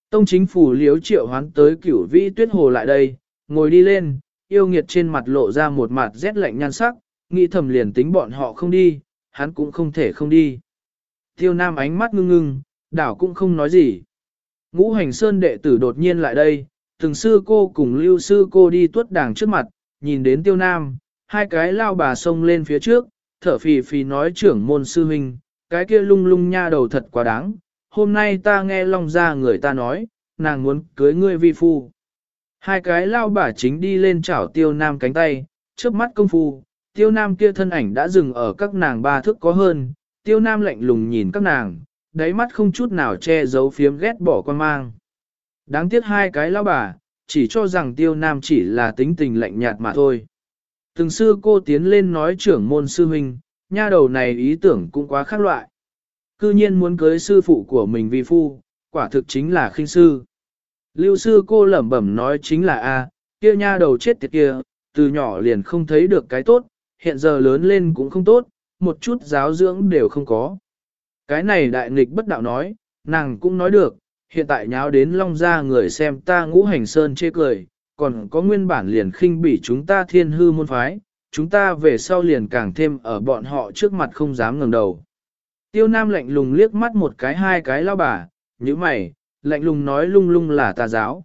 Tông chính phủ liếu triệu hoán tới cửu vĩ tuyết hồ lại đây, ngồi đi lên, yêu nghiệt trên mặt lộ ra một mặt rét lạnh nhan sắc, nghĩ thầm liền tính bọn họ không đi, hắn cũng không thể không đi. Tiêu Nam ánh mắt ngưng ngưng, đảo cũng không nói gì. Ngũ hành sơn đệ tử đột nhiên lại đây, từng sư cô cùng lưu sư cô đi tuất đảng trước mặt, nhìn đến Tiêu Nam, hai cái lao bà xông lên phía trước, thở phì phì nói trưởng môn sư huynh, cái kia lung lung nha đầu thật quá đáng, hôm nay ta nghe long ra người ta nói, nàng muốn cưới ngươi vi phu. Hai cái lao bà chính đi lên chảo tiêu nam cánh tay, trước mắt công phu, tiêu nam kia thân ảnh đã dừng ở các nàng ba thước có hơn, tiêu nam lạnh lùng nhìn các nàng, đáy mắt không chút nào che giấu phiếm ghét bỏ quan mang. Đáng tiếc hai cái lão bà, chỉ cho rằng tiêu nam chỉ là tính tình lạnh nhạt mà thôi. Từng sư cô tiến lên nói trưởng môn sư huynh, nha đầu này ý tưởng cũng quá khác loại. Cư nhiên muốn cưới sư phụ của mình vi phu, quả thực chính là khinh sư. Lưu sư cô lẩm bẩm nói chính là A, kia nha đầu chết tiệt kia, từ nhỏ liền không thấy được cái tốt, hiện giờ lớn lên cũng không tốt, một chút giáo dưỡng đều không có. Cái này đại nghịch bất đạo nói, nàng cũng nói được, hiện tại nháo đến long ra người xem ta ngũ hành sơn chê cười, còn có nguyên bản liền khinh bỉ chúng ta thiên hư môn phái, chúng ta về sau liền càng thêm ở bọn họ trước mặt không dám ngẩng đầu. Tiêu Nam lạnh lùng liếc mắt một cái hai cái lao bà, như mày, lạnh lùng nói lung lung là tà giáo.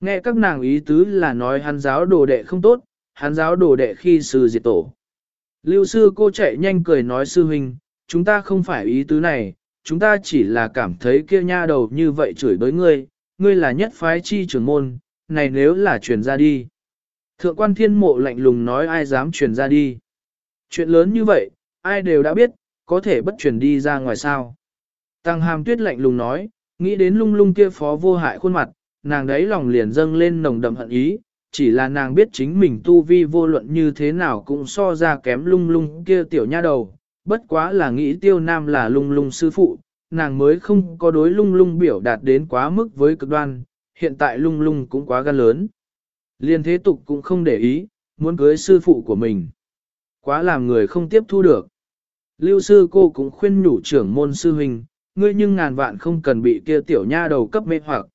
Nghe các nàng ý tứ là nói hắn giáo đồ đệ không tốt, hắn giáo đồ đệ khi sư diệt tổ. Lưu sư cô chạy nhanh cười nói sư huynh, chúng ta không phải ý tứ này, chúng ta chỉ là cảm thấy kia nha đầu như vậy chửi đối ngươi, ngươi là nhất phái chi trưởng môn, này nếu là truyền ra đi. Thượng quan thiên mộ lạnh lùng nói ai dám truyền ra đi. Chuyện lớn như vậy, ai đều đã biết, có thể bất truyền đi ra ngoài sao. Tăng hàm tuyết lạnh lùng nói, nghĩ đến lung lung kia phó vô hại khuôn mặt, nàng đấy lòng liền dâng lên nồng đậm hận ý, chỉ là nàng biết chính mình tu vi vô luận như thế nào cũng so ra kém lung lung kia tiểu nha đầu, bất quá là nghĩ tiêu nam là lung lung sư phụ, nàng mới không có đối lung lung biểu đạt đến quá mức với cực đoan, hiện tại lung lung cũng quá gan lớn. Liên thế tục cũng không để ý, muốn cưới sư phụ của mình. Quá làm người không tiếp thu được. Lưu sư cô cũng khuyên nhủ trưởng môn sư huynh, ngươi nhưng ngàn vạn không cần bị kia tiểu nha đầu cấp mê hoặc.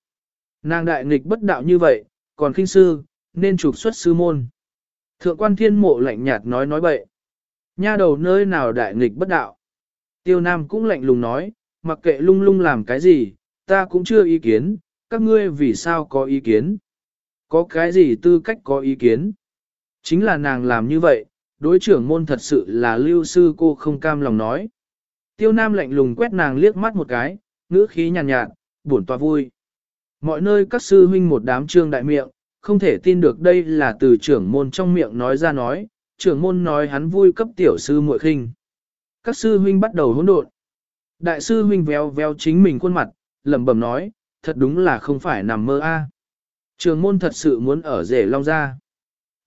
Nàng đại nghịch bất đạo như vậy, còn khinh sư, nên trục xuất sư môn. Thượng quan thiên mộ lạnh nhạt nói nói bậy. Nha đầu nơi nào đại nghịch bất đạo. Tiêu Nam cũng lạnh lùng nói, mặc kệ lung lung làm cái gì, ta cũng chưa ý kiến, các ngươi vì sao có ý kiến. Có cái gì tư cách có ý kiến. Chính là nàng làm như vậy, đối trưởng môn thật sự là lưu sư cô không cam lòng nói. Tiêu Nam lạnh lùng quét nàng liếc mắt một cái, ngữ khí nhàn nhạt, nhạt, buồn toa vui. Mọi nơi các sư huynh một đám trương đại miệng, không thể tin được đây là từ trưởng môn trong miệng nói ra nói, trưởng môn nói hắn vui cấp tiểu sư muội khinh. Các sư huynh bắt đầu hỗn độn. Đại sư huynh véo véo chính mình khuôn mặt, lẩm bẩm nói, thật đúng là không phải nằm mơ a. Trưởng môn thật sự muốn ở rể long ra.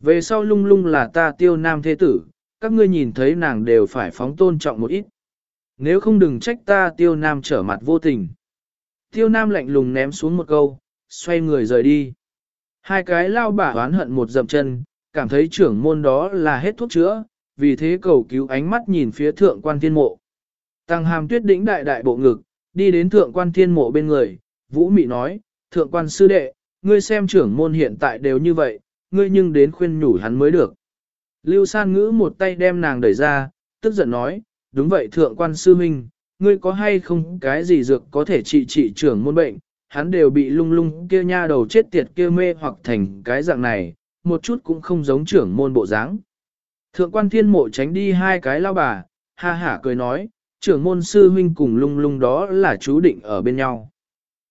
Về sau lung lung là ta tiêu nam thế tử, các ngươi nhìn thấy nàng đều phải phóng tôn trọng một ít. Nếu không đừng trách ta tiêu nam trở mặt vô tình. Tiêu nam lạnh lùng ném xuống một câu, xoay người rời đi. Hai cái lao bả oán hận một dậm chân, cảm thấy trưởng môn đó là hết thuốc chữa, vì thế cầu cứu ánh mắt nhìn phía thượng quan thiên mộ. Tăng hàm tuyết đỉnh đại đại bộ ngực, đi đến thượng quan thiên mộ bên người, vũ mị nói, thượng quan sư đệ, ngươi xem trưởng môn hiện tại đều như vậy, ngươi nhưng đến khuyên nhủ hắn mới được. Lưu san ngữ một tay đem nàng đẩy ra, tức giận nói, đúng vậy thượng quan sư minh, ngươi có hay không cái gì dược có thể trị trị trưởng môn bệnh, hắn đều bị lung lung kia nha đầu chết tiệt kia mê hoặc thành cái dạng này, một chút cũng không giống trưởng môn bộ dáng. Thượng quan thiên mộ tránh đi hai cái lao bà, ha hả cười nói, trưởng môn sư huynh cùng lung lung đó là chú định ở bên nhau.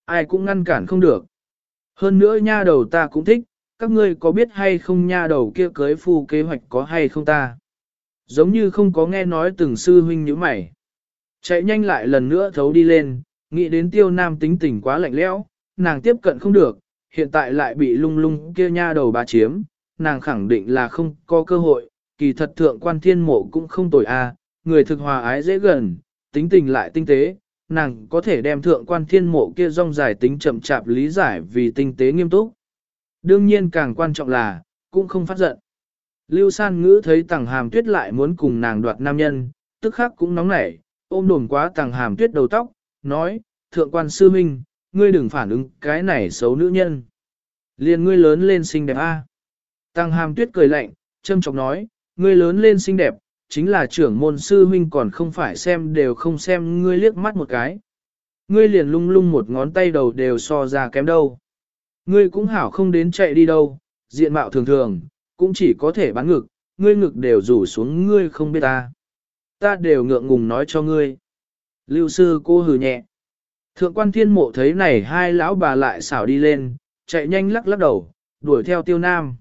Ai cũng ngăn cản không được. Hơn nữa nha đầu ta cũng thích, các ngươi có biết hay không nha đầu kia cưới phu kế hoạch có hay không ta? Giống như không có nghe nói từng sư huynh như mày. Chạy nhanh lại lần nữa thấu đi lên, nghĩ đến tiêu nam tính tình quá lạnh lẽo, nàng tiếp cận không được, hiện tại lại bị lung lung kia nha đầu bà chiếm, nàng khẳng định là không có cơ hội, kỳ thật thượng quan thiên mộ cũng không tồi a, người thực hòa ái dễ gần, tính tình lại tinh tế, nàng có thể đem thượng quan thiên mộ kia rong dài tính chậm chạp lý giải vì tinh tế nghiêm túc. Đương nhiên càng quan trọng là, cũng không phát giận. Lưu san ngữ thấy tàng hàm tuyết lại muốn cùng nàng đoạt nam nhân, tức khắc cũng nóng nảy, ôm đồn quá tàng hàm tuyết đầu tóc, nói, thượng quan sư minh, ngươi đừng phản ứng cái này xấu nữ nhân. Liền ngươi lớn lên xinh đẹp a. Tăng hàm tuyết cười lạnh, châm chọc nói, ngươi lớn lên xinh đẹp, chính là trưởng môn sư huynh còn không phải xem đều không xem ngươi liếc mắt một cái. Ngươi liền lung lung một ngón tay đầu đều so ra kém đâu. Ngươi cũng hảo không đến chạy đi đâu, diện mạo thường thường, cũng chỉ có thể bán ngực, ngươi ngực đều rủ xuống ngươi không biết ta. Ta đều ngượng ngùng nói cho ngươi. Lưu sư cô hừ nhẹ. Thượng quan thiên mộ thấy này hai lão bà lại xảo đi lên, chạy nhanh lắc lắc đầu, đuổi theo tiêu nam.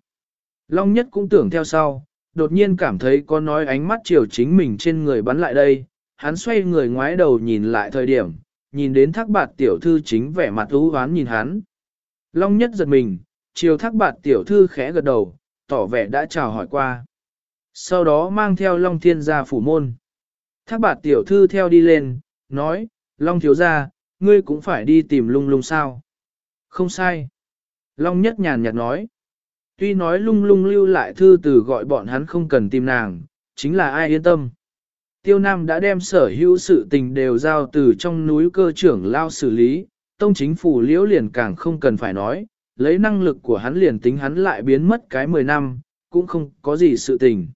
Long nhất cũng tưởng theo sau, đột nhiên cảm thấy có nói ánh mắt chiều chính mình trên người bắn lại đây, hắn xoay người ngoái đầu nhìn lại thời điểm, nhìn đến thác bạt tiểu thư chính vẻ mặt ú hoán nhìn hắn. Long nhất giật mình, chiều thác bạt tiểu thư khẽ gật đầu, tỏ vẻ đã chào hỏi qua. Sau đó mang theo Long thiên ra phủ môn. Thác bạt tiểu thư theo đi lên, nói, Long thiếu ra, ngươi cũng phải đi tìm lung lung sao. Không sai. Long nhất nhàn nhạt nói. Tuy nói lung lung lưu lại thư từ gọi bọn hắn không cần tìm nàng, chính là ai yên tâm. Tiêu Nam đã đem sở hữu sự tình đều giao từ trong núi cơ trưởng lao xử lý, tông chính phủ liễu liền càng không cần phải nói, lấy năng lực của hắn liền tính hắn lại biến mất cái 10 năm, cũng không có gì sự tình.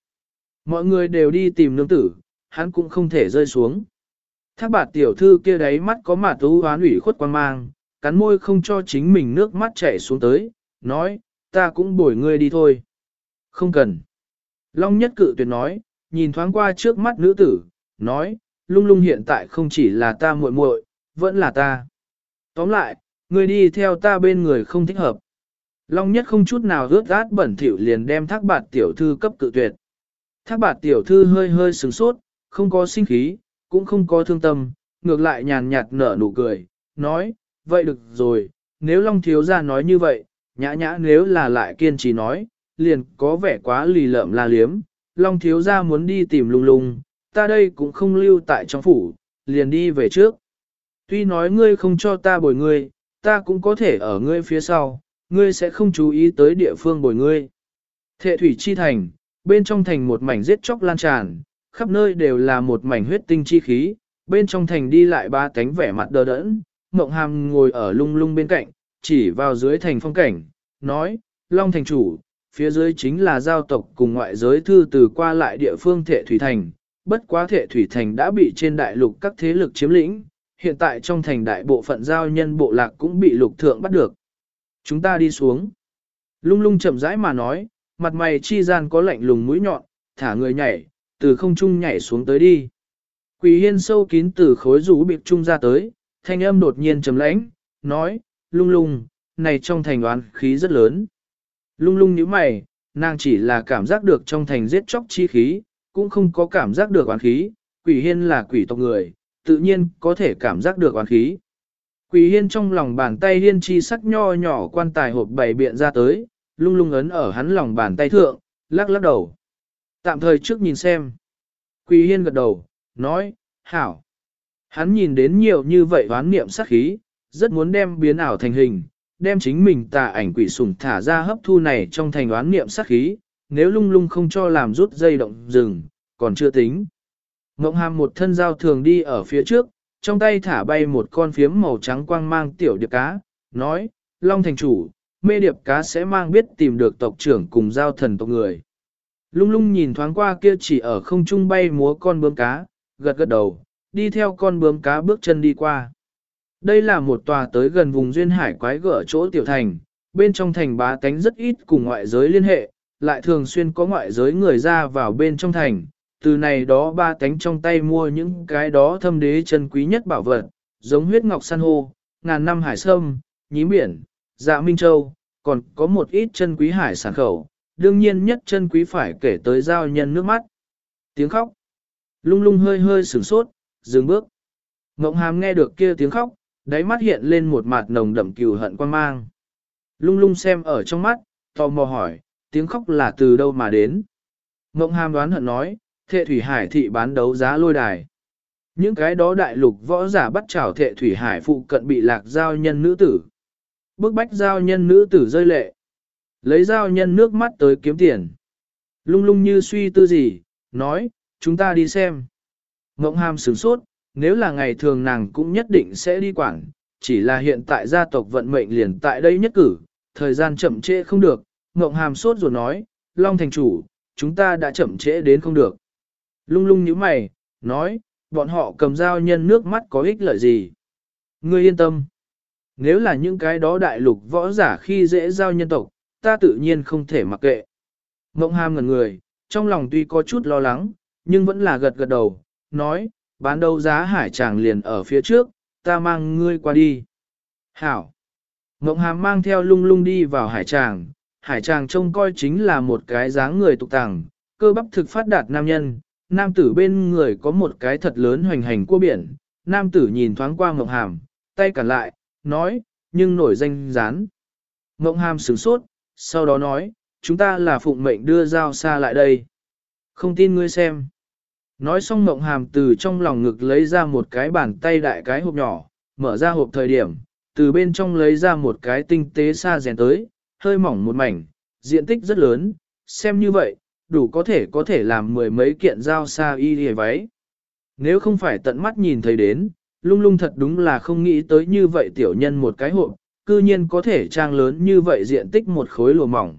Mọi người đều đi tìm nương tử, hắn cũng không thể rơi xuống. Thác bạt tiểu thư kia đấy mắt có mà tú hoán ủy khuất quan mang, cắn môi không cho chính mình nước mắt chảy xuống tới, nói, ta cũng bồi ngươi đi thôi. Không cần. Long nhất cự tuyệt nói, nhìn thoáng qua trước mắt nữ tử, nói, lung lung hiện tại không chỉ là ta muội muội, vẫn là ta. Tóm lại, ngươi đi theo ta bên người không thích hợp. Long nhất không chút nào rớt át bẩn thỉu liền đem thác bạt tiểu thư cấp cự tuyệt. Thác bạt tiểu thư hơi hơi sừng sốt, không có sinh khí, cũng không có thương tâm, ngược lại nhàn nhạt nở nụ cười, nói, vậy được rồi, nếu Long thiếu gia nói như vậy, nhã nhã nếu là lại kiên trì nói, liền có vẻ quá lì lợm la liếm, Long thiếu gia muốn đi tìm lung lung, ta đây cũng không lưu tại trong phủ, liền đi về trước. Tuy nói ngươi không cho ta bồi ngươi, ta cũng có thể ở ngươi phía sau, ngươi sẽ không chú ý tới địa phương bồi ngươi. Thệ thủy chi thành, bên trong thành một mảnh giết chóc lan tràn, khắp nơi đều là một mảnh huyết tinh chi khí, bên trong thành đi lại ba cánh vẻ mặt đờ đẫn, Mộng Hàm ngồi ở lung lung bên cạnh, chỉ vào dưới thành phong cảnh, nói, Long thành chủ, phía dưới chính là giao tộc cùng ngoại giới thư từ qua lại địa phương thệ thủy thành, bất quá thệ thủy thành đã bị trên đại lục các thế lực chiếm lĩnh, hiện tại trong thành đại bộ phận giao nhân bộ lạc cũng bị lục thượng bắt được. Chúng ta đi xuống. Lung lung chậm rãi mà nói, mặt mày chi gian có lạnh lùng mũi nhọn, thả người nhảy, từ không trung nhảy xuống tới đi. Quỷ hiên sâu kín từ khối rũ biệt trung ra tới, thanh âm đột nhiên trầm lãnh, nói, lung lung, này trong thành đoán khí rất lớn. Lung lung như mày, nàng chỉ là cảm giác được trong thành giết chóc chi khí, cũng không có cảm giác được oán khí, quỷ hiên là quỷ tộc người, tự nhiên có thể cảm giác được oán khí. Quỷ hiên trong lòng bàn tay hiên chi sắc nho nhỏ quan tài hộp bày biện ra tới, lung lung ấn ở hắn lòng bàn tay thượng, lắc lắc đầu. Tạm thời trước nhìn xem. Quỳ hiên gật đầu, nói, hảo. Hắn nhìn đến nhiều như vậy hoán niệm sắc khí, rất muốn đem biến ảo thành hình, đem chính mình tà ảnh quỷ sủng thả ra hấp thu này trong thành oán niệm sắc khí, nếu lung lung không cho làm rút dây động rừng, còn chưa tính. Ngộng hàm một thân dao thường đi ở phía trước, trong tay thả bay một con phiếm màu trắng quang mang tiểu điệp cá, nói, Long thành chủ, mê điệp cá sẽ mang biết tìm được tộc trưởng cùng giao thần tộc người. Lung lung nhìn thoáng qua kia chỉ ở không trung bay múa con bướm cá, gật gật đầu, đi theo con bướm cá bước chân đi qua. Đây là một tòa tới gần vùng duyên hải quái gở chỗ tiểu thành, bên trong thành bá tánh rất ít cùng ngoại giới liên hệ, lại thường xuyên có ngoại giới người ra vào bên trong thành, từ này đó ba tánh trong tay mua những cái đó thâm đế chân quý nhất bảo vật, giống huyết ngọc san hô, ngàn năm hải sâm, nhím biển, dạ minh châu, còn có một ít chân quý hải sản khẩu, đương nhiên nhất chân quý phải kể tới giao nhân nước mắt. Tiếng khóc, lung lung hơi hơi sửng sốt, dừng bước. Ngộng hàm nghe được kia tiếng khóc, đáy mắt hiện lên một mặt nồng đậm cừu hận quan mang. Lung lung xem ở trong mắt, tò mò hỏi, tiếng khóc là từ đâu mà đến. Ngộng hàm đoán hận nói, thệ thủy hải thị bán đấu giá lôi đài. Những cái đó đại lục võ giả bắt chảo thệ thủy hải phụ cận bị lạc giao nhân nữ tử. Bức bách giao nhân nữ tử rơi lệ. Lấy dao nhân nước mắt tới kiếm tiền. Lung lung như suy tư gì, nói, chúng ta đi xem. Ngộng hàm sửng sốt, nếu là ngày thường nàng cũng nhất định sẽ đi quản, chỉ là hiện tại gia tộc vận mệnh liền tại đây nhất cử, thời gian chậm trễ không được, Ngộng hàm sốt rồi nói, Long thành chủ, chúng ta đã chậm trễ đến không được. Lung lung như mày, nói, bọn họ cầm dao nhân nước mắt có ích lợi gì? Ngươi yên tâm. Nếu là những cái đó đại lục võ giả khi dễ giao nhân tộc, ta tự nhiên không thể mặc kệ. Mộng hàm ngẩn người, trong lòng tuy có chút lo lắng, nhưng vẫn là gật gật đầu, nói, bán đấu giá hải tràng liền ở phía trước, ta mang ngươi qua đi. Hảo. Mộng hàm mang theo lung lung đi vào hải tràng, hải tràng trông coi chính là một cái dáng người tục tàng, cơ bắp thực phát đạt nam nhân, nam tử bên người có một cái thật lớn hoành hành cua biển, nam tử nhìn thoáng qua mộng hàm, tay cản lại, nói, nhưng nổi danh rán. Mộng hàm sửng sốt, sau đó nói, chúng ta là phụng mệnh đưa giao xa lại đây. Không tin ngươi xem. Nói xong mộng hàm từ trong lòng ngực lấy ra một cái bàn tay đại cái hộp nhỏ, mở ra hộp thời điểm, từ bên trong lấy ra một cái tinh tế xa rèn tới, hơi mỏng một mảnh, diện tích rất lớn, xem như vậy, đủ có thể có thể làm mười mấy kiện giao xa y hề váy. Nếu không phải tận mắt nhìn thấy đến, lung lung thật đúng là không nghĩ tới như vậy tiểu nhân một cái hộp, cư nhiên có thể trang lớn như vậy diện tích một khối lùa mỏng.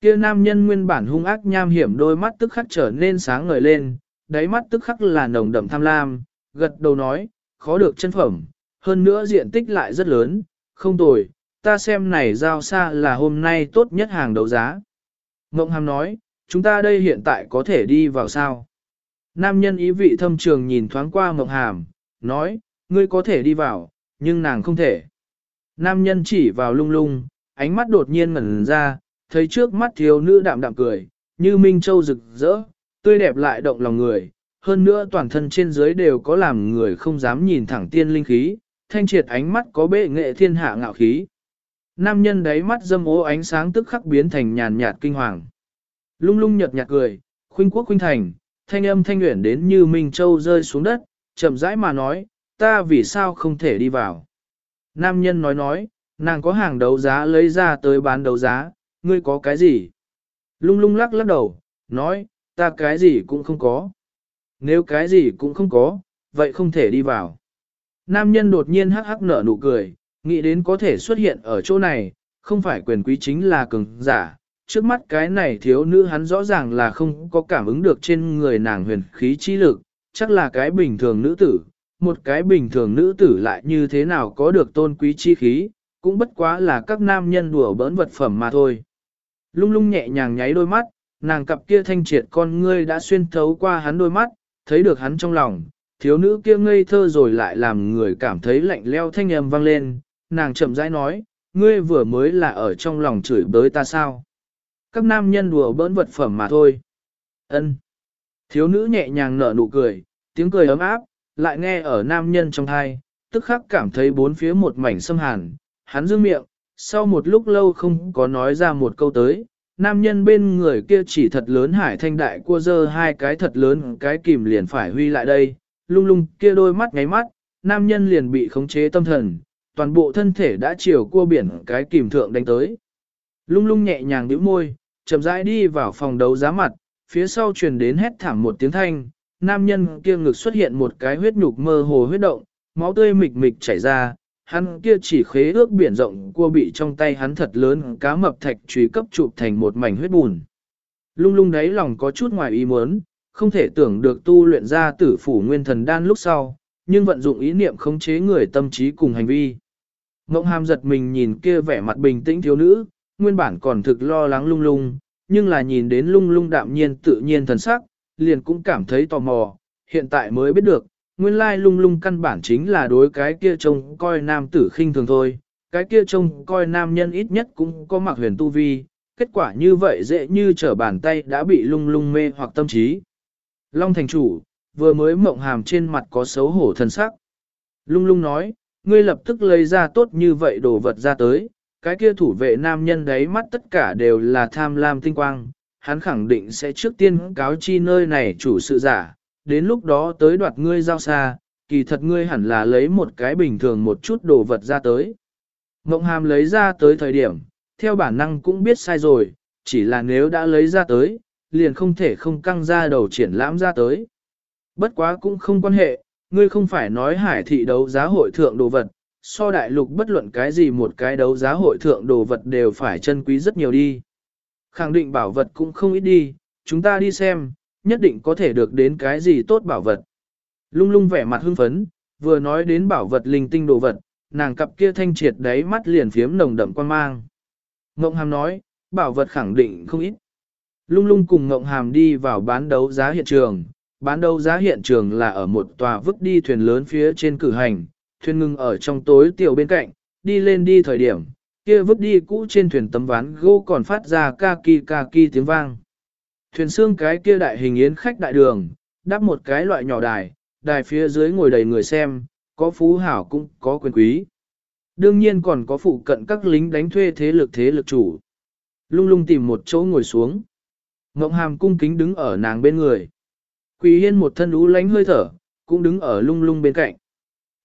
Kia nam nhân nguyên bản hung ác nham hiểm đôi mắt tức khắc trở nên sáng ngời lên, đáy mắt tức khắc là nồng đậm tham lam, gật đầu nói, khó được chân phẩm, hơn nữa diện tích lại rất lớn, không tồi, ta xem này giao xa là hôm nay tốt nhất hàng đấu giá. Mộng hàm nói, chúng ta đây hiện tại có thể đi vào sao? Nam nhân ý vị thâm trường nhìn thoáng qua mộng hàm, nói, ngươi có thể đi vào, nhưng nàng không thể. Nam nhân chỉ vào lung lung, ánh mắt đột nhiên ngẩn ra, thấy trước mắt thiếu nữ đạm đạm cười, như Minh Châu rực rỡ, tươi đẹp lại động lòng người, hơn nữa toàn thân trên dưới đều có làm người không dám nhìn thẳng tiên linh khí, thanh triệt ánh mắt có bệ nghệ thiên hạ ngạo khí. Nam nhân đáy mắt dâm ố ánh sáng tức khắc biến thành nhàn nhạt kinh hoàng. Lung lung nhật nhạt cười, khuynh quốc khuynh thành, thanh âm thanh nguyện đến như Minh Châu rơi xuống đất, chậm rãi mà nói, ta vì sao không thể đi vào. Nam nhân nói nói, nàng có hàng đấu giá lấy ra tới bán đấu giá, ngươi có cái gì? Lung lung lắc lắc đầu, nói, ta cái gì cũng không có. Nếu cái gì cũng không có, vậy không thể đi vào. Nam nhân đột nhiên hắc hắc nở nụ cười, nghĩ đến có thể xuất hiện ở chỗ này, không phải quyền quý chính là cường giả. Trước mắt cái này thiếu nữ hắn rõ ràng là không có cảm ứng được trên người nàng huyền khí chi lực, chắc là cái bình thường nữ tử, một cái bình thường nữ tử lại như thế nào có được tôn quý chi khí, cũng bất quá là các nam nhân đùa bỡn vật phẩm mà thôi. Lung lung nhẹ nhàng nháy đôi mắt, nàng cặp kia thanh triệt con ngươi đã xuyên thấu qua hắn đôi mắt, thấy được hắn trong lòng, thiếu nữ kia ngây thơ rồi lại làm người cảm thấy lạnh leo thanh âm vang lên, nàng chậm rãi nói, ngươi vừa mới là ở trong lòng chửi bới ta sao? Các nam nhân đùa bỡn vật phẩm mà thôi. Ân. Thiếu nữ nhẹ nhàng nở nụ cười, tiếng cười ấm áp, lại nghe ở nam nhân trong thai, tức khắc cảm thấy bốn phía một mảnh xâm hàn, hắn dương miệng, sau một lúc lâu không có nói ra một câu tới, nam nhân bên người kia chỉ thật lớn hải thanh đại cua dơ hai cái thật lớn cái kìm liền phải huy lại đây, lung lung kia đôi mắt ngáy mắt, nam nhân liền bị khống chế tâm thần, toàn bộ thân thể đã chiều cua biển cái kìm thượng đánh tới. Lung lung nhẹ nhàng nhíu môi, chậm rãi đi vào phòng đấu giá mặt, phía sau truyền đến hét thảm một tiếng thanh, nam nhân kia ngực xuất hiện một cái huyết nhục mơ hồ huyết động, máu tươi mịch mịch chảy ra, hắn kia chỉ khế ước biển rộng cua bị trong tay hắn thật lớn cá mập thạch truy cấp chụp thành một mảnh huyết bùn. Lung lung đáy lòng có chút ngoài ý muốn, không thể tưởng được tu luyện ra tử phủ nguyên thần đan lúc sau, nhưng vận dụng ý niệm khống chế người tâm trí cùng hành vi. Ngộng hàm giật mình nhìn kia vẻ mặt bình tĩnh thiếu nữ, nguyên bản còn thực lo lắng lung lung, nhưng là nhìn đến lung lung đạm nhiên tự nhiên thần sắc, liền cũng cảm thấy tò mò, hiện tại mới biết được, nguyên lai lung lung căn bản chính là đối cái kia trông coi nam tử khinh thường thôi, cái kia trông coi nam nhân ít nhất cũng có mặc huyền tu vi, kết quả như vậy dễ như trở bàn tay đã bị lung lung mê hoặc tâm trí. Long thành chủ, vừa mới mộng hàm trên mặt có xấu hổ thân sắc. Lung lung nói, ngươi lập tức lấy ra tốt như vậy đồ vật ra tới, cái kia thủ vệ nam nhân đấy mắt tất cả đều là tham lam tinh quang, hắn khẳng định sẽ trước tiên cáo chi nơi này chủ sự giả, đến lúc đó tới đoạt ngươi giao xa, kỳ thật ngươi hẳn là lấy một cái bình thường một chút đồ vật ra tới. Mộng hàm lấy ra tới thời điểm, theo bản năng cũng biết sai rồi, chỉ là nếu đã lấy ra tới, liền không thể không căng ra đầu triển lãm ra tới. Bất quá cũng không quan hệ, ngươi không phải nói hải thị đấu giá hội thượng đồ vật, so đại lục bất luận cái gì một cái đấu giá hội thượng đồ vật đều phải chân quý rất nhiều đi. Khẳng định bảo vật cũng không ít đi, chúng ta đi xem, nhất định có thể được đến cái gì tốt bảo vật. Lung lung vẻ mặt hưng phấn, vừa nói đến bảo vật linh tinh đồ vật, nàng cặp kia thanh triệt đáy mắt liền phiếm nồng đậm quan mang. Ngộng Hàm nói, bảo vật khẳng định không ít. Lung lung cùng Ngộng Hàm đi vào bán đấu giá hiện trường, bán đấu giá hiện trường là ở một tòa vứt đi thuyền lớn phía trên cử hành, thuyền ngưng ở trong tối tiểu bên cạnh, đi lên đi thời điểm, kia vứt đi cũ trên thuyền tấm ván gỗ còn phát ra ca kỳ ca kỳ tiếng vang. Thuyền xương cái kia đại hình yến khách đại đường, đắp một cái loại nhỏ đài, đài phía dưới ngồi đầy người xem, có phú hảo cũng có quyền quý. Đương nhiên còn có phụ cận các lính đánh thuê thế lực thế lực chủ. Lung lung tìm một chỗ ngồi xuống. Ngộng hàm cung kính đứng ở nàng bên người. Quỳ hiên một thân ú lánh hơi thở, cũng đứng ở lung lung bên cạnh.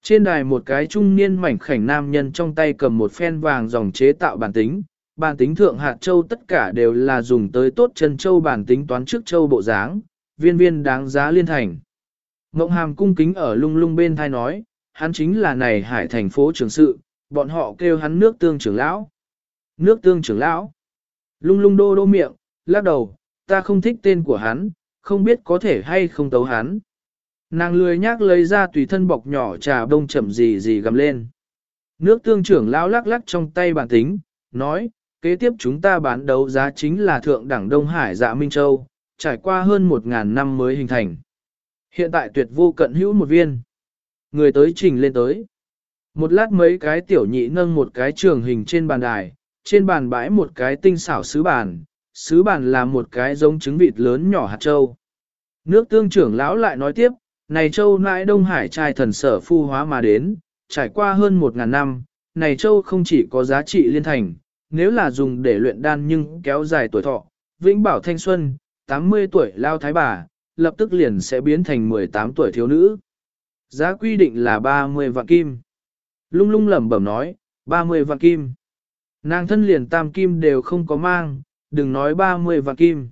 Trên đài một cái trung niên mảnh khảnh nam nhân trong tay cầm một phen vàng dòng chế tạo bản tính, bản tính thượng hạt châu tất cả đều là dùng tới tốt chân châu bản tính toán trước châu bộ dáng, viên viên đáng giá liên thành. Ngộng hàm cung kính ở lung lung bên thai nói, hắn chính là này hải thành phố trưởng sự, bọn họ kêu hắn nước tương trưởng lão. Nước tương trưởng lão. Lung lung đô đô miệng, lắc đầu, ta không thích tên của hắn, không biết có thể hay không tấu hắn. Nàng lười nhác lấy ra tùy thân bọc nhỏ trà đông chậm gì gì gầm lên. Nước tương trưởng lão lắc lắc trong tay bản tính, nói, kế tiếp chúng ta bán đấu giá chính là thượng đẳng Đông Hải dạ Minh Châu, trải qua hơn một ngàn năm mới hình thành. Hiện tại tuyệt vô cận hữu một viên. Người tới trình lên tới. Một lát mấy cái tiểu nhị nâng một cái trường hình trên bàn đài, trên bàn bãi một cái tinh xảo sứ bàn, sứ bàn là một cái giống trứng vịt lớn nhỏ hạt châu. Nước tương trưởng lão lại nói tiếp, này châu nãi Đông Hải trai thần sở phu hóa mà đến, trải qua hơn một ngàn năm, này châu không chỉ có giá trị liên thành, nếu là dùng để luyện đan nhưng kéo dài tuổi thọ, vĩnh bảo thanh xuân, 80 tuổi lao thái bà, lập tức liền sẽ biến thành 18 tuổi thiếu nữ. Giá quy định là 30 vạn kim. Lung lung lẩm bẩm nói, 30 vạn kim. Nàng thân liền tam kim đều không có mang, đừng nói 30 vạn kim.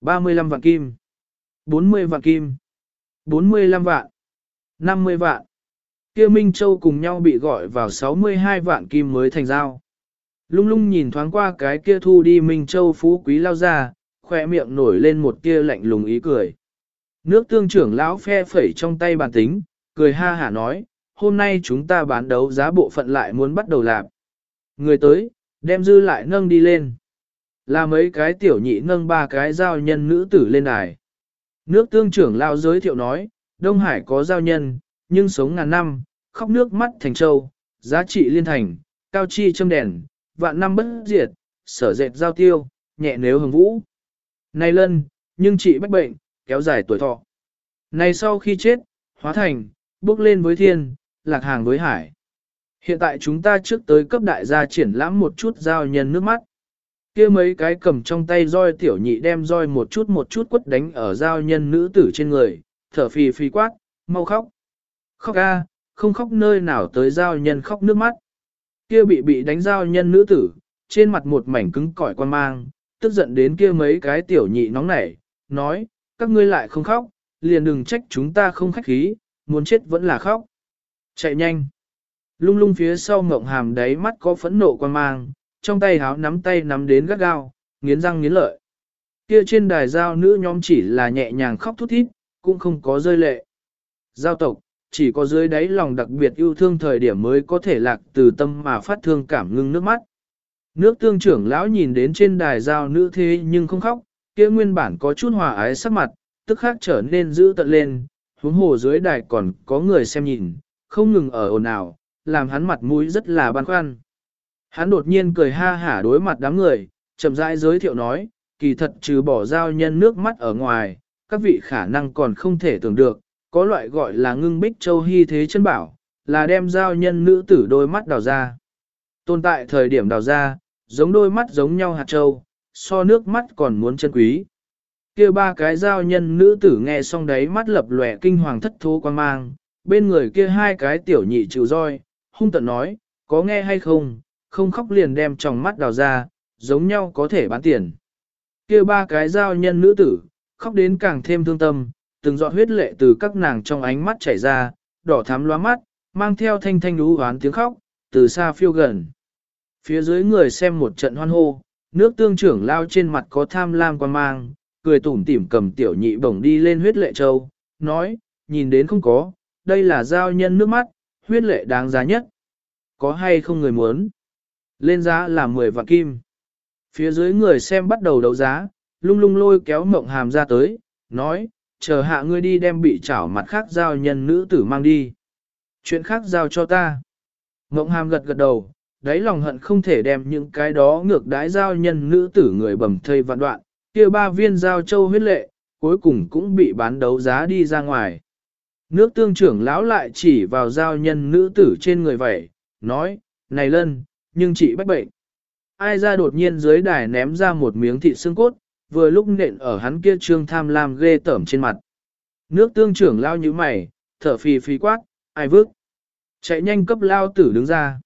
35 vạn kim. 40 vạn kim. 45 vạn. 50 vạn. Kia Minh Châu cùng nhau bị gọi vào 62 vạn kim mới thành giao. Lung lung nhìn thoáng qua cái kia thu đi Minh Châu phú quý lao ra, khoe miệng nổi lên một kia lạnh lùng ý cười. Nước tương trưởng lão phe phẩy trong tay bàn tính, cười ha hả nói, hôm nay chúng ta bán đấu giá bộ phận lại muốn bắt đầu làm. Người tới, đem dư lại nâng đi lên. Là mấy cái tiểu nhị nâng ba cái giao nhân nữ tử lên đài. Nước tương trưởng lao giới thiệu nói, Đông Hải có giao nhân, nhưng sống ngàn năm, khóc nước mắt thành châu, giá trị liên thành, cao chi châm đèn, vạn năm bất diệt, sở dệt giao tiêu, nhẹ nếu hồng vũ. Này lân, nhưng trị bách bệnh, kéo dài tuổi thọ. Này sau khi chết, hóa thành, bước lên với thiên, lạc hàng với hải. Hiện tại chúng ta trước tới cấp đại gia triển lãm một chút giao nhân nước mắt kia mấy cái cầm trong tay roi tiểu nhị đem roi một chút một chút quất đánh ở giao nhân nữ tử trên người, thở phì phì quát, mau khóc. Khóc a, không khóc nơi nào tới giao nhân khóc nước mắt. Kia bị bị đánh giao nhân nữ tử, trên mặt một mảnh cứng cỏi quan mang, tức giận đến kia mấy cái tiểu nhị nóng nảy, nói, các ngươi lại không khóc, liền đừng trách chúng ta không khách khí, muốn chết vẫn là khóc. Chạy nhanh. Lung lung phía sau ngộng hàm đáy mắt có phẫn nộ quan mang, trong tay háo nắm tay nắm đến gắt gao, nghiến răng nghiến lợi. Kia trên đài giao nữ nhóm chỉ là nhẹ nhàng khóc thút thít, cũng không có rơi lệ. Giao tộc, chỉ có dưới đáy lòng đặc biệt yêu thương thời điểm mới có thể lạc từ tâm mà phát thương cảm ngưng nước mắt. Nước tương trưởng lão nhìn đến trên đài giao nữ thế nhưng không khóc, kia nguyên bản có chút hòa ái sắc mặt, tức khác trở nên dữ tận lên, huống hồ dưới đài còn có người xem nhìn, không ngừng ở ồn ào, làm hắn mặt mũi rất là băn khoăn. Hắn đột nhiên cười ha hả đối mặt đám người, chậm rãi giới thiệu nói, kỳ thật trừ bỏ giao nhân nước mắt ở ngoài, các vị khả năng còn không thể tưởng được, có loại gọi là ngưng bích châu hy thế chân bảo, là đem giao nhân nữ tử đôi mắt đào ra. Tồn tại thời điểm đào ra, giống đôi mắt giống nhau hạt châu, so nước mắt còn muốn chân quý. kia ba cái giao nhân nữ tử nghe xong đấy mắt lập lòe kinh hoàng thất thố quan mang, bên người kia hai cái tiểu nhị chịu roi, hung tận nói, có nghe hay không, không khóc liền đem tròng mắt đào ra, giống nhau có thể bán tiền. kia ba cái giao nhân nữ tử, khóc đến càng thêm thương tâm, từng giọt huyết lệ từ các nàng trong ánh mắt chảy ra, đỏ thắm loa mắt, mang theo thanh thanh đú hoán tiếng khóc, từ xa phiêu gần. Phía dưới người xem một trận hoan hô, nước tương trưởng lao trên mặt có tham lam quan mang, cười tủm tỉm cầm tiểu nhị bổng đi lên huyết lệ châu, nói, nhìn đến không có, đây là giao nhân nước mắt, huyết lệ đáng giá nhất. Có hay không người muốn? Lên giá là 10 vạn kim. Phía dưới người xem bắt đầu đấu giá, lung lung lôi kéo mộng hàm ra tới, nói, chờ hạ ngươi đi đem bị chảo mặt khác giao nhân nữ tử mang đi. Chuyện khác giao cho ta. Mộng hàm gật gật đầu, đáy lòng hận không thể đem những cái đó ngược đái giao nhân nữ tử người bầm thây vạn đoạn, kia ba viên giao châu huyết lệ, cuối cùng cũng bị bán đấu giá đi ra ngoài. Nước tương trưởng lão lại chỉ vào giao nhân nữ tử trên người vậy, nói, này lân, nhưng chị bách bệnh. Ai ra đột nhiên dưới đài ném ra một miếng thịt xương cốt, vừa lúc nện ở hắn kia trương tham lam ghê tởm trên mặt. Nước tương trưởng lao như mày, thở phì phì quát, ai vước. Chạy nhanh cấp lao tử đứng ra.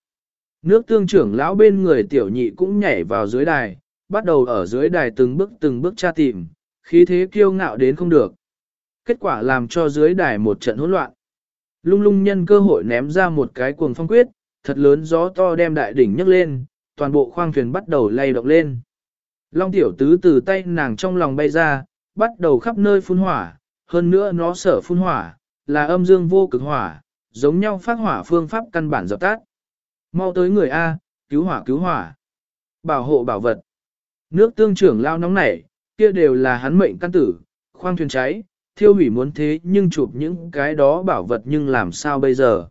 Nước tương trưởng lão bên người tiểu nhị cũng nhảy vào dưới đài, bắt đầu ở dưới đài từng bước từng bước tra tìm, khí thế kiêu ngạo đến không được. Kết quả làm cho dưới đài một trận hỗn loạn. Lung lung nhân cơ hội ném ra một cái cuồng phong quyết, thật lớn gió to đem đại đỉnh nhấc lên, toàn bộ khoang thuyền bắt đầu lay động lên. Long tiểu tứ từ tay nàng trong lòng bay ra, bắt đầu khắp nơi phun hỏa, hơn nữa nó sở phun hỏa, là âm dương vô cực hỏa, giống nhau phát hỏa phương pháp căn bản dập tắt. Mau tới người A, cứu hỏa cứu hỏa. Bảo hộ bảo vật. Nước tương trưởng lao nóng nảy, kia đều là hắn mệnh căn tử, khoang thuyền cháy, thiêu hủy muốn thế nhưng chụp những cái đó bảo vật nhưng làm sao bây giờ.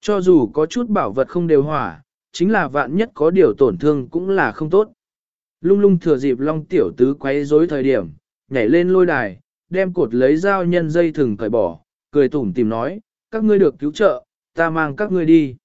Cho dù có chút bảo vật không đều hỏa, chính là vạn nhất có điều tổn thương cũng là không tốt. Lung lung thừa dịp long tiểu tứ quấy rối thời điểm, nhảy lên lôi đài, đem cột lấy dao nhân dây thừng cởi bỏ, cười tủm tìm nói, các ngươi được cứu trợ, ta mang các ngươi đi.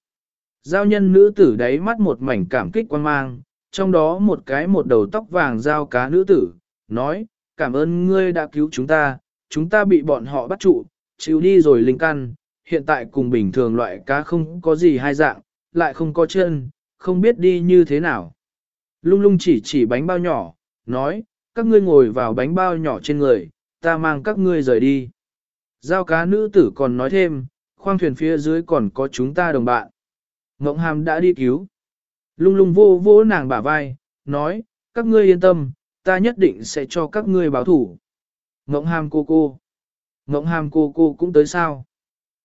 Giao nhân nữ tử đáy mắt một mảnh cảm kích quan mang, trong đó một cái một đầu tóc vàng giao cá nữ tử, nói, cảm ơn ngươi đã cứu chúng ta, chúng ta bị bọn họ bắt trụ, chịu đi rồi linh căn, hiện tại cùng bình thường loại cá không có gì hai dạng, lại không có chân, không biết đi như thế nào. Lung lung chỉ chỉ bánh bao nhỏ, nói, các ngươi ngồi vào bánh bao nhỏ trên người, ta mang các ngươi rời đi. Giao cá nữ tử còn nói thêm, khoang thuyền phía dưới còn có chúng ta đồng bạn. Ngộng hàm đã đi cứu. Lung lung vô vô nàng bả vai, nói, các ngươi yên tâm, ta nhất định sẽ cho các ngươi báo thủ. Ngộng hàm cô cô. Ngộng hàm cô cô cũng tới sao?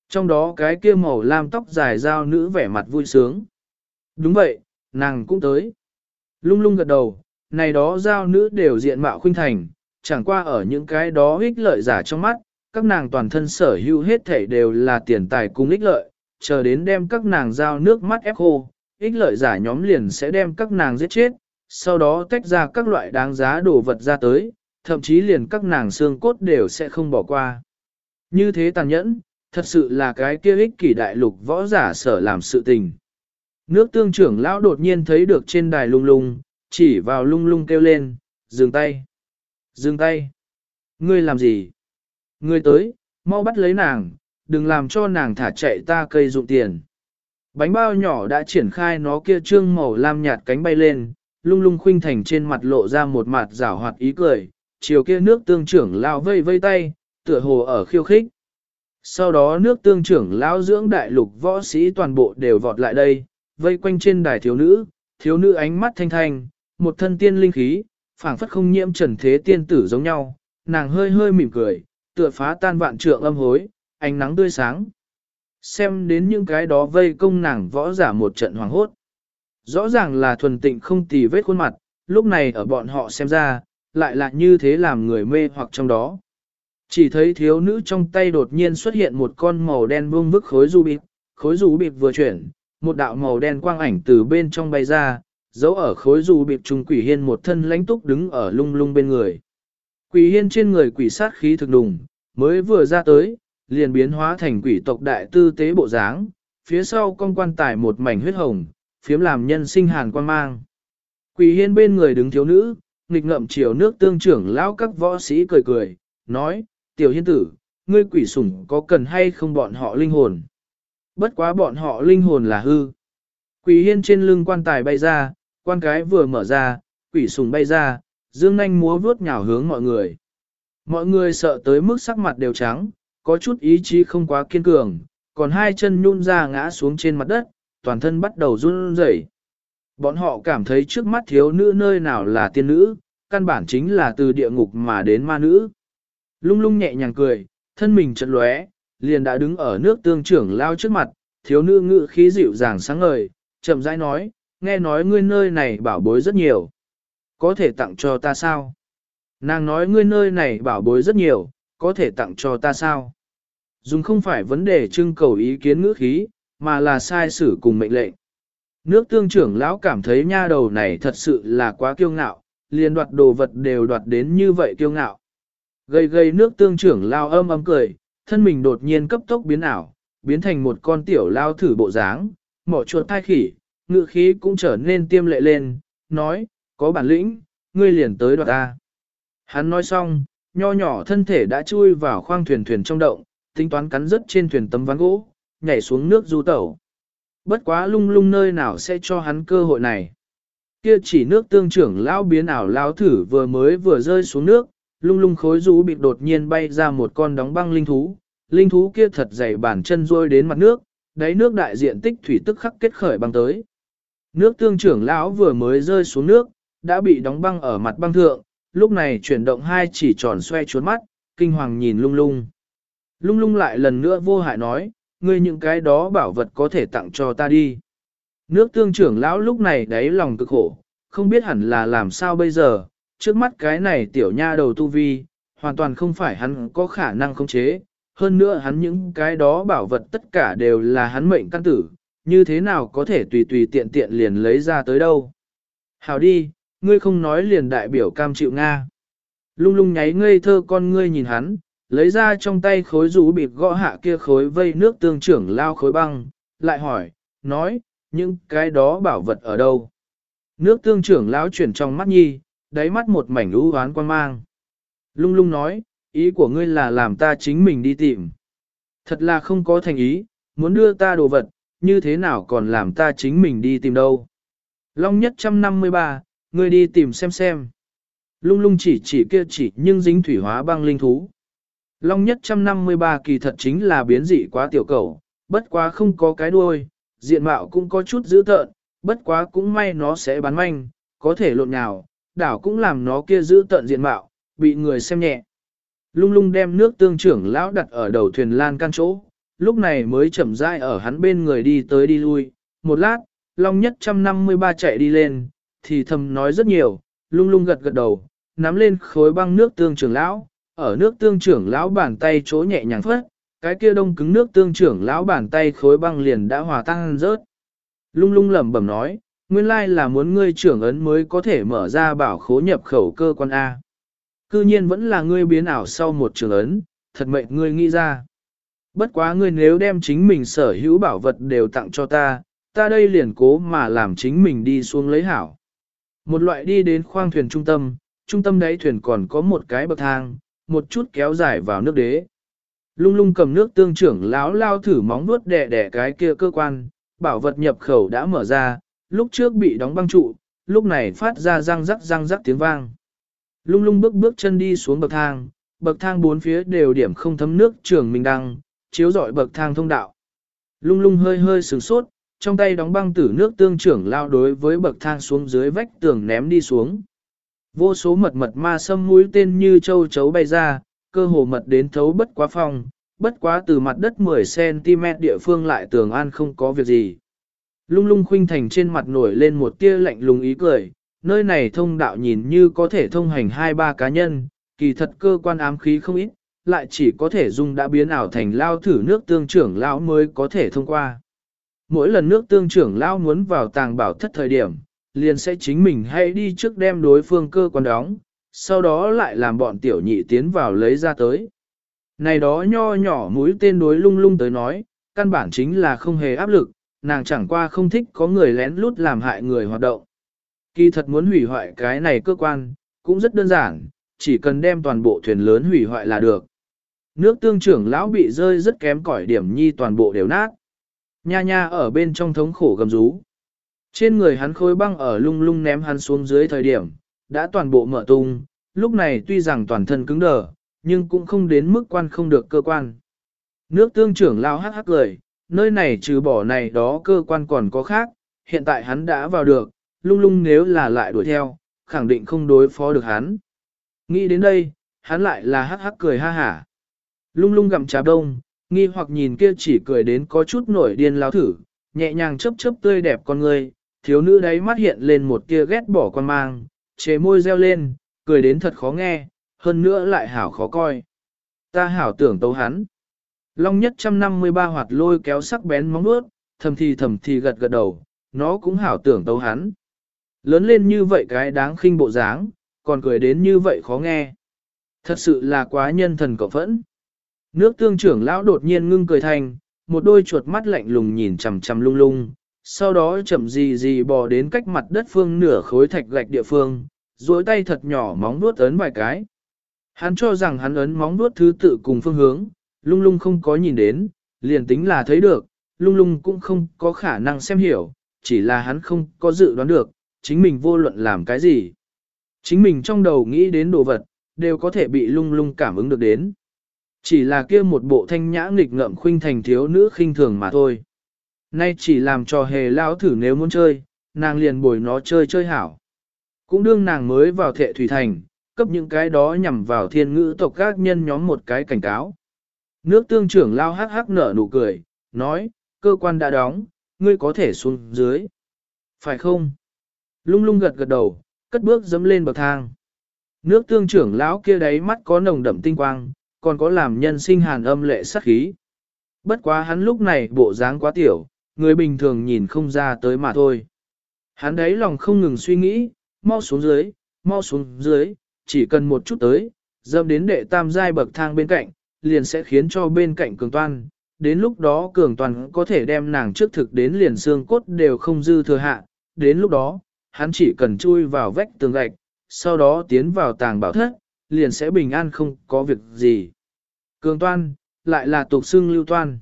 Trong đó cái kia màu lam tóc dài dao nữ vẻ mặt vui sướng. Đúng vậy, nàng cũng tới. Lung lung gật đầu, này đó giao nữ đều diện mạo khuynh thành, chẳng qua ở những cái đó ích lợi giả trong mắt, các nàng toàn thân sở hữu hết thể đều là tiền tài cùng ích lợi, chờ đến đem các nàng giao nước mắt ép khô, ích lợi giả nhóm liền sẽ đem các nàng giết chết, sau đó tách ra các loại đáng giá đồ vật ra tới, thậm chí liền các nàng xương cốt đều sẽ không bỏ qua. Như thế tàn nhẫn, thật sự là cái kia ích kỷ đại lục võ giả sở làm sự tình. Nước tương trưởng lão đột nhiên thấy được trên đài lung lung, chỉ vào lung lung kêu lên, dừng tay. Dừng tay. Ngươi làm gì? Ngươi tới, mau bắt lấy nàng, đừng làm cho nàng thả chạy ta cây dụng tiền. Bánh bao nhỏ đã triển khai nó kia trương màu lam nhạt cánh bay lên, lung lung khuynh thành trên mặt lộ ra một mặt rảo hoạt ý cười, chiều kia nước tương trưởng lao vây vây tay, tựa hồ ở khiêu khích. Sau đó nước tương trưởng lão dưỡng đại lục võ sĩ toàn bộ đều vọt lại đây, vây quanh trên đài thiếu nữ, thiếu nữ ánh mắt thanh thanh, một thân tiên linh khí, phảng phất không nhiễm trần thế tiên tử giống nhau, nàng hơi hơi mỉm cười, tựa phá tan vạn trượng âm hối, ánh nắng tươi sáng. Xem đến những cái đó vây công nàng võ giả một trận hoàng hốt. Rõ ràng là thuần tịnh không tì vết khuôn mặt, lúc này ở bọn họ xem ra, lại là như thế làm người mê hoặc trong đó. Chỉ thấy thiếu nữ trong tay đột nhiên xuất hiện một con màu đen vương vức khối du bịp, khối du bịp vừa chuyển, một đạo màu đen quang ảnh từ bên trong bay ra, giấu ở khối du bịp trung quỷ hiên một thân lãnh túc đứng ở lung lung bên người. Quỷ hiên trên người quỷ sát khí thực đùng, mới vừa ra tới, liền biến hóa thành quỷ tộc đại tư tế bộ dáng, phía sau con quan tài một mảnh huyết hồng, phiếm làm nhân sinh hàn quan mang. Quỷ hiên bên người đứng thiếu nữ, nghịch ngậm chiều nước tương trưởng lão các võ sĩ cười cười, nói, tiểu hiên tử, ngươi quỷ sủng có cần hay không bọn họ linh hồn. Bất quá bọn họ linh hồn là hư. Quỷ hiên trên lưng quan tài bay ra, quan cái vừa mở ra, quỷ sùng bay ra, dương nanh múa vướt nhào hướng mọi người. Mọi người sợ tới mức sắc mặt đều trắng, có chút ý chí không quá kiên cường, còn hai chân nhún ra ngã xuống trên mặt đất, toàn thân bắt đầu run rẩy. Bọn họ cảm thấy trước mắt thiếu nữ nơi nào là tiên nữ, căn bản chính là từ địa ngục mà đến ma nữ. Lung lung nhẹ nhàng cười, thân mình chật lóe, liền đã đứng ở nước tương trưởng lao trước mặt, thiếu nữ ngự khí dịu dàng sáng ngời, chậm rãi nói, nghe nói ngươi nơi này bảo bối rất nhiều. Có thể tặng cho ta sao? Nàng nói ngươi nơi này bảo bối rất nhiều, có thể tặng cho ta sao? Dùng không phải vấn đề trưng cầu ý kiến ngữ khí, mà là sai sử cùng mệnh lệnh. Nước tương trưởng lão cảm thấy nha đầu này thật sự là quá kiêu ngạo, liền đoạt đồ vật đều đoạt đến như vậy kiêu ngạo. Gây gây nước tương trưởng lao âm âm cười, thân mình đột nhiên cấp tốc biến ảo, biến thành một con tiểu lao thử bộ dáng, mỏ chuột thai khỉ, ngự khí cũng trở nên tiêm lệ lên, nói, có bản lĩnh, ngươi liền tới đoạt ta. Hắn nói xong, nho nhỏ thân thể đã chui vào khoang thuyền thuyền trong động, tính toán cắn rứt trên thuyền tấm ván gỗ, nhảy xuống nước du tẩu. Bất quá lung lung nơi nào sẽ cho hắn cơ hội này. Kia chỉ nước tương trưởng lão biến ảo lao thử vừa mới vừa rơi xuống nước, lung lung khối rũ bị đột nhiên bay ra một con đóng băng linh thú. Linh thú kia thật dày bản chân rôi đến mặt nước, đáy nước đại diện tích thủy tức khắc kết khởi băng tới. Nước tương trưởng lão vừa mới rơi xuống nước, đã bị đóng băng ở mặt băng thượng, lúc này chuyển động hai chỉ tròn xoay trốn mắt, kinh hoàng nhìn lung lung. Lung lung lại lần nữa vô hại nói, ngươi những cái đó bảo vật có thể tặng cho ta đi. Nước tương trưởng lão lúc này đáy lòng cực khổ, không biết hẳn là làm sao bây giờ, trước mắt cái này tiểu nha đầu tu vi, hoàn toàn không phải hắn có khả năng khống chế, hơn nữa hắn những cái đó bảo vật tất cả đều là hắn mệnh căn tử, như thế nào có thể tùy tùy tiện tiện liền lấy ra tới đâu. Hào đi, ngươi không nói liền đại biểu cam chịu Nga. Lung lung nháy ngây thơ con ngươi nhìn hắn, lấy ra trong tay khối rú bịp gõ hạ kia khối vây nước tương trưởng lao khối băng, lại hỏi, nói, những cái đó bảo vật ở đâu? Nước tương trưởng lão chuyển trong mắt nhi, đáy mắt một mảnh lũ hoán quan mang. Lung lung nói, ý của ngươi là làm ta chính mình đi tìm. Thật là không có thành ý, muốn đưa ta đồ vật, như thế nào còn làm ta chính mình đi tìm đâu. Long nhất trăm năm mươi ba, ngươi đi tìm xem xem. Lung lung chỉ chỉ kia chỉ nhưng dính thủy hóa băng linh thú. Long nhất trăm năm mươi ba kỳ thật chính là biến dị quá tiểu cầu, bất quá không có cái đuôi, diện mạo cũng có chút dữ tợn, bất quá cũng may nó sẽ bán manh, có thể lộn nhào, đảo cũng làm nó kia giữ tận diện mạo, bị người xem nhẹ. Lung lung đem nước tương trưởng lão đặt ở đầu thuyền lan can chỗ, lúc này mới chậm rãi ở hắn bên người đi tới đi lui. Một lát, Long nhất trăm năm mươi ba chạy đi lên, thì thầm nói rất nhiều, lung lung gật gật đầu, nắm lên khối băng nước tương trưởng lão, ở nước tương trưởng lão bàn tay chỗ nhẹ nhàng phất, cái kia đông cứng nước tương trưởng lão bàn tay khối băng liền đã hòa tan rớt. Lung lung lẩm bẩm nói, nguyên lai là muốn ngươi trưởng ấn mới có thể mở ra bảo khố nhập khẩu cơ quan A. Cư nhiên vẫn là ngươi biến ảo sau một trưởng ấn, thật mệnh ngươi nghĩ ra. Bất quá ngươi nếu đem chính mình sở hữu bảo vật đều tặng cho ta, ta đây liền cố mà làm chính mình đi xuống lấy hảo. Một loại đi đến khoang thuyền trung tâm, trung tâm đáy thuyền còn có một cái bậc thang, một chút kéo dài vào nước đế. Lung lung cầm nước tương trưởng láo lao thử móng nuốt đẻ đẻ cái kia cơ quan, bảo vật nhập khẩu đã mở ra, lúc trước bị đóng băng trụ, lúc này phát ra răng rắc răng rắc tiếng vang. Lung lung bước bước chân đi xuống bậc thang, bậc thang bốn phía đều điểm không thấm nước trường mình đăng, chiếu dọi bậc thang thông đạo. Lung lung hơi hơi sửng sốt, trong tay đóng băng tử nước tương trưởng lao đối với bậc thang xuống dưới vách tường ném đi xuống. Vô số mật mật ma sâm mũi tên như châu chấu bay ra, cơ hồ mật đến thấu bất quá phòng, bất quá từ mặt đất 10cm địa phương lại tường an không có việc gì. Lung lung khuynh thành trên mặt nổi lên một tia lạnh lùng ý cười, nơi này thông đạo nhìn như có thể thông hành hai ba cá nhân, kỳ thật cơ quan ám khí không ít, lại chỉ có thể dùng đã biến ảo thành lao thử nước tương trưởng lão mới có thể thông qua. Mỗi lần nước tương trưởng lão muốn vào tàng bảo thất thời điểm, liền sẽ chính mình hay đi trước đem đối phương cơ quan đóng, sau đó lại làm bọn tiểu nhị tiến vào lấy ra tới. Này đó nho nhỏ mũi tên đối lung lung tới nói, căn bản chính là không hề áp lực, nàng chẳng qua không thích có người lén lút làm hại người hoạt động. Kỳ thật muốn hủy hoại cái này cơ quan, cũng rất đơn giản, chỉ cần đem toàn bộ thuyền lớn hủy hoại là được. Nước tương trưởng lão bị rơi rất kém cỏi điểm nhi toàn bộ đều nát. Nha nha ở bên trong thống khổ gầm rú. Trên người hắn khối băng ở lung lung ném hắn xuống dưới thời điểm, đã toàn bộ mở tung, lúc này tuy rằng toàn thân cứng đờ, nhưng cũng không đến mức quan không được cơ quan. Nước tương trưởng lao hắc hắc cười, nơi này trừ bỏ này đó cơ quan còn có khác, hiện tại hắn đã vào được, lung lung nếu là lại đuổi theo, khẳng định không đối phó được hắn. Nghĩ đến đây, hắn lại là hắc hắc cười ha hả. Lung lung gặm trà đông, nghi hoặc nhìn kia chỉ cười đến có chút nổi điên lao thử, nhẹ nhàng chớp chớp tươi đẹp con người, thiếu nữ đấy mắt hiện lên một kia ghét bỏ con mang, chế môi reo lên, cười đến thật khó nghe, hơn nữa lại hảo khó coi. Ta hảo tưởng tấu hắn. Long nhất trăm năm mươi ba hoạt lôi kéo sắc bén móng nuốt, thầm thì thầm thì gật gật đầu, nó cũng hảo tưởng tấu hắn. Lớn lên như vậy cái đáng khinh bộ dáng, còn cười đến như vậy khó nghe. Thật sự là quá nhân thần cậu phẫn. Nước tương trưởng lão đột nhiên ngưng cười thành, một đôi chuột mắt lạnh lùng nhìn chằm chằm lung lung, sau đó chậm gì gì bò đến cách mặt đất phương nửa khối thạch gạch địa phương, duỗi tay thật nhỏ móng vuốt ấn vài cái. Hắn cho rằng hắn ấn móng vuốt thứ tự cùng phương hướng, lung lung không có nhìn đến, liền tính là thấy được, lung lung cũng không có khả năng xem hiểu, chỉ là hắn không có dự đoán được, chính mình vô luận làm cái gì. Chính mình trong đầu nghĩ đến đồ vật, đều có thể bị lung lung cảm ứng được đến. Chỉ là kia một bộ thanh nhã nghịch ngợm khuynh thành thiếu nữ khinh thường mà thôi. Nay chỉ làm cho hề lao thử nếu muốn chơi, nàng liền bồi nó chơi chơi hảo. Cũng đương nàng mới vào thệ thủy thành, cấp những cái đó nhằm vào thiên ngữ tộc các nhân nhóm một cái cảnh cáo. Nước tương trưởng lao hắc hắc nở nụ cười, nói, cơ quan đã đóng, ngươi có thể xuống dưới. Phải không? Lung lung gật gật đầu, cất bước dẫm lên bậc thang. Nước tương trưởng lão kia đáy mắt có nồng đậm tinh quang, còn có làm nhân sinh hàn âm lệ sắc khí. Bất quá hắn lúc này bộ dáng quá tiểu, người bình thường nhìn không ra tới mà thôi. Hắn đấy lòng không ngừng suy nghĩ, mau xuống dưới, mau xuống dưới, chỉ cần một chút tới, dâm đến đệ tam giai bậc thang bên cạnh, liền sẽ khiến cho bên cạnh cường toan. Đến lúc đó cường toàn có thể đem nàng trước thực đến liền xương cốt đều không dư thừa hạ. Đến lúc đó, hắn chỉ cần chui vào vách tường gạch, sau đó tiến vào tàng bảo thất, liền sẽ bình an không có việc gì. Cường toan, lại là tục xưng lưu toan.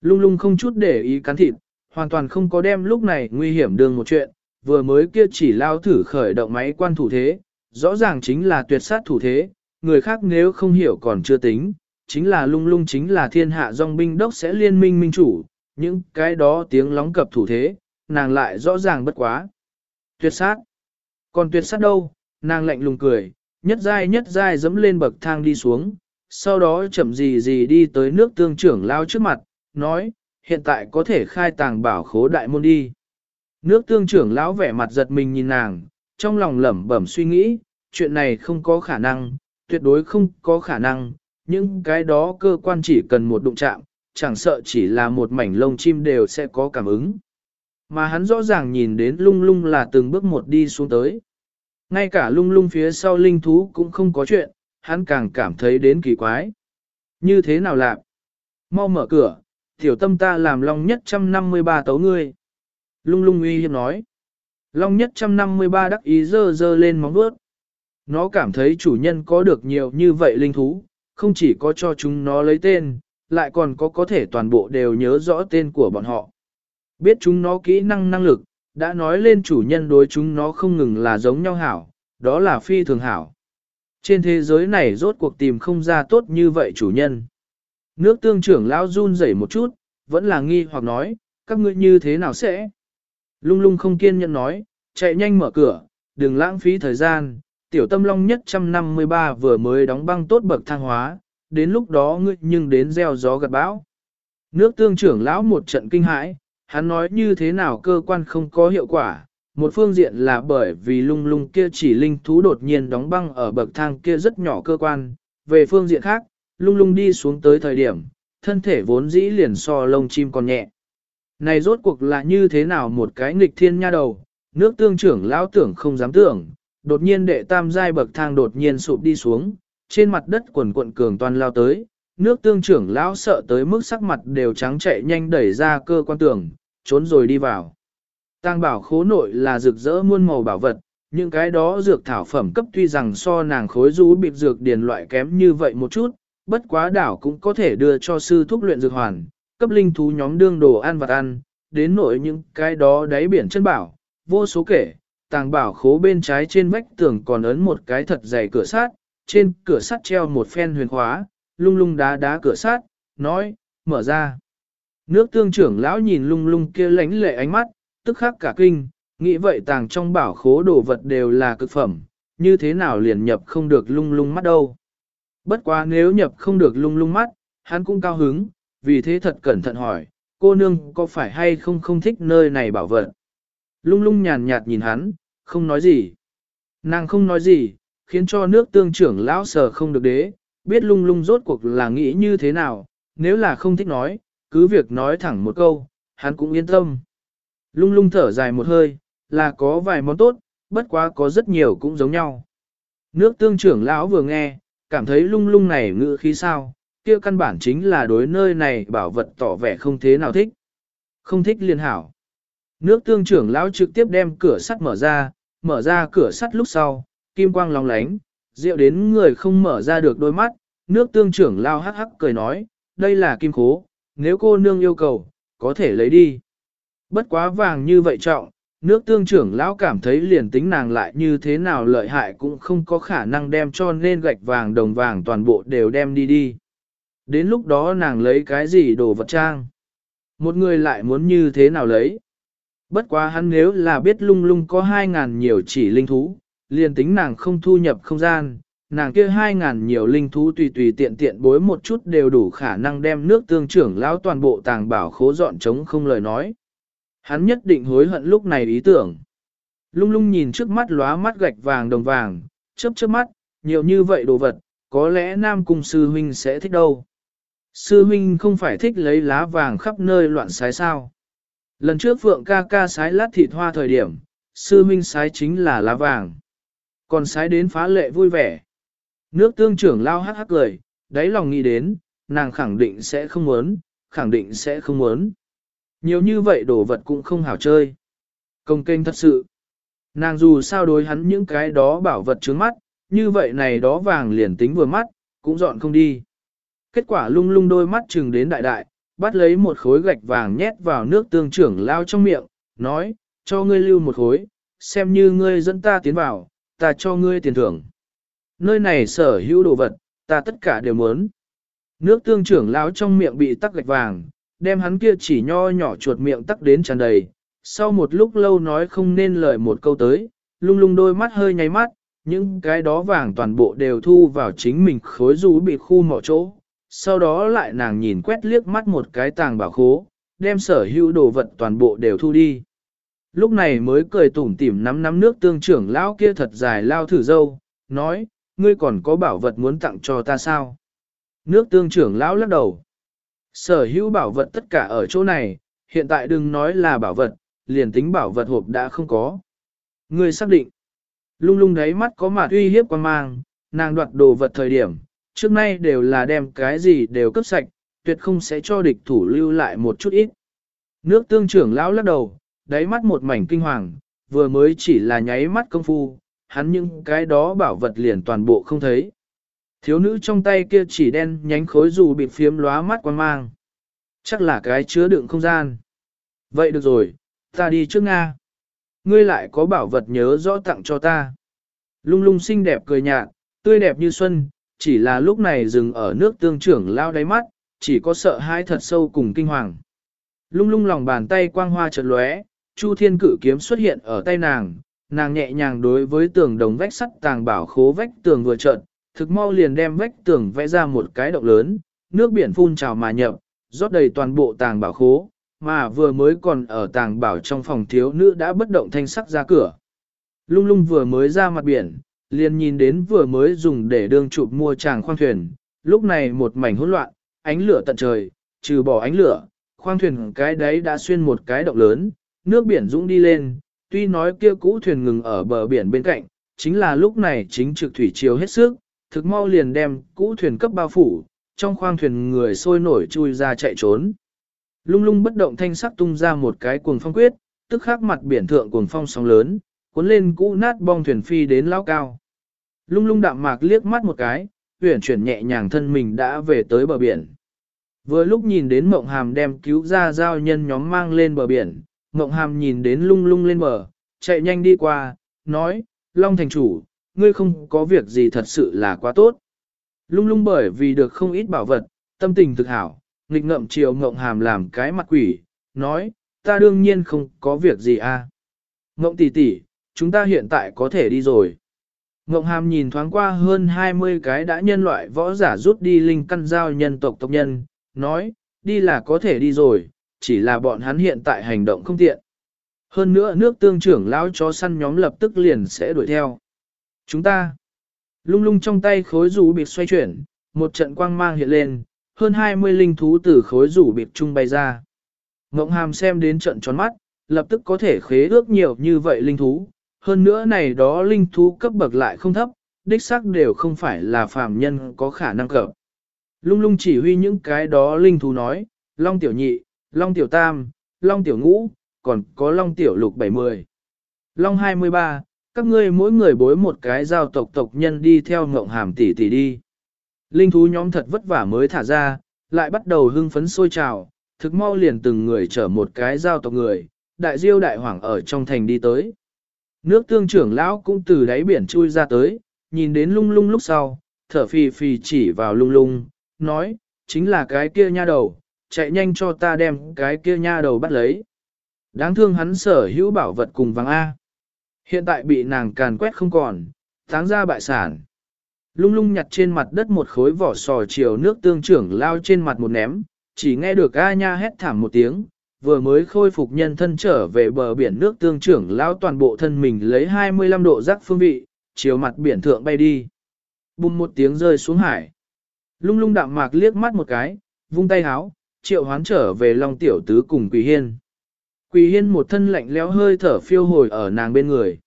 Lung lung không chút để ý cắn thịt, hoàn toàn không có đem lúc này nguy hiểm đường một chuyện, vừa mới kia chỉ lao thử khởi động máy quan thủ thế, rõ ràng chính là tuyệt sát thủ thế, người khác nếu không hiểu còn chưa tính, chính là lung lung chính là thiên hạ dòng binh đốc sẽ liên minh minh chủ, những cái đó tiếng lóng cập thủ thế, nàng lại rõ ràng bất quá. Tuyệt sát. Còn tuyệt sát đâu, nàng lạnh lùng cười, nhất dai nhất dai dẫm lên bậc thang đi xuống, sau đó chậm gì gì đi tới nước tương trưởng lao trước mặt, nói, hiện tại có thể khai tàng bảo khố đại môn đi. Nước tương trưởng lão vẻ mặt giật mình nhìn nàng, trong lòng lẩm bẩm suy nghĩ, chuyện này không có khả năng, tuyệt đối không có khả năng, những cái đó cơ quan chỉ cần một đụng chạm, chẳng sợ chỉ là một mảnh lông chim đều sẽ có cảm ứng. Mà hắn rõ ràng nhìn đến lung lung là từng bước một đi xuống tới. Ngay cả lung lung phía sau linh thú cũng không có chuyện, hắn càng cảm thấy đến kỳ quái. Như thế nào lạc? Mau mở cửa, tiểu tâm ta làm long nhất trăm năm mươi ba tấu ngươi. Lung lung uy hiếp nói. Long nhất trăm năm mươi ba đắc ý dơ dơ lên móng vuốt. Nó cảm thấy chủ nhân có được nhiều như vậy linh thú, không chỉ có cho chúng nó lấy tên, lại còn có có thể toàn bộ đều nhớ rõ tên của bọn họ. Biết chúng nó kỹ năng năng lực, đã nói lên chủ nhân đối chúng nó không ngừng là giống nhau hảo, đó là phi thường hảo. Trên thế giới này rốt cuộc tìm không ra tốt như vậy chủ nhân. Nước tương trưởng lão run rẩy một chút, vẫn là nghi hoặc nói, các ngươi như thế nào sẽ? Lung lung không kiên nhẫn nói, chạy nhanh mở cửa, đừng lãng phí thời gian, tiểu tâm long nhất trăm năm mươi ba vừa mới đóng băng tốt bậc thang hóa, đến lúc đó ngươi nhưng đến gieo gió gặt bão. Nước tương trưởng lão một trận kinh hãi, hắn nói như thế nào cơ quan không có hiệu quả, một phương diện là bởi vì lung lung kia chỉ linh thú đột nhiên đóng băng ở bậc thang kia rất nhỏ cơ quan, về phương diện khác, lung lung đi xuống tới thời điểm, thân thể vốn dĩ liền so lông chim còn nhẹ. Này rốt cuộc là như thế nào một cái nghịch thiên nha đầu, nước tương trưởng lão tưởng không dám tưởng, đột nhiên đệ tam giai bậc thang đột nhiên sụp đi xuống, trên mặt đất quần quận cường toàn lao tới, nước tương trưởng lão sợ tới mức sắc mặt đều trắng chạy nhanh đẩy ra cơ quan tường, trốn rồi đi vào. Tang bảo khố nội là rực rỡ muôn màu bảo vật, những cái đó dược thảo phẩm cấp tuy rằng so nàng khối rú bịp dược điền loại kém như vậy một chút, bất quá đảo cũng có thể đưa cho sư thúc luyện dược hoàn, cấp linh thú nhóm đương đồ ăn vật ăn, đến nội những cái đó đáy biển chân bảo, vô số kể, tàng bảo khố bên trái trên vách tường còn ấn một cái thật dày cửa sắt, trên cửa sắt treo một phen huyền khóa, lung lung đá đá cửa sắt, nói, mở ra. Nước tương trưởng lão nhìn lung lung kia lánh lệ ánh mắt, tức khắc cả kinh, nghĩ vậy tàng trong bảo khố đồ vật đều là cực phẩm, như thế nào liền nhập không được lung lung mắt đâu. Bất quá nếu nhập không được lung lung mắt, hắn cũng cao hứng, vì thế thật cẩn thận hỏi, cô nương có phải hay không không thích nơi này bảo vật. Lung lung nhàn nhạt nhìn hắn, không nói gì. Nàng không nói gì, khiến cho nước tương trưởng lão sờ không được đế, biết lung lung rốt cuộc là nghĩ như thế nào, nếu là không thích nói, cứ việc nói thẳng một câu, hắn cũng yên tâm. Lung lung thở dài một hơi, là có vài món tốt, bất quá có rất nhiều cũng giống nhau. Nước tương trưởng lão vừa nghe, cảm thấy lung lung này ngữ khí sao, kia căn bản chính là đối nơi này bảo vật tỏ vẻ không thế nào thích. Không thích liên hảo. Nước tương trưởng lão trực tiếp đem cửa sắt mở ra, mở ra cửa sắt lúc sau, kim quang lóng lánh, rượu đến người không mở ra được đôi mắt, nước tương trưởng lão hắc hắc cười nói, đây là kim khố, nếu cô nương yêu cầu, có thể lấy đi. Bất quá vàng như vậy trọng, nước tương trưởng lão cảm thấy liền tính nàng lại như thế nào lợi hại cũng không có khả năng đem cho nên gạch vàng đồng vàng toàn bộ đều đem đi đi. Đến lúc đó nàng lấy cái gì đồ vật trang? Một người lại muốn như thế nào lấy? Bất quá hắn nếu là biết lung lung có hai ngàn nhiều chỉ linh thú, liền tính nàng không thu nhập không gian, nàng kia hai ngàn nhiều linh thú tùy tùy tiện tiện bối một chút đều đủ khả năng đem nước tương trưởng lão toàn bộ tàng bảo khố dọn trống không lời nói. Hắn nhất định hối hận lúc này ý tưởng. Lung lung nhìn trước mắt lóa mắt gạch vàng đồng vàng, chớp chớp mắt, nhiều như vậy đồ vật, có lẽ Nam Cung Sư Huynh sẽ thích đâu. Sư Huynh không phải thích lấy lá vàng khắp nơi loạn xái sao. Lần trước Phượng ca ca sái lát thịt hoa thời điểm, Sư minh sái chính là lá vàng. Còn sái đến phá lệ vui vẻ. Nước tương trưởng lao hắc hắc cười, đáy lòng nghĩ đến, nàng khẳng định sẽ không muốn, khẳng định sẽ không muốn. Nhiều như vậy đồ vật cũng không hảo chơi. Công kênh thật sự. Nàng dù sao đối hắn những cái đó bảo vật trướng mắt, như vậy này đó vàng liền tính vừa mắt, cũng dọn không đi. Kết quả lung lung đôi mắt chừng đến đại đại, bắt lấy một khối gạch vàng nhét vào nước tương trưởng lao trong miệng, nói, cho ngươi lưu một khối, xem như ngươi dẫn ta tiến vào, ta cho ngươi tiền thưởng. Nơi này sở hữu đồ vật, ta tất cả đều muốn. Nước tương trưởng lão trong miệng bị tắc gạch vàng, đem hắn kia chỉ nho nhỏ chuột miệng tắc đến tràn đầy. Sau một lúc lâu nói không nên lời một câu tới, lung lung đôi mắt hơi nháy mắt, những cái đó vàng toàn bộ đều thu vào chính mình khối rú bị khu mỏ chỗ. Sau đó lại nàng nhìn quét liếc mắt một cái tàng bảo khố, đem sở hữu đồ vật toàn bộ đều thu đi. Lúc này mới cười tủm tỉm nắm nắm nước tương trưởng lão kia thật dài lao thử dâu, nói, ngươi còn có bảo vật muốn tặng cho ta sao? Nước tương trưởng lão lắc đầu. Sở hữu bảo vật tất cả ở chỗ này, hiện tại đừng nói là bảo vật, liền tính bảo vật hộp đã không có. Ngươi xác định. Lung lung đáy mắt có mặt uy hiếp quan mang, nàng đoạt đồ vật thời điểm, trước nay đều là đem cái gì đều cấp sạch, tuyệt không sẽ cho địch thủ lưu lại một chút ít. Nước tương trưởng lão lắc đầu, đáy mắt một mảnh kinh hoàng, vừa mới chỉ là nháy mắt công phu, hắn những cái đó bảo vật liền toàn bộ không thấy. Thiếu nữ trong tay kia chỉ đen nhánh khối dù bị phiếm lóa mắt quan mang. Chắc là cái chứa đựng không gian. Vậy được rồi, ta đi trước Nga. Ngươi lại có bảo vật nhớ rõ tặng cho ta. Lung lung xinh đẹp cười nhạt, tươi đẹp như xuân, chỉ là lúc này dừng ở nước tương trưởng lao đáy mắt, chỉ có sợ hãi thật sâu cùng kinh hoàng. Lung lung lòng bàn tay quang hoa chợt lóe, Chu Thiên cử kiếm xuất hiện ở tay nàng, nàng nhẹ nhàng đối với tường đồng vách sắt tàng bảo khố vách tường vừa trợn, thực mau liền đem vách tường vẽ ra một cái động lớn, nước biển phun trào mà nhập, rót đầy toàn bộ tàng bảo khố, mà vừa mới còn ở tàng bảo trong phòng thiếu nữ đã bất động thanh sắc ra cửa. Lung lung vừa mới ra mặt biển, liền nhìn đến vừa mới dùng để đương chụp mua chàng khoang thuyền, lúc này một mảnh hỗn loạn, ánh lửa tận trời, trừ bỏ ánh lửa, khoang thuyền cái đấy đã xuyên một cái động lớn, nước biển dũng đi lên, tuy nói kia cũ thuyền ngừng ở bờ biển bên cạnh, chính là lúc này chính trực thủy chiều hết sức, thực mau liền đem cũ thuyền cấp bao phủ, trong khoang thuyền người sôi nổi chui ra chạy trốn. Lung lung bất động thanh sắc tung ra một cái cuồng phong quyết, tức khắc mặt biển thượng cuồng phong sóng lớn, cuốn lên cũ nát bong thuyền phi đến lao cao. Lung lung đạm mạc liếc mắt một cái, huyển chuyển nhẹ nhàng thân mình đã về tới bờ biển. Vừa lúc nhìn đến mộng hàm đem cứu ra giao nhân nhóm mang lên bờ biển, mộng hàm nhìn đến lung lung lên bờ, chạy nhanh đi qua, nói, Long thành chủ, ngươi không có việc gì thật sự là quá tốt. Lung lung bởi vì được không ít bảo vật, tâm tình thực hảo, nghịch ngậm chiều mộng hàm làm cái mặt quỷ, nói, ta đương nhiên không có việc gì à. Mộng tỷ tỷ, chúng ta hiện tại có thể đi rồi. Ngộng hàm nhìn thoáng qua hơn 20 cái đã nhân loại võ giả rút đi linh căn giao nhân tộc tộc nhân, nói, đi là có thể đi rồi, chỉ là bọn hắn hiện tại hành động không tiện. Hơn nữa nước tương trưởng lão chó săn nhóm lập tức liền sẽ đuổi theo. Chúng ta, lung lung trong tay khối rủ bịt xoay chuyển, một trận quang mang hiện lên, hơn 20 linh thú từ khối rủ bịt trung bay ra. Ngộng hàm xem đến trận tròn mắt, lập tức có thể khế ước nhiều như vậy linh thú. Hơn nữa này đó linh thú cấp bậc lại không thấp, đích xác đều không phải là phàm nhân có khả năng cập. Lung lung chỉ huy những cái đó linh thú nói, Long tiểu nhị, Long tiểu tam, Long tiểu ngũ, còn có Long tiểu lục 70. Long 23, các ngươi mỗi người bối một cái giao tộc tộc nhân đi theo ngộng hàm tỷ tỷ đi. Linh thú nhóm thật vất vả mới thả ra, lại bắt đầu hưng phấn sôi trào, thực mau liền từng người chở một cái giao tộc người, đại diêu đại hoàng ở trong thành đi tới. Nước tương trưởng lão cũng từ đáy biển chui ra tới, nhìn đến lung lung lúc sau, thở phì phì chỉ vào lung lung, nói, chính là cái kia nha đầu, chạy nhanh cho ta đem cái kia nha đầu bắt lấy. Đáng thương hắn sở hữu bảo vật cùng vàng A. Hiện tại bị nàng càn quét không còn, táng ra bại sản. Lung lung nhặt trên mặt đất một khối vỏ sò chiều nước tương trưởng lao trên mặt một ném, chỉ nghe được A nha hét thảm một tiếng, vừa mới khôi phục nhân thân trở về bờ biển nước tương trưởng lao toàn bộ thân mình lấy 25 độ rắc phương vị, chiều mặt biển thượng bay đi. Bùm một tiếng rơi xuống hải. Lung lung đạm mạc liếc mắt một cái, vung tay háo, triệu hoán trở về Long Tiểu Tứ cùng Quỳ Hiên. Quỳ Hiên một thân lạnh lẽo hơi thở phiêu hồi ở nàng bên người.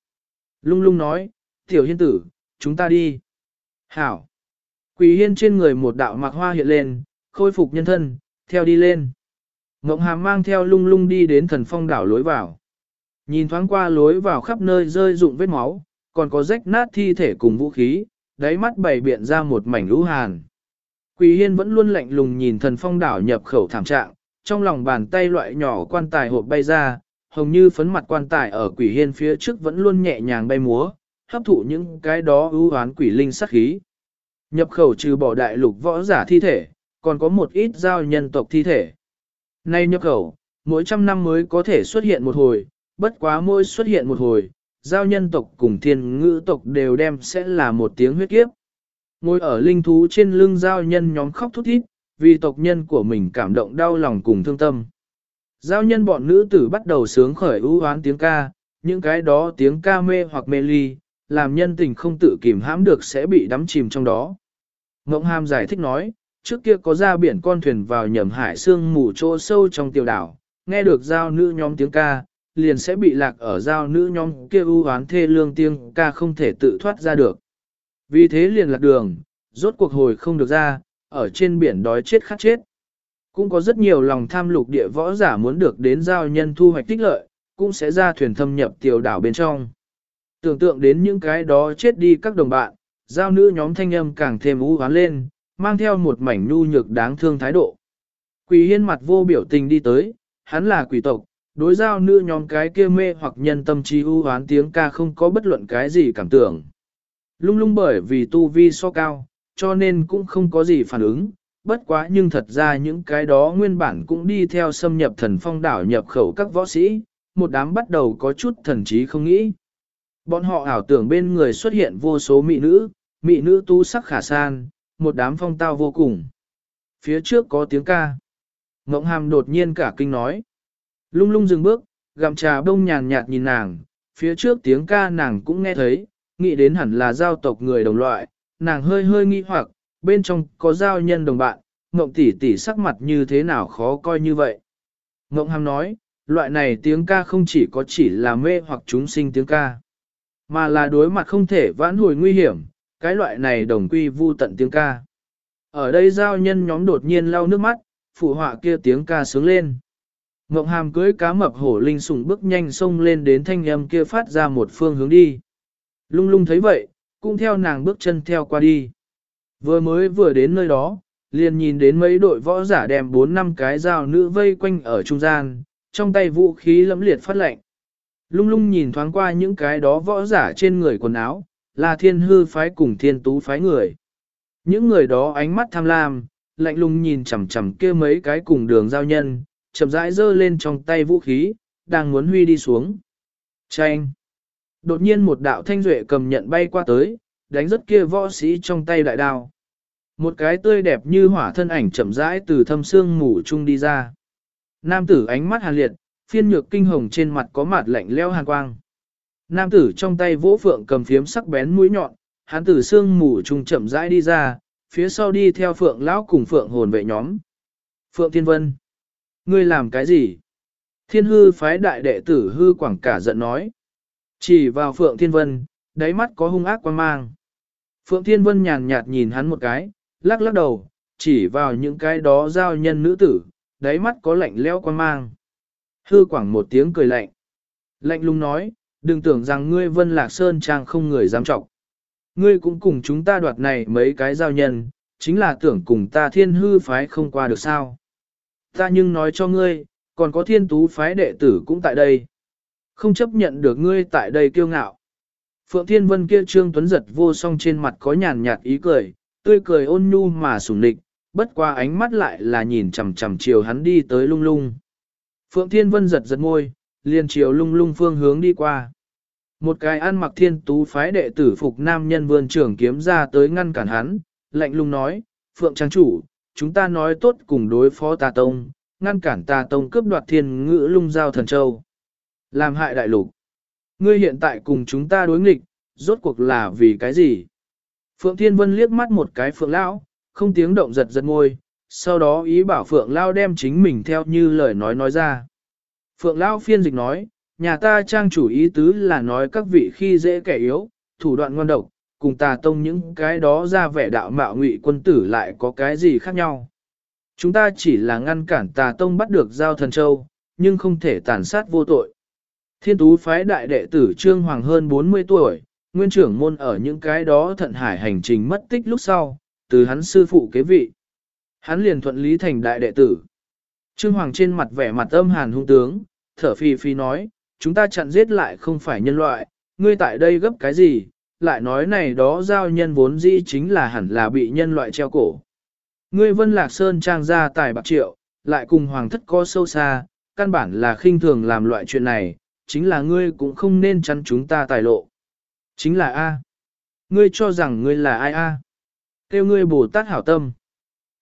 Lung lung nói, Tiểu Hiên tử, chúng ta đi. Hảo. Quỳ Hiên trên người một đạo mạc hoa hiện lên, khôi phục nhân thân, theo đi lên. Ngộng hàm mang theo lung lung đi đến thần phong đảo lối vào. Nhìn thoáng qua lối vào khắp nơi rơi rụng vết máu, còn có rách nát thi thể cùng vũ khí, đáy mắt bày biện ra một mảnh lũ hàn. Quỳ hiên vẫn luôn lạnh lùng nhìn thần phong đảo nhập khẩu thảm trạng, trong lòng bàn tay loại nhỏ quan tài hộp bay ra, hồng như phấn mặt quan tài ở quỷ hiên phía trước vẫn luôn nhẹ nhàng bay múa, hấp thụ những cái đó ưu hoán quỷ linh sát khí. Nhập khẩu trừ bỏ đại lục võ giả thi thể, còn có một ít giao nhân tộc thi thể. Nay nhập khẩu, mỗi trăm năm mới có thể xuất hiện một hồi, bất quá mỗi xuất hiện một hồi, giao nhân tộc cùng thiên ngữ tộc đều đem sẽ là một tiếng huyết kiếp. Ngồi ở linh thú trên lưng giao nhân nhóm khóc thút thít, vì tộc nhân của mình cảm động đau lòng cùng thương tâm. Giao nhân bọn nữ tử bắt đầu sướng khởi ưu hoán tiếng ca, những cái đó tiếng ca mê hoặc mê ly, làm nhân tình không tự kìm hãm được sẽ bị đắm chìm trong đó. Ngộng Hàm giải thích nói, trước kia có ra biển con thuyền vào nhầm hải sương mù chỗ sâu trong tiểu đảo, nghe được giao nữ nhóm tiếng ca, liền sẽ bị lạc ở giao nữ nhóm kia ưu hoán thê lương tiếng ca không thể tự thoát ra được. Vì thế liền lạc đường, rốt cuộc hồi không được ra, ở trên biển đói chết khát chết. Cũng có rất nhiều lòng tham lục địa võ giả muốn được đến giao nhân thu hoạch tích lợi, cũng sẽ ra thuyền thâm nhập tiểu đảo bên trong. Tưởng tượng đến những cái đó chết đi các đồng bạn, giao nữ nhóm thanh âm càng thêm u hoán lên, mang theo một mảnh nhu nhược đáng thương thái độ. Quỷ hiên mặt vô biểu tình đi tới, hắn là quỷ tộc, đối giao nữ nhóm cái kia mê hoặc nhân tâm trí u hoán tiếng ca không có bất luận cái gì cảm tưởng. Lung lung bởi vì tu vi so cao, cho nên cũng không có gì phản ứng, bất quá nhưng thật ra những cái đó nguyên bản cũng đi theo xâm nhập thần phong đảo nhập khẩu các võ sĩ, một đám bắt đầu có chút thần trí không nghĩ. Bọn họ ảo tưởng bên người xuất hiện vô số mỹ nữ, mỹ nữ tu sắc khả san, một đám phong tao vô cùng. Phía trước có tiếng ca. Ngộng hàm đột nhiên cả kinh nói. Lung lung dừng bước, gặm trà bông nhàn nhạt nhìn nàng, phía trước tiếng ca nàng cũng nghe thấy, nghĩ đến hẳn là giao tộc người đồng loại, nàng hơi hơi nghi hoặc, bên trong có giao nhân đồng bạn, Ngộng tỷ tỷ sắc mặt như thế nào khó coi như vậy. Ngộng hàm nói, loại này tiếng ca không chỉ có chỉ là mê hoặc chúng sinh tiếng ca, mà là đối mặt không thể vãn hồi nguy hiểm, cái loại này đồng quy vu tận tiếng ca. Ở đây giao nhân nhóm đột nhiên lau nước mắt, phụ họa kia tiếng ca sướng lên. Ngộng hàm cưới cá mập hổ linh sùng bước nhanh sông lên đến thanh âm kia phát ra một phương hướng đi. Lung lung thấy vậy, cũng theo nàng bước chân theo qua đi. Vừa mới vừa đến nơi đó, liền nhìn đến mấy đội võ giả đem bốn năm cái dao nữ vây quanh ở trung gian, trong tay vũ khí lẫm liệt phát lệnh. Lung lung nhìn thoáng qua những cái đó võ giả trên người quần áo, là thiên hư phái cùng thiên tú phái người. Những người đó ánh mắt tham lam, lạnh lùng nhìn chằm chằm kia mấy cái cùng đường giao nhân, chậm rãi giơ lên trong tay vũ khí, đang muốn huy đi xuống. Chanh! Đột nhiên một đạo thanh duệ cầm nhận bay qua tới, đánh rất kia võ sĩ trong tay đại đao. Một cái tươi đẹp như hỏa thân ảnh chậm rãi từ thâm xương mù chung đi ra. Nam tử ánh mắt hàn liệt, phiên nhược kinh hồng trên mặt có mặt lạnh leo hàn quang. Nam tử trong tay vỗ phượng cầm phiếm sắc bén mũi nhọn, hắn tử xương mù trung chậm rãi đi ra, phía sau đi theo phượng lão cùng phượng hồn vệ nhóm. Phượng Thiên Vân, ngươi làm cái gì? Thiên hư phái đại đệ tử hư quảng cả giận nói. Chỉ vào Phượng Thiên Vân, đáy mắt có hung ác quan mang. Phượng Thiên Vân nhàn nhạt nhìn hắn một cái, lắc lắc đầu, chỉ vào những cái đó giao nhân nữ tử, đáy mắt có lạnh lẽo quan mang. Hư quảng một tiếng cười lạnh. Lạnh lùng nói, đừng tưởng rằng ngươi Vân Lạc Sơn Trang không người dám trọng. Ngươi cũng cùng chúng ta đoạt này mấy cái giao nhân, chính là tưởng cùng ta thiên hư phái không qua được sao. Ta nhưng nói cho ngươi, còn có thiên tú phái đệ tử cũng tại đây. Không chấp nhận được ngươi tại đây kiêu ngạo. Phượng Thiên Vân kia trương tuấn giật vô song trên mặt có nhàn nhạt ý cười, tươi cười ôn nhu mà sủng nịch, bất qua ánh mắt lại là nhìn chằm chằm chiều hắn đi tới lung lung. Phượng Thiên Vân giật giật môi, liền chiều lung lung phương hướng đi qua. Một cái ăn mặc thiên tú phái đệ tử phục nam nhân vươn trưởng kiếm ra tới ngăn cản hắn, lạnh lùng nói, Phượng Trang chủ, chúng ta nói tốt cùng đối phó tà tông, ngăn cản tà tông cướp đoạt thiên ngữ lung giao thần châu. Làm hại đại lục. Ngươi hiện tại cùng chúng ta đối nghịch, rốt cuộc là vì cái gì? Phượng Thiên Vân liếc mắt một cái Phượng Lão, không tiếng động giật giật ngôi, sau đó ý bảo Phượng Lão đem chính mình theo như lời nói nói ra. Phượng Lão phiên dịch nói, nhà ta trang chủ ý tứ là nói các vị khi dễ kẻ yếu, thủ đoạn ngon độc, cùng tà tông những cái đó ra vẻ đạo mạo ngụy quân tử lại có cái gì khác nhau. Chúng ta chỉ là ngăn cản tà tông bắt được giao thần châu, nhưng không thể tàn sát vô tội. Thiên tú phái đại đệ tử Trương Hoàng hơn 40 tuổi, nguyên trưởng môn ở những cái đó thận hải hành trình mất tích lúc sau, từ hắn sư phụ kế vị. Hắn liền thuận lý thành đại đệ tử. Trương Hoàng trên mặt vẻ mặt âm hàn hung tướng, thở phi phi nói, chúng ta chặn giết lại không phải nhân loại, ngươi tại đây gấp cái gì, lại nói này đó giao nhân vốn dĩ chính là hẳn là bị nhân loại treo cổ. Ngươi vân lạc sơn trang ra tài bạc triệu, lại cùng hoàng thất co sâu xa, căn bản là khinh thường làm loại chuyện này, chính là ngươi cũng không nên chắn chúng ta tài lộ. Chính là A. Ngươi cho rằng ngươi là ai A. Kêu ngươi Bồ Tát hảo tâm.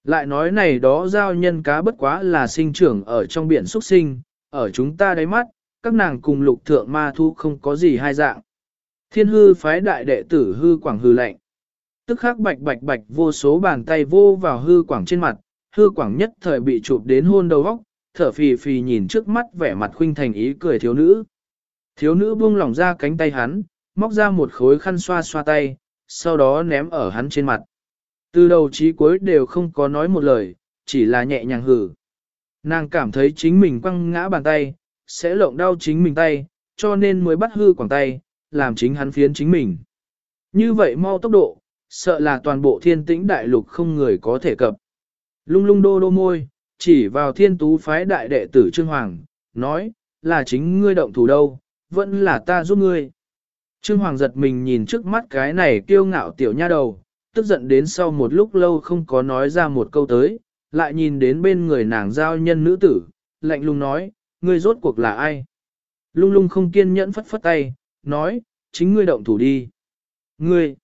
Lại nói này đó giao nhân cá bất quá là sinh trưởng ở trong biển xuất sinh, ở chúng ta đáy mắt, các nàng cùng lục thượng ma thu không có gì hai dạng. Thiên hư phái đại đệ tử hư quảng hư lạnh. Tức khắc bạch bạch bạch vô số bàn tay vô vào hư quảng trên mặt, hư quảng nhất thời bị chụp đến hôn đầu góc, thở phì phì nhìn trước mắt vẻ mặt khuynh thành ý cười thiếu nữ. Thiếu nữ buông lỏng ra cánh tay hắn, móc ra một khối khăn xoa xoa tay, sau đó ném ở hắn trên mặt. Từ đầu chí cuối đều không có nói một lời, chỉ là nhẹ nhàng hử. Nàng cảm thấy chính mình quăng ngã bàn tay, sẽ lộng đau chính mình tay, cho nên mới bắt hư quảng tay, làm chính hắn phiến chính mình. Như vậy mau tốc độ, sợ là toàn bộ thiên tĩnh đại lục không người có thể cập. Lung lung đô đô môi, chỉ vào thiên tú phái đại đệ tử Trương Hoàng, nói, là chính ngươi động thủ đâu, vẫn là ta giúp ngươi. Trương Hoàng giật mình nhìn trước mắt cái này kiêu ngạo tiểu nha đầu, tức giận đến sau một lúc lâu không có nói ra một câu tới, lại nhìn đến bên người nàng giao nhân nữ tử, lạnh lùng nói, ngươi rốt cuộc là ai? Lung lung không kiên nhẫn phất phất tay, nói, chính ngươi động thủ đi. Ngươi!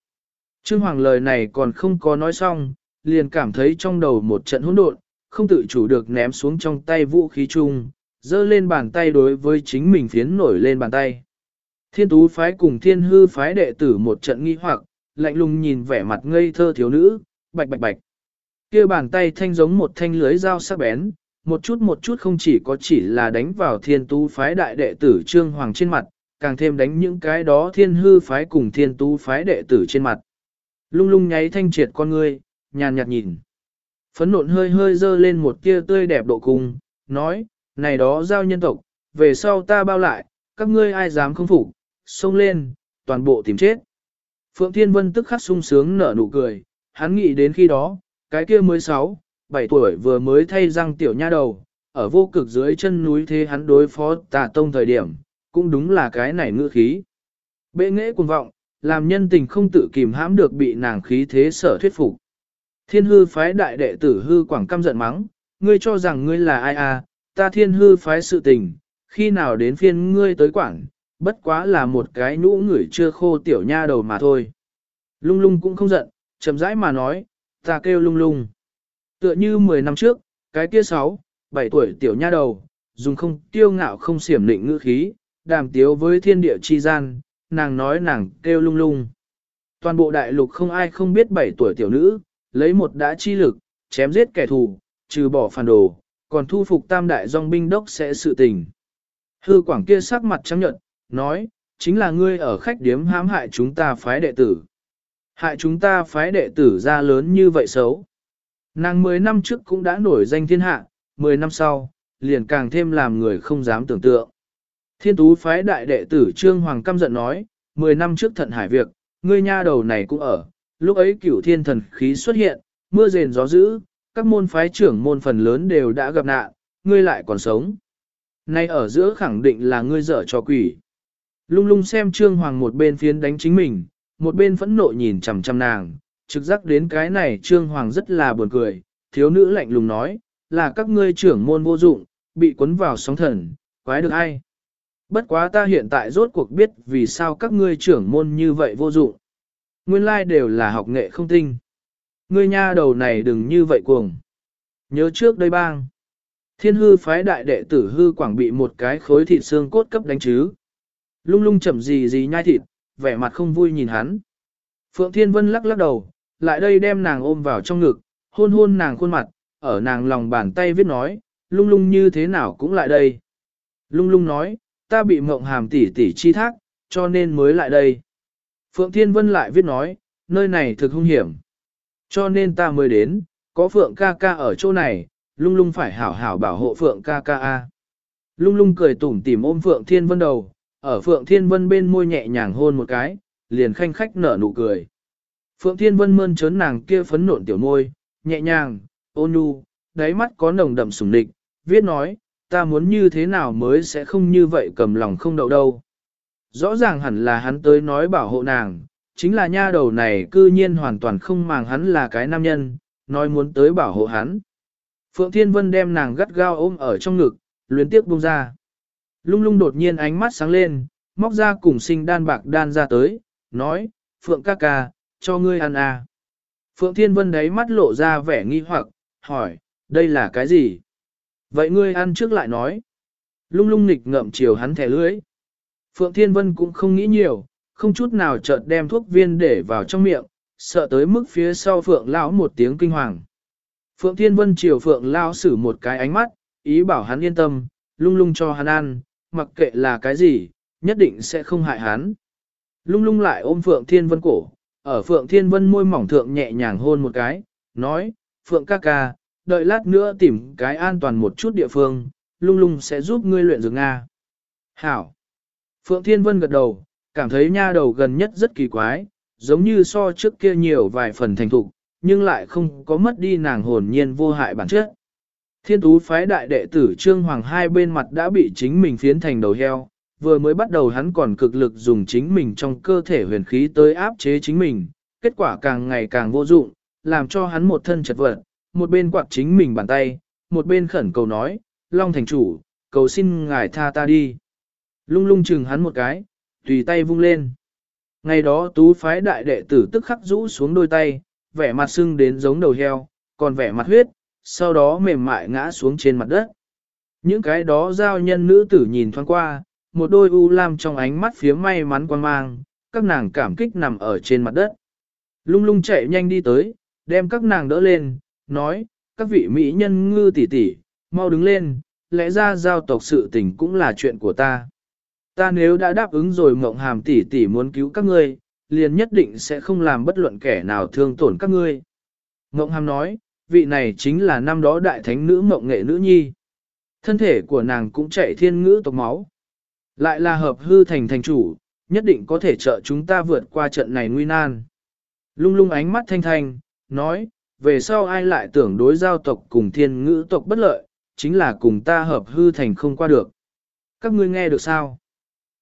Trương Hoàng lời này còn không có nói xong, liền cảm thấy trong đầu một trận hỗn độn, không tự chủ được ném xuống trong tay vũ khí chung, dơ lên bàn tay đối với chính mình phiến nổi lên bàn tay. Thiên tú phái cùng thiên hư phái đệ tử một trận nghi hoặc, lạnh lùng nhìn vẻ mặt ngây thơ thiếu nữ, bạch bạch bạch kia bàn tay thanh giống một thanh lưới dao sắc bén, một chút một chút không chỉ có chỉ là đánh vào thiên tú phái đại đệ tử Trương Hoàng trên mặt, càng thêm đánh những cái đó thiên hư phái cùng thiên tú phái đệ tử trên mặt. Lung lung nháy thanh triệt con ngươi, nhàn nhạt nhìn. Phấn nộn hơi hơi dơ lên một tia tươi đẹp độ cùng, nói, này đó giao nhân tộc, về sau ta bao lại, các ngươi ai dám không phục, xông lên, toàn bộ tìm chết. Phượng Thiên Vân tức khắc sung sướng nở nụ cười, hắn nghĩ đến khi đó, cái kia mới 6, 7 tuổi vừa mới thay răng tiểu nha đầu, ở vô cực dưới chân núi thế hắn đối phó tà tông thời điểm, cũng đúng là cái này ngữ khí. Bệ nghệ cuồng vọng, làm nhân tình không tự kìm hãm được bị nàng khí thế sở thuyết phục. Thiên hư phái đại đệ tử hư quảng căm giận mắng, ngươi cho rằng ngươi là ai à, ta thiên hư phái sự tình, khi nào đến phiên ngươi tới quảng, bất quá là một cái nhũ người chưa khô tiểu nha đầu mà thôi. Lung lung cũng không giận, chậm rãi mà nói, ta kêu lung lung. Tựa như 10 năm trước, cái kia 6, 7 tuổi tiểu nha đầu, dùng không tiêu ngạo không xiểm định ngữ khí, đàm tiếu với thiên địa chi gian, nàng nói nàng kêu lung lung. Toàn bộ đại lục không ai không biết 7 tuổi tiểu nữ, lấy một đã chi lực, chém giết kẻ thù, trừ bỏ phản đồ, còn thu phục tam đại dòng binh đốc sẽ sự tình. Hư quảng kia sắc mặt trắng nhận, nói, chính là ngươi ở khách điếm hãm hại chúng ta phái đệ tử. Hại chúng ta phái đệ tử ra lớn như vậy xấu. Nàng 10 năm trước cũng đã nổi danh thiên hạ, 10 năm sau, liền càng thêm làm người không dám tưởng tượng. Thiên tú phái đại đệ tử Trương Hoàng căm giận nói, 10 năm trước thận hải việc, ngươi nha đầu này cũng ở, lúc ấy cửu thiên thần khí xuất hiện, mưa rền gió dữ, các môn phái trưởng môn phần lớn đều đã gặp nạn, ngươi lại còn sống. Nay ở giữa khẳng định là ngươi dở cho quỷ. Lung lung xem Trương Hoàng một bên phiến đánh chính mình, một bên phẫn nộ nhìn chằm chằm nàng, trực giác đến cái này Trương Hoàng rất là buồn cười, thiếu nữ lạnh lùng nói, là các ngươi trưởng môn vô dụng, bị cuốn vào sóng thần, quái được ai. Bất quá ta hiện tại rốt cuộc biết vì sao các ngươi trưởng môn như vậy vô dụng. Nguyên lai đều là học nghệ không tinh. Ngươi nha đầu này đừng như vậy cuồng. Nhớ trước đây bang. Thiên hư phái đại đệ tử hư quảng bị một cái khối thịt xương cốt cấp đánh chứ. Lung lung chậm gì gì nhai thịt, vẻ mặt không vui nhìn hắn. Phượng Thiên Vân lắc lắc đầu, lại đây đem nàng ôm vào trong ngực, hôn hôn nàng khuôn mặt, ở nàng lòng bàn tay viết nói, lung lung như thế nào cũng lại đây. Lung lung nói, ta bị mộng hàm tỷ tỷ chi thác, cho nên mới lại đây. Phượng Thiên Vân lại viết nói, nơi này thực hung hiểm. Cho nên ta mới đến, có Phượng ca ca ở chỗ này, lung lung phải hảo hảo bảo hộ Phượng ca ca a. Lung lung cười tủm tỉm ôm Phượng Thiên Vân đầu, ở Phượng Thiên Vân bên môi nhẹ nhàng hôn một cái, liền khanh khách nở nụ cười. Phượng Thiên Vân mơn trớn nàng kia phấn nộn tiểu môi, nhẹ nhàng, ôn nhu, đáy mắt có nồng đậm sủng địch, viết nói, ta muốn như thế nào mới sẽ không như vậy cầm lòng không đậu đâu. Rõ ràng hẳn là hắn tới nói bảo hộ nàng, chính là nha đầu này cư nhiên hoàn toàn không màng hắn là cái nam nhân, nói muốn tới bảo hộ hắn. Phượng Thiên Vân đem nàng gắt gao ôm ở trong ngực, luyến tiếc buông ra. Lung lung đột nhiên ánh mắt sáng lên, móc ra cùng sinh đan bạc đan ra tới, nói, Phượng ca ca, cho ngươi ăn à. Phượng Thiên Vân đấy mắt lộ ra vẻ nghi hoặc, hỏi, đây là cái gì? Vậy ngươi ăn trước lại nói. Lung lung nịch ngậm chiều hắn thẻ lưỡi. Phượng Thiên Vân cũng không nghĩ nhiều, không chút nào chợt đem thuốc viên để vào trong miệng, sợ tới mức phía sau Phượng Lão một tiếng kinh hoàng. Phượng Thiên Vân chiều Phượng Lão sử một cái ánh mắt, ý bảo hắn yên tâm, lung lung cho hắn ăn, mặc kệ là cái gì, nhất định sẽ không hại hắn. Lung lung lại ôm Phượng Thiên Vân cổ, ở Phượng Thiên Vân môi mỏng thượng nhẹ nhàng hôn một cái, nói, Phượng ca ca, đợi lát nữa tìm cái an toàn một chút địa phương, lung lung sẽ giúp ngươi luyện dược Nga. Hảo! Phượng Thiên Vân gật đầu, cảm thấy nha đầu gần nhất rất kỳ quái, giống như so trước kia nhiều vài phần thành thục, nhưng lại không có mất đi nàng hồn nhiên vô hại bản chất. Thiên tú phái đại đệ tử Trương Hoàng hai bên mặt đã bị chính mình phiến thành đầu heo, vừa mới bắt đầu hắn còn cực lực dùng chính mình trong cơ thể huyền khí tới áp chế chính mình, kết quả càng ngày càng vô dụng, làm cho hắn một thân chật vật, một bên quạt chính mình bàn tay, một bên khẩn cầu nói, Long thành chủ, cầu xin ngài tha ta đi. Lung lung chừng hắn một cái, tùy tay vung lên. Ngày đó tú phái đại đệ tử tức khắc rũ xuống đôi tay, vẻ mặt sưng đến giống đầu heo, còn vẻ mặt huyết, sau đó mềm mại ngã xuống trên mặt đất. Những cái đó giao nhân nữ tử nhìn thoáng qua, một đôi u lam trong ánh mắt phía may mắn quan mang, các nàng cảm kích nằm ở trên mặt đất. Lung lung chạy nhanh đi tới, đem các nàng đỡ lên, nói, các vị mỹ nhân ngư tỷ tỷ, mau đứng lên, lẽ ra giao tộc sự tình cũng là chuyện của ta. Ta nếu đã đáp ứng rồi mộng hàm tỷ tỷ muốn cứu các ngươi, liền nhất định sẽ không làm bất luận kẻ nào thương tổn các ngươi. Mộng hàm nói, vị này chính là năm đó đại thánh nữ mộng nghệ nữ nhi. Thân thể của nàng cũng chạy thiên ngữ tộc máu. Lại là hợp hư thành thành chủ, nhất định có thể trợ chúng ta vượt qua trận này nguy nan. Lung lung ánh mắt thanh thanh, nói, về sau ai lại tưởng đối giao tộc cùng thiên ngữ tộc bất lợi, chính là cùng ta hợp hư thành không qua được. Các ngươi nghe được sao?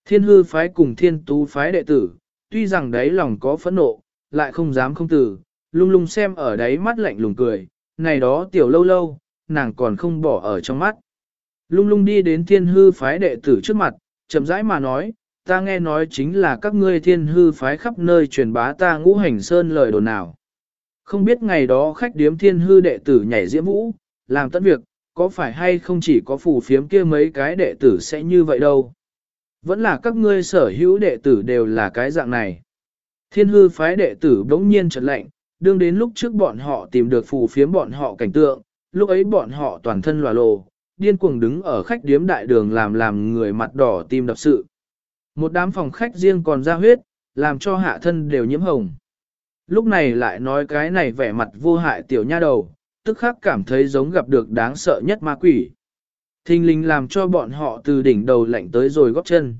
Thiên hư phái cùng thiên tú phái đệ tử, tuy rằng đấy lòng có phẫn nộ, lại không dám không tử, lung lung xem ở đấy mắt lạnh lùng cười, này đó tiểu lâu lâu, nàng còn không bỏ ở trong mắt. Lung lung đi đến thiên hư phái đệ tử trước mặt, chậm rãi mà nói, ta nghe nói chính là các ngươi thiên hư phái khắp nơi truyền bá ta ngũ hành sơn lời đồn nào. Không biết ngày đó khách điếm thiên hư đệ tử nhảy diễm vũ, làm tận việc, có phải hay không chỉ có phù phiếm kia mấy cái đệ tử sẽ như vậy đâu. Vẫn là các ngươi sở hữu đệ tử đều là cái dạng này. Thiên hư phái đệ tử bỗng nhiên trật lệnh, đương đến lúc trước bọn họ tìm được phù phiếm bọn họ cảnh tượng, lúc ấy bọn họ toàn thân lòa lồ, điên cuồng đứng ở khách điếm đại đường làm làm người mặt đỏ tim đập sự. Một đám phòng khách riêng còn ra huyết, làm cho hạ thân đều nhiễm hồng. Lúc này lại nói cái này vẻ mặt vô hại tiểu nha đầu, tức khắc cảm thấy giống gặp được đáng sợ nhất ma quỷ. Thinh linh làm cho bọn họ từ đỉnh đầu lạnh tới rồi góp chân.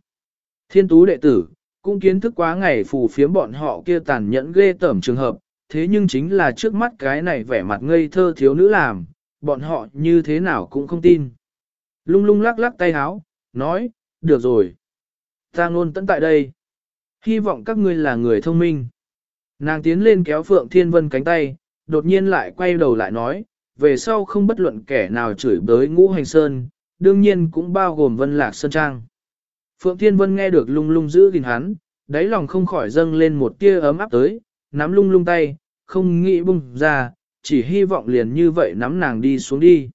Thiên tú đệ tử, cũng kiến thức quá ngày phù phiếm bọn họ kia tàn nhẫn ghê tởm trường hợp, thế nhưng chính là trước mắt cái này vẻ mặt ngây thơ thiếu nữ làm, bọn họ như thế nào cũng không tin. Lung lung lắc lắc tay háo, nói, được rồi. Ta ngôn tận tại đây. Hy vọng các ngươi là người thông minh. Nàng tiến lên kéo Phượng Thiên Vân cánh tay, đột nhiên lại quay đầu lại nói, về sau không bất luận kẻ nào chửi bới ngũ hành sơn, đương nhiên cũng bao gồm Vân Lạc Sơn Trang. Phượng Thiên Vân nghe được lung lung giữ gìn hắn, đáy lòng không khỏi dâng lên một tia ấm áp tới, nắm lung lung tay, không nghĩ bung ra, chỉ hy vọng liền như vậy nắm nàng đi xuống đi.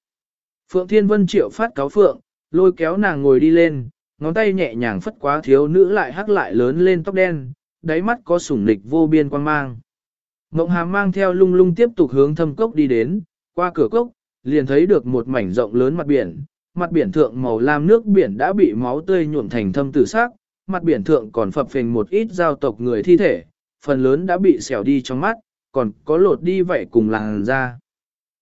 Phượng Thiên Vân triệu phát cáo Phượng, lôi kéo nàng ngồi đi lên, ngón tay nhẹ nhàng phất quá thiếu nữ lại hắc lại lớn lên tóc đen, đáy mắt có sủng lịch vô biên quan mang. Mộng hàm mang theo lung lung tiếp tục hướng thâm cốc đi đến, qua cửa cốc, liền thấy được một mảnh rộng lớn mặt biển, mặt biển thượng màu lam nước biển đã bị máu tươi nhuộm thành thâm tử sắc, mặt biển thượng còn phập phình một ít giao tộc người thi thể, phần lớn đã bị xẻo đi trong mắt, còn có lột đi vậy cùng làn da.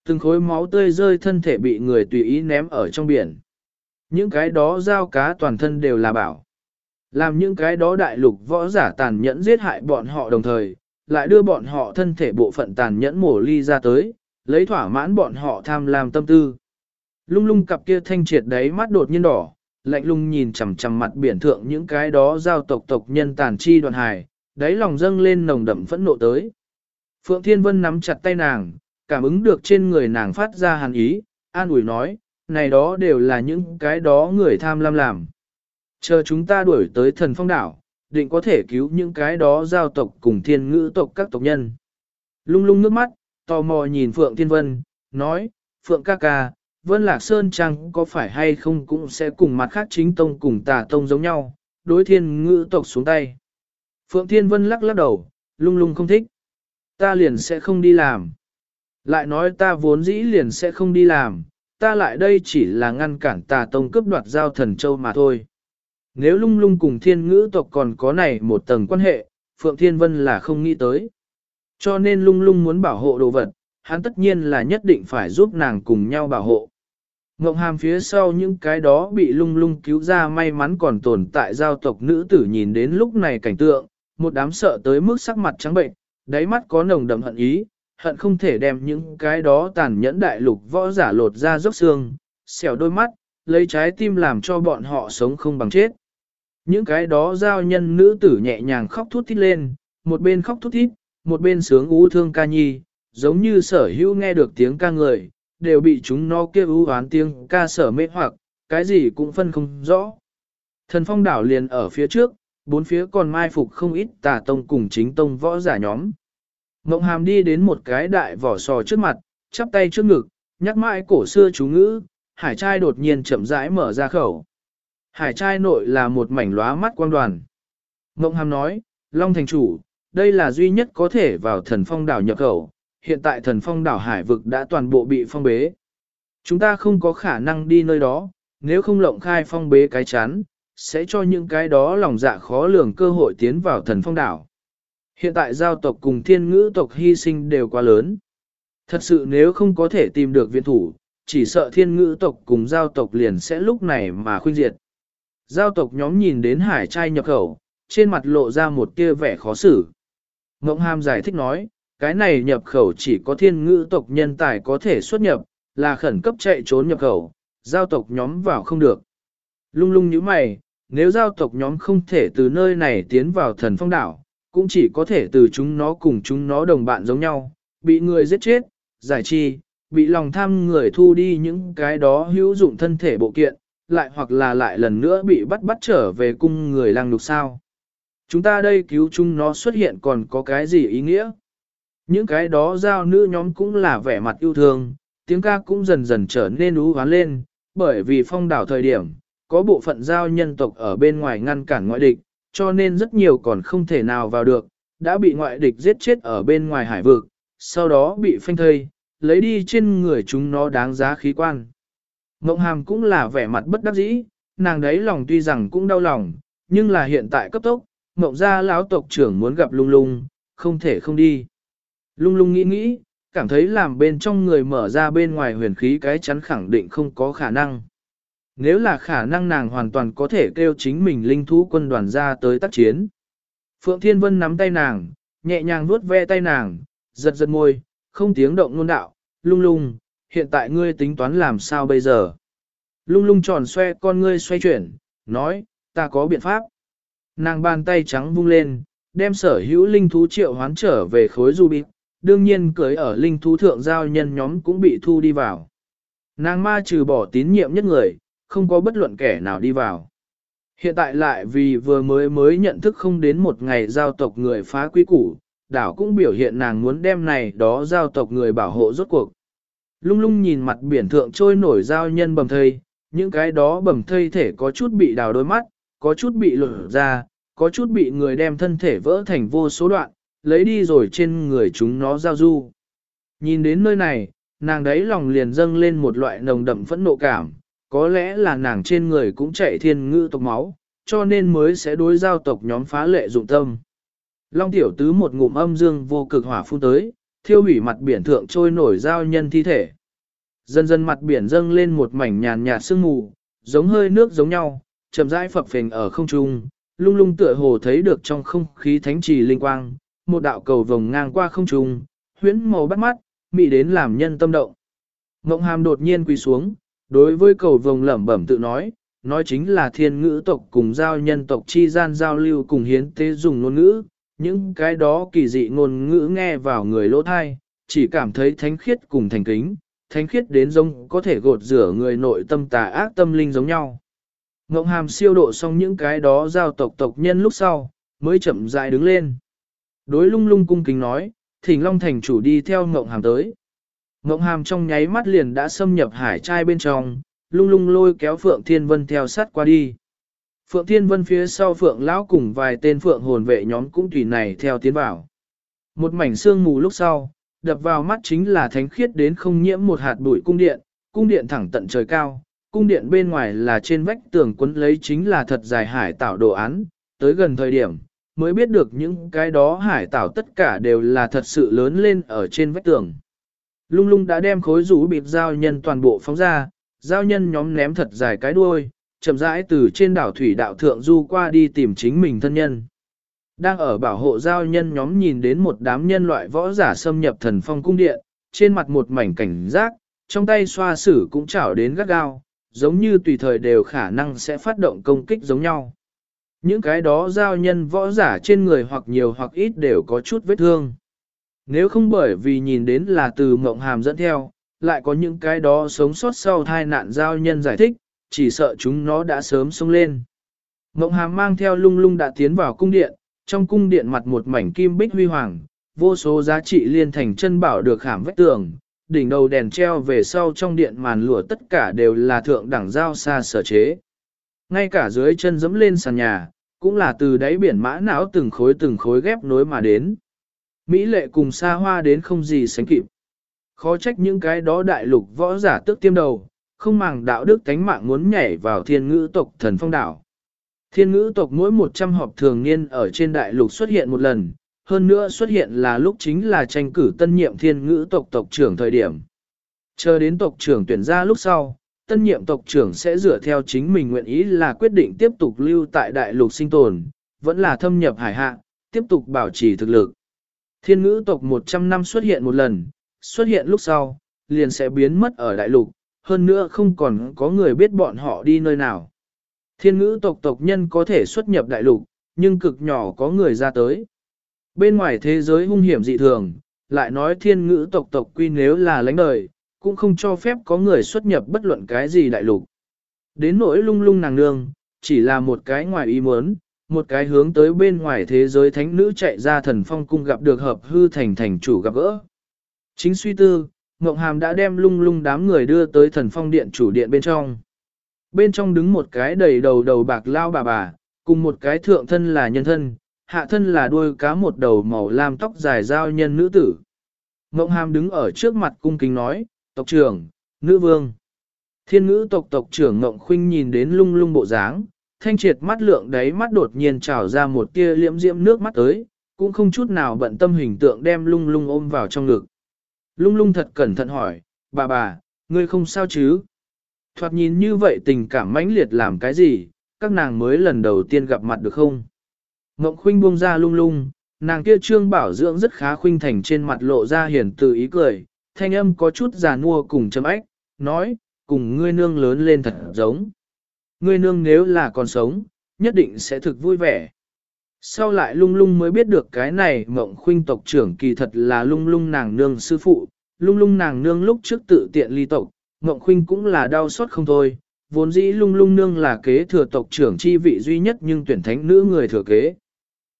Từng khối máu tươi rơi thân thể bị người tùy ý ném ở trong biển. Những cái đó giao cá toàn thân đều là bảo. Làm những cái đó đại lục võ giả tàn nhẫn giết hại bọn họ đồng thời, lại đưa bọn họ thân thể bộ phận tàn nhẫn mổ ly ra tới, lấy thỏa mãn bọn họ tham lam tâm tư. Lung lung cặp kia thanh triệt đấy mắt đột nhiên đỏ, lạnh lung nhìn chằm chằm mặt biển thượng những cái đó giao tộc tộc nhân tàn chi đoàn hài, đáy lòng dâng lên nồng đậm phẫn nộ tới. Phượng Thiên Vân nắm chặt tay nàng, cảm ứng được trên người nàng phát ra hàn ý, an ủi nói, này đó đều là những cái đó người tham lam làm. Chờ chúng ta đuổi tới thần phong đảo, định có thể cứu những cái đó giao tộc cùng thiên ngữ tộc các tộc nhân. Lung lung nước mắt, tò mò nhìn Phượng Thiên Vân, nói, Phượng ca ca, Vân Lạc Sơn Trăng có phải hay không cũng sẽ cùng mặt khác chính tông cùng tà tông giống nhau, đối thiên ngữ tộc xuống tay. Phượng Thiên Vân lắc lắc đầu, lung lung không thích. Ta liền sẽ không đi làm. Lại nói ta vốn dĩ liền sẽ không đi làm, ta lại đây chỉ là ngăn cản tà tông cướp đoạt giao thần châu mà thôi. Nếu lung lung cùng thiên ngữ tộc còn có này một tầng quan hệ, Phượng Thiên Vân là không nghĩ tới. Cho nên lung lung muốn bảo hộ đồ vật, hắn tất nhiên là nhất định phải giúp nàng cùng nhau bảo hộ. Ngộng hàm phía sau những cái đó bị lung lung cứu ra may mắn còn tồn tại giao tộc nữ tử nhìn đến lúc này cảnh tượng, một đám sợ tới mức sắc mặt trắng bệnh, đáy mắt có nồng đậm hận ý, hận không thể đem những cái đó tàn nhẫn đại lục võ giả lột ra dốc xương, xẻo đôi mắt, lấy trái tim làm cho bọn họ sống không bằng chết. Những cái đó giao nhân nữ tử nhẹ nhàng khóc thút thít lên, một bên khóc thút thít, một bên sướng ú thương ca nhi, giống như sở hữu nghe được tiếng ca người, đều bị chúng nó kêu ú oán tiếng ca sở mê hoặc, cái gì cũng phân không rõ. Thần phong đảo liền ở phía trước, bốn phía còn mai phục không ít tà tông cùng chính tông võ giả nhóm. Mộng hàm đi đến một cái đại vỏ sò trước mặt, chắp tay trước ngực, nhắc mãi cổ xưa chú ngữ, hải trai đột nhiên chậm rãi mở ra khẩu. Hải trai nội là một mảnh lóa mắt quang đoàn. Mộng hàm nói, Long thành chủ, đây là duy nhất có thể vào thần phong đảo nhập khẩu, hiện tại thần phong đảo hải vực đã toàn bộ bị phong bế. Chúng ta không có khả năng đi nơi đó, nếu không lộng khai phong bế cái chán, sẽ cho những cái đó lòng dạ khó lường cơ hội tiến vào thần phong đảo. Hiện tại giao tộc cùng thiên ngữ tộc hy sinh đều quá lớn. Thật sự nếu không có thể tìm được viện thủ, chỉ sợ thiên ngữ tộc cùng giao tộc liền sẽ lúc này mà khuyên diệt. Giao tộc nhóm nhìn đến hải trai nhập khẩu, trên mặt lộ ra một tia vẻ khó xử. Ngộng Ham giải thích nói, cái này nhập khẩu chỉ có thiên ngữ tộc nhân tài có thể xuất nhập, là khẩn cấp chạy trốn nhập khẩu, giao tộc nhóm vào không được. Lung lung như mày, nếu giao tộc nhóm không thể từ nơi này tiến vào thần phong đảo, cũng chỉ có thể từ chúng nó cùng chúng nó đồng bạn giống nhau, bị người giết chết, giải chi, bị lòng tham người thu đi những cái đó hữu dụng thân thể bộ kiện, lại hoặc là lại lần nữa bị bắt bắt trở về cung người lang lục sao. Chúng ta đây cứu chúng nó xuất hiện còn có cái gì ý nghĩa? Những cái đó giao nữ nhóm cũng là vẻ mặt yêu thương, tiếng ca cũng dần dần trở nên ú hoán lên, bởi vì phong đảo thời điểm, có bộ phận giao nhân tộc ở bên ngoài ngăn cản ngoại địch, cho nên rất nhiều còn không thể nào vào được, đã bị ngoại địch giết chết ở bên ngoài hải vực, sau đó bị phanh thây, lấy đi trên người chúng nó đáng giá khí quan. Ngộng hàm cũng là vẻ mặt bất đắc dĩ, nàng đấy lòng tuy rằng cũng đau lòng, nhưng là hiện tại cấp tốc, Ngộng gia lão tộc trưởng muốn gặp lung lung, không thể không đi. Lung lung nghĩ nghĩ, cảm thấy làm bên trong người mở ra bên ngoài huyền khí cái chắn khẳng định không có khả năng. Nếu là khả năng nàng hoàn toàn có thể kêu chính mình linh thú quân đoàn ra tới tác chiến. Phượng Thiên Vân nắm tay nàng, nhẹ nhàng vuốt ve tay nàng, giật giật môi, không tiếng động ngôn đạo, lung lung, hiện tại ngươi tính toán làm sao bây giờ? Lung lung tròn xoe con ngươi xoay chuyển, nói, ta có biện pháp. Nàng bàn tay trắng vung lên, đem sở hữu linh thú triệu hoán trở về khối du bịt, đương nhiên cưới ở linh thú thượng giao nhân nhóm cũng bị thu đi vào. Nàng ma trừ bỏ tín nhiệm nhất người, không có bất luận kẻ nào đi vào. Hiện tại lại vì vừa mới mới nhận thức không đến một ngày giao tộc người phá quý củ, đảo cũng biểu hiện nàng muốn đem này đó giao tộc người bảo hộ rốt cuộc. Lung lung nhìn mặt biển thượng trôi nổi giao nhân bầm thây, những cái đó bầm thây thể có chút bị đào đôi mắt, có chút bị lột ra, có chút bị người đem thân thể vỡ thành vô số đoạn, lấy đi rồi trên người chúng nó giao du. Nhìn đến nơi này, nàng đấy lòng liền dâng lên một loại nồng đậm phẫn nộ cảm, có lẽ là nàng trên người cũng chạy thiên ngữ tộc máu, cho nên mới sẽ đối giao tộc nhóm phá lệ dụng tâm. Long tiểu tứ một ngụm âm dương vô cực hỏa phun tới, thiêu hủy mặt biển thượng trôi nổi giao nhân thi thể. Dần dần mặt biển dâng lên một mảnh nhàn nhạt sương mù, giống hơi nước giống nhau, chậm rãi phập phình ở không trung, lung lung tựa hồ thấy được trong không khí thánh trì linh quang, một đạo cầu vồng ngang qua không trung, huyễn màu bắt mắt, mị đến làm nhân tâm động. Mộng hàm đột nhiên quỳ xuống, đối với cầu vồng lẩm bẩm tự nói, nói chính là thiên ngữ tộc cùng giao nhân tộc chi gian giao lưu cùng hiến tế dùng ngôn ngữ, những cái đó kỳ dị ngôn ngữ nghe vào người lỗ thai, chỉ cảm thấy thánh khiết cùng thành kính, thánh khiết đến giống có thể gột rửa người nội tâm tà ác tâm linh giống nhau. Ngộng hàm siêu độ xong những cái đó giao tộc tộc nhân lúc sau, mới chậm rãi đứng lên. Đối lung lung cung kính nói, thỉnh Long Thành chủ đi theo Ngộng hàm tới. Ngộng hàm trong nháy mắt liền đã xâm nhập hải trai bên trong, lung lung lôi kéo Phượng Thiên Vân theo sát qua đi. Phượng Thiên Vân phía sau Phượng Lão cùng vài tên Phượng hồn vệ nhóm cũng tùy này theo tiến vào. Một mảnh sương mù lúc sau, đập vào mắt chính là thánh khiết đến không nhiễm một hạt bụi cung điện, cung điện thẳng tận trời cao, cung điện bên ngoài là trên vách tường quấn lấy chính là thật dài hải tảo đồ án, tới gần thời điểm, mới biết được những cái đó hải tảo tất cả đều là thật sự lớn lên ở trên vách tường. Lung lung đã đem khối rũ bịt giao nhân toàn bộ phóng ra, giao nhân nhóm ném thật dài cái đuôi, chậm rãi từ trên đảo thủy đạo thượng du qua đi tìm chính mình thân nhân. Đang ở bảo hộ giao nhân nhóm nhìn đến một đám nhân loại võ giả xâm nhập thần phong cung điện, trên mặt một mảnh cảnh giác, trong tay xoa sử cũng chảo đến gắt gao, giống như tùy thời đều khả năng sẽ phát động công kích giống nhau. Những cái đó giao nhân võ giả trên người hoặc nhiều hoặc ít đều có chút vết thương. Nếu không bởi vì nhìn đến là từ mộng hàm dẫn theo, lại có những cái đó sống sót sau thai nạn giao nhân giải thích, chỉ sợ chúng nó đã sớm xông lên. Mộng hàm mang theo lung lung đã tiến vào cung điện, trong cung điện mặt một mảnh kim bích huy hoàng, vô số giá trị liên thành chân bảo được khảm vách tường, đỉnh đầu đèn treo về sau trong điện màn lụa tất cả đều là thượng đẳng giao xa sở chế. Ngay cả dưới chân dẫm lên sàn nhà, cũng là từ đáy biển mã não từng khối từng khối ghép nối mà đến. Mỹ lệ cùng xa hoa đến không gì sánh kịp. Khó trách những cái đó đại lục võ giả tức tiêm đầu, không màng đạo đức tánh mạng muốn nhảy vào thiên ngữ tộc thần phong đảo. Thiên ngữ tộc mỗi 100 họp thường niên ở trên đại lục xuất hiện một lần, hơn nữa xuất hiện là lúc chính là tranh cử tân nhiệm thiên ngữ tộc tộc trưởng thời điểm. Chờ đến tộc trưởng tuyển ra lúc sau, tân nhiệm tộc trưởng sẽ dựa theo chính mình nguyện ý là quyết định tiếp tục lưu tại đại lục sinh tồn, vẫn là thâm nhập hải hạ, tiếp tục bảo trì thực lực. Thiên ngữ tộc 100 năm xuất hiện một lần, xuất hiện lúc sau, liền sẽ biến mất ở đại lục, hơn nữa không còn có người biết bọn họ đi nơi nào. Thiên ngữ tộc tộc nhân có thể xuất nhập đại lục, nhưng cực nhỏ có người ra tới. Bên ngoài thế giới hung hiểm dị thường, lại nói thiên ngữ tộc tộc quy nếu là lãnh đời, cũng không cho phép có người xuất nhập bất luận cái gì đại lục. Đến nỗi lung lung nàng nương, chỉ là một cái ngoài ý muốn, một cái hướng tới bên ngoài thế giới thánh nữ chạy ra thần phong cung gặp được hợp hư thành thành chủ gặp gỡ. Chính suy tư, Ngộng Hàm đã đem lung lung đám người đưa tới thần phong điện chủ điện bên trong. Bên trong đứng một cái đầy đầu đầu bạc lao bà bà, cùng một cái thượng thân là nhân thân, hạ thân là đuôi cá một đầu màu lam tóc dài giao nhân nữ tử. Ngộng Hàm đứng ở trước mặt cung kính nói, tộc trưởng, nữ vương. Thiên ngữ tộc tộc trưởng Ngộng Khuynh nhìn đến lung lung bộ dáng, thanh triệt mắt lượng đấy mắt đột nhiên trào ra một tia liễm diễm nước mắt tới, cũng không chút nào bận tâm hình tượng đem lung lung ôm vào trong ngực. Lung lung thật cẩn thận hỏi, bà bà, ngươi không sao chứ? Thoạt nhìn như vậy tình cảm mãnh liệt làm cái gì, các nàng mới lần đầu tiên gặp mặt được không? Ngộng khuynh buông ra lung lung, nàng kia trương bảo dưỡng rất khá khuynh thành trên mặt lộ ra hiển từ ý cười, thanh âm có chút già nua cùng chấm ách, nói, cùng ngươi nương lớn lên thật giống. Ngươi nương nếu là còn sống, nhất định sẽ thực vui vẻ. Sau lại lung lung mới biết được cái này mộng khuynh tộc trưởng kỳ thật là lung lung nàng nương sư phụ, lung lung nàng nương lúc trước tự tiện ly tộc, mộng khuynh cũng là đau xót không thôi, vốn dĩ lung lung nương là kế thừa tộc trưởng chi vị duy nhất nhưng tuyển thánh nữ người thừa kế.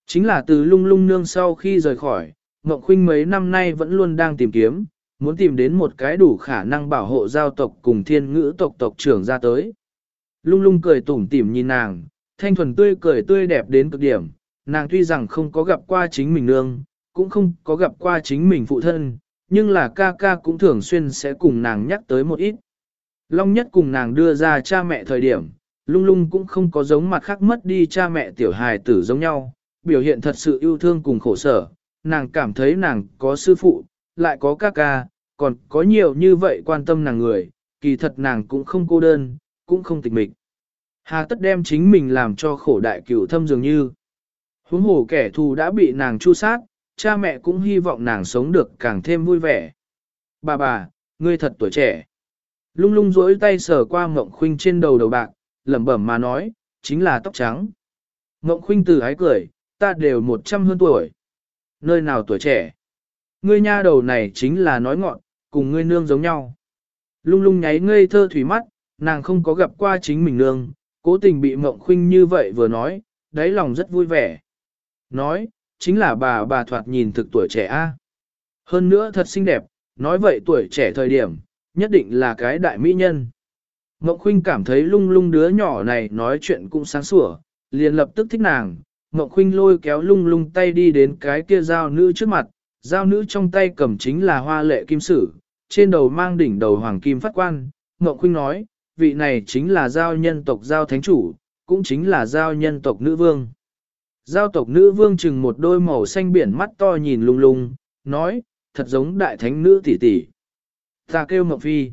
Chính là từ lung lung nương sau khi rời khỏi, mộng khuynh mấy năm nay vẫn luôn đang tìm kiếm, muốn tìm đến một cái đủ khả năng bảo hộ giao tộc cùng thiên ngữ tộc tộc trưởng ra tới. Lung lung cười tủm tỉm nhìn nàng, thanh thuần tươi cười tươi đẹp đến cực điểm, nàng tuy rằng không có gặp qua chính mình nương, cũng không có gặp qua chính mình phụ thân, nhưng là ca ca cũng thường xuyên sẽ cùng nàng nhắc tới một ít. Long nhất cùng nàng đưa ra cha mẹ thời điểm, lung lung cũng không có giống mặt khác mất đi cha mẹ tiểu hài tử giống nhau, biểu hiện thật sự yêu thương cùng khổ sở, nàng cảm thấy nàng có sư phụ, lại có ca ca, còn có nhiều như vậy quan tâm nàng người, kỳ thật nàng cũng không cô đơn, cũng không tịch mịch. Hà tất đem chính mình làm cho khổ đại cửu thâm dường như. Huống hồ kẻ thù đã bị nàng chu sát, cha mẹ cũng hy vọng nàng sống được càng thêm vui vẻ. Bà bà, ngươi thật tuổi trẻ. Lung lung rỗi tay sờ qua mộng Khuynh trên đầu đầu bạc, lẩm bẩm mà nói, chính là tóc trắng. Mộng Khuynh từ ái cười, ta đều một trăm hơn tuổi. Nơi nào tuổi trẻ? Ngươi nha đầu này chính là nói ngọn, cùng ngươi nương giống nhau. Lung lung nháy ngây thơ thủy mắt, nàng không có gặp qua chính mình nương, cố tình bị Mộng Khuynh như vậy vừa nói, đáy lòng rất vui vẻ. Nói, chính là bà bà thoạt nhìn thực tuổi trẻ a. Hơn nữa thật xinh đẹp, nói vậy tuổi trẻ thời điểm, nhất định là cái đại mỹ nhân. Ngọc Khuynh cảm thấy lung lung đứa nhỏ này nói chuyện cũng sáng sủa, liền lập tức thích nàng. Ngọc Khuynh lôi kéo lung lung tay đi đến cái kia dao nữ trước mặt, dao nữ trong tay cầm chính là hoa lệ kim sử, trên đầu mang đỉnh đầu hoàng kim phát quan. Ngọc Khuynh nói, vị này chính là giao nhân tộc giao thánh chủ, cũng chính là giao nhân tộc nữ vương. Giao tộc nữ vương chừng một đôi màu xanh biển mắt to nhìn lung lung, nói, thật giống đại thánh nữ tỷ tỷ. Ta kêu Mộng Phi.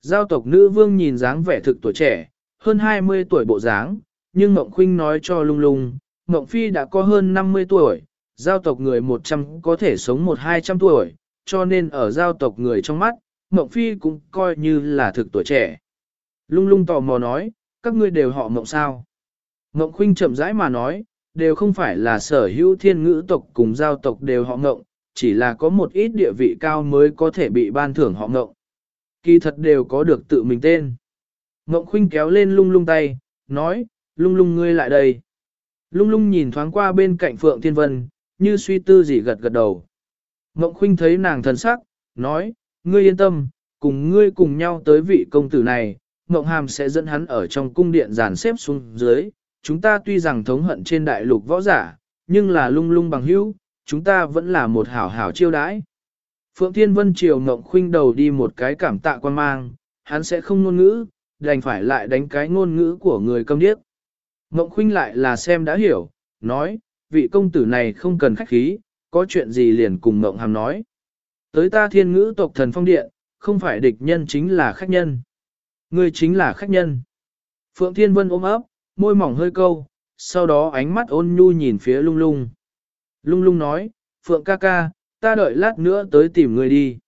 Giao tộc nữ vương nhìn dáng vẻ thực tuổi trẻ, hơn 20 tuổi bộ dáng, nhưng Mộng Khuynh nói cho lung lung, Mộng Phi đã có hơn 50 tuổi, giao tộc người 100 có thể sống một hai trăm tuổi, cho nên ở giao tộc người trong mắt, Mộng Phi cũng coi như là thực tuổi trẻ. Lung lung tò mò nói, các ngươi đều họ Mộng sao? Mộng Khuynh chậm rãi mà nói, đều không phải là sở hữu thiên ngữ tộc cùng giao tộc đều họ Mộng, chỉ là có một ít địa vị cao mới có thể bị ban thưởng họ Mộng. Kỳ thật đều có được tự mình tên. Mộng Khuynh kéo lên lung lung tay, nói, lung lung ngươi lại đây. Lung lung nhìn thoáng qua bên cạnh Phượng Thiên Vân, như suy tư gì gật gật đầu. Mộng Khuynh thấy nàng thần sắc, nói, ngươi yên tâm, cùng ngươi cùng nhau tới vị công tử này, Ngộng Hàm sẽ dẫn hắn ở trong cung điện dàn xếp xuống dưới. Chúng ta tuy rằng thống hận trên đại lục võ giả, nhưng là lung lung bằng hữu, chúng ta vẫn là một hảo hảo chiêu đãi. Phượng Thiên Vân chiều Ngộng Khuynh đầu đi một cái cảm tạ quan mang, hắn sẽ không ngôn ngữ, đành phải lại đánh cái ngôn ngữ của người câm điếc. Ngộng Khuynh lại là xem đã hiểu, nói, vị công tử này không cần khách khí, có chuyện gì liền cùng Ngộng Hàm nói. Tới ta thiên ngữ tộc thần phong điện, không phải địch nhân chính là khách nhân. Ngươi chính là khách nhân. Phượng Thiên Vân ôm ấp, môi mỏng hơi câu, sau đó ánh mắt ôn nhu nhìn phía lung lung. Lung lung nói, Phượng ca ca, ta đợi lát nữa tới tìm ngươi đi.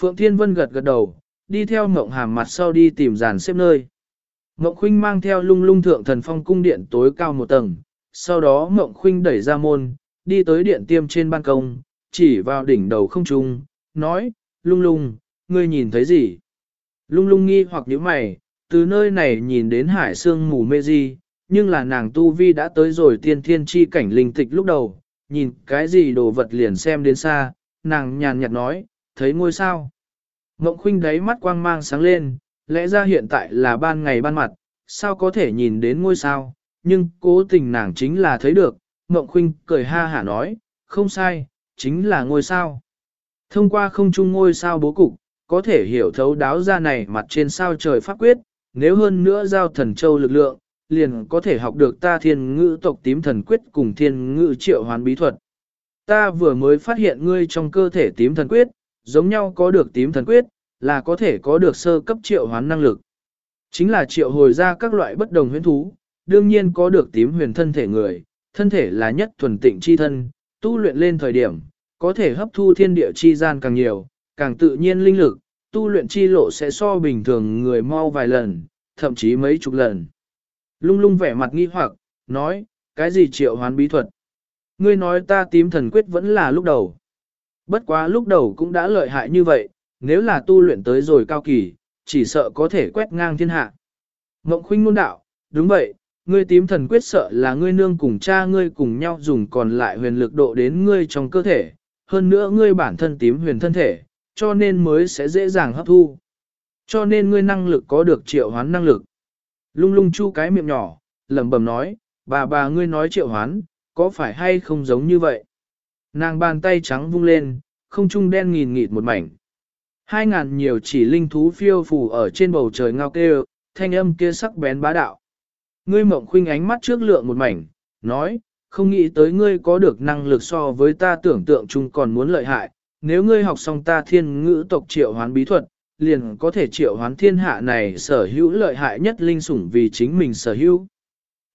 Phượng Thiên Vân gật gật đầu, đi theo Ngộng Hàm mặt sau đi tìm giàn xếp nơi. Ngộng Khuynh mang theo lung lung thượng thần phong cung điện tối cao một tầng, sau đó Ngộng Khuynh đẩy ra môn, đi tới điện tiêm trên ban công, chỉ vào đỉnh đầu không trung, nói, lung lung, ngươi nhìn thấy gì? Lung lung nghi hoặc nhíu mày, từ nơi này nhìn đến hải sương mù mê di, nhưng là nàng tu vi đã tới rồi tiên thiên chi cảnh linh tịch lúc đầu, nhìn cái gì đồ vật liền xem đến xa, nàng nhàn nhạt nói, thấy ngôi sao. Ngộng khuynh đáy mắt quang mang sáng lên, lẽ ra hiện tại là ban ngày ban mặt, sao có thể nhìn đến ngôi sao, nhưng cố tình nàng chính là thấy được, Ngộng khuynh cười ha hả nói, không sai, chính là ngôi sao. Thông qua không chung ngôi sao bố cục, có thể hiểu thấu đáo ra này mặt trên sao trời pháp quyết, nếu hơn nữa giao thần châu lực lượng, liền có thể học được ta thiên ngữ tộc tím thần quyết cùng thiên ngữ triệu hoán bí thuật. Ta vừa mới phát hiện ngươi trong cơ thể tím thần quyết, giống nhau có được tím thần quyết, là có thể có được sơ cấp triệu hoán năng lực. Chính là triệu hồi ra các loại bất đồng huyễn thú, đương nhiên có được tím huyền thân thể người, thân thể là nhất thuần tịnh chi thân, tu luyện lên thời điểm, có thể hấp thu thiên địa chi gian càng nhiều, càng tự nhiên linh lực, tu luyện chi lộ sẽ so bình thường người mau vài lần, thậm chí mấy chục lần. Lung lung vẻ mặt nghi hoặc, nói, cái gì triệu hoán bí thuật? Ngươi nói ta tím thần quyết vẫn là lúc đầu. Bất quá lúc đầu cũng đã lợi hại như vậy, nếu là tu luyện tới rồi cao kỳ, chỉ sợ có thể quét ngang thiên hạ. Ngộng khuynh ngôn đạo, đúng vậy, ngươi tím thần quyết sợ là ngươi nương cùng cha ngươi cùng nhau dùng còn lại huyền lực độ đến ngươi trong cơ thể, hơn nữa ngươi bản thân tím huyền thân thể, cho nên mới sẽ dễ dàng hấp thu. Cho nên ngươi năng lực có được triệu hoán năng lực. Lung lung chu cái miệng nhỏ, lẩm bẩm nói, bà bà ngươi nói triệu hoán, có phải hay không giống như vậy? Nàng bàn tay trắng vung lên, không trung đen nghìn nghịt một mảnh. Hai ngàn nhiều chỉ linh thú phiêu phù ở trên bầu trời ngao kêu, thanh âm kia sắc bén bá đạo. Ngươi mộng khuynh ánh mắt trước lượng một mảnh, nói, không nghĩ tới ngươi có được năng lực so với ta tưởng tượng chung còn muốn lợi hại, nếu ngươi học xong ta thiên ngữ tộc triệu hoán bí thuật, liền có thể triệu hoán thiên hạ này sở hữu lợi hại nhất linh sủng vì chính mình sở hữu.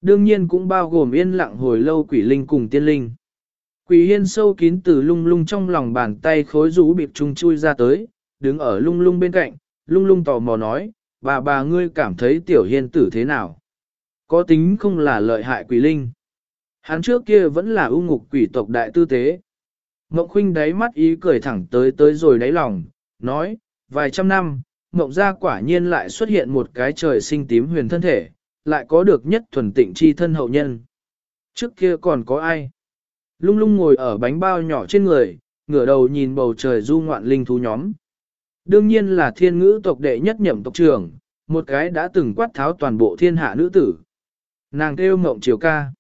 Đương nhiên cũng bao gồm yên lặng hồi lâu quỷ linh cùng tiên linh. Quỷ hiên sâu kín từ lung lung trong lòng bàn tay khối rũ bịp trung chui ra tới, đứng ở lung lung bên cạnh, lung lung tò mò nói, bà bà ngươi cảm thấy tiểu hiên tử thế nào? Có tính không là lợi hại quỷ linh. Hắn trước kia vẫn là ưu ngục quỷ tộc đại tư tế. Mộng khuynh đáy mắt ý cười thẳng tới tới rồi đáy lòng, nói, vài trăm năm, mộng gia quả nhiên lại xuất hiện một cái trời sinh tím huyền thân thể, lại có được nhất thuần tịnh chi thân hậu nhân. Trước kia còn có ai? Lung lung ngồi ở bánh bao nhỏ trên người, ngửa đầu nhìn bầu trời du ngoạn linh thú nhóm. Đương nhiên là thiên ngữ tộc đệ nhất nhậm tộc trưởng, một cái đã từng quát tháo toàn bộ thiên hạ nữ tử. Nàng kêu mộng chiều ca.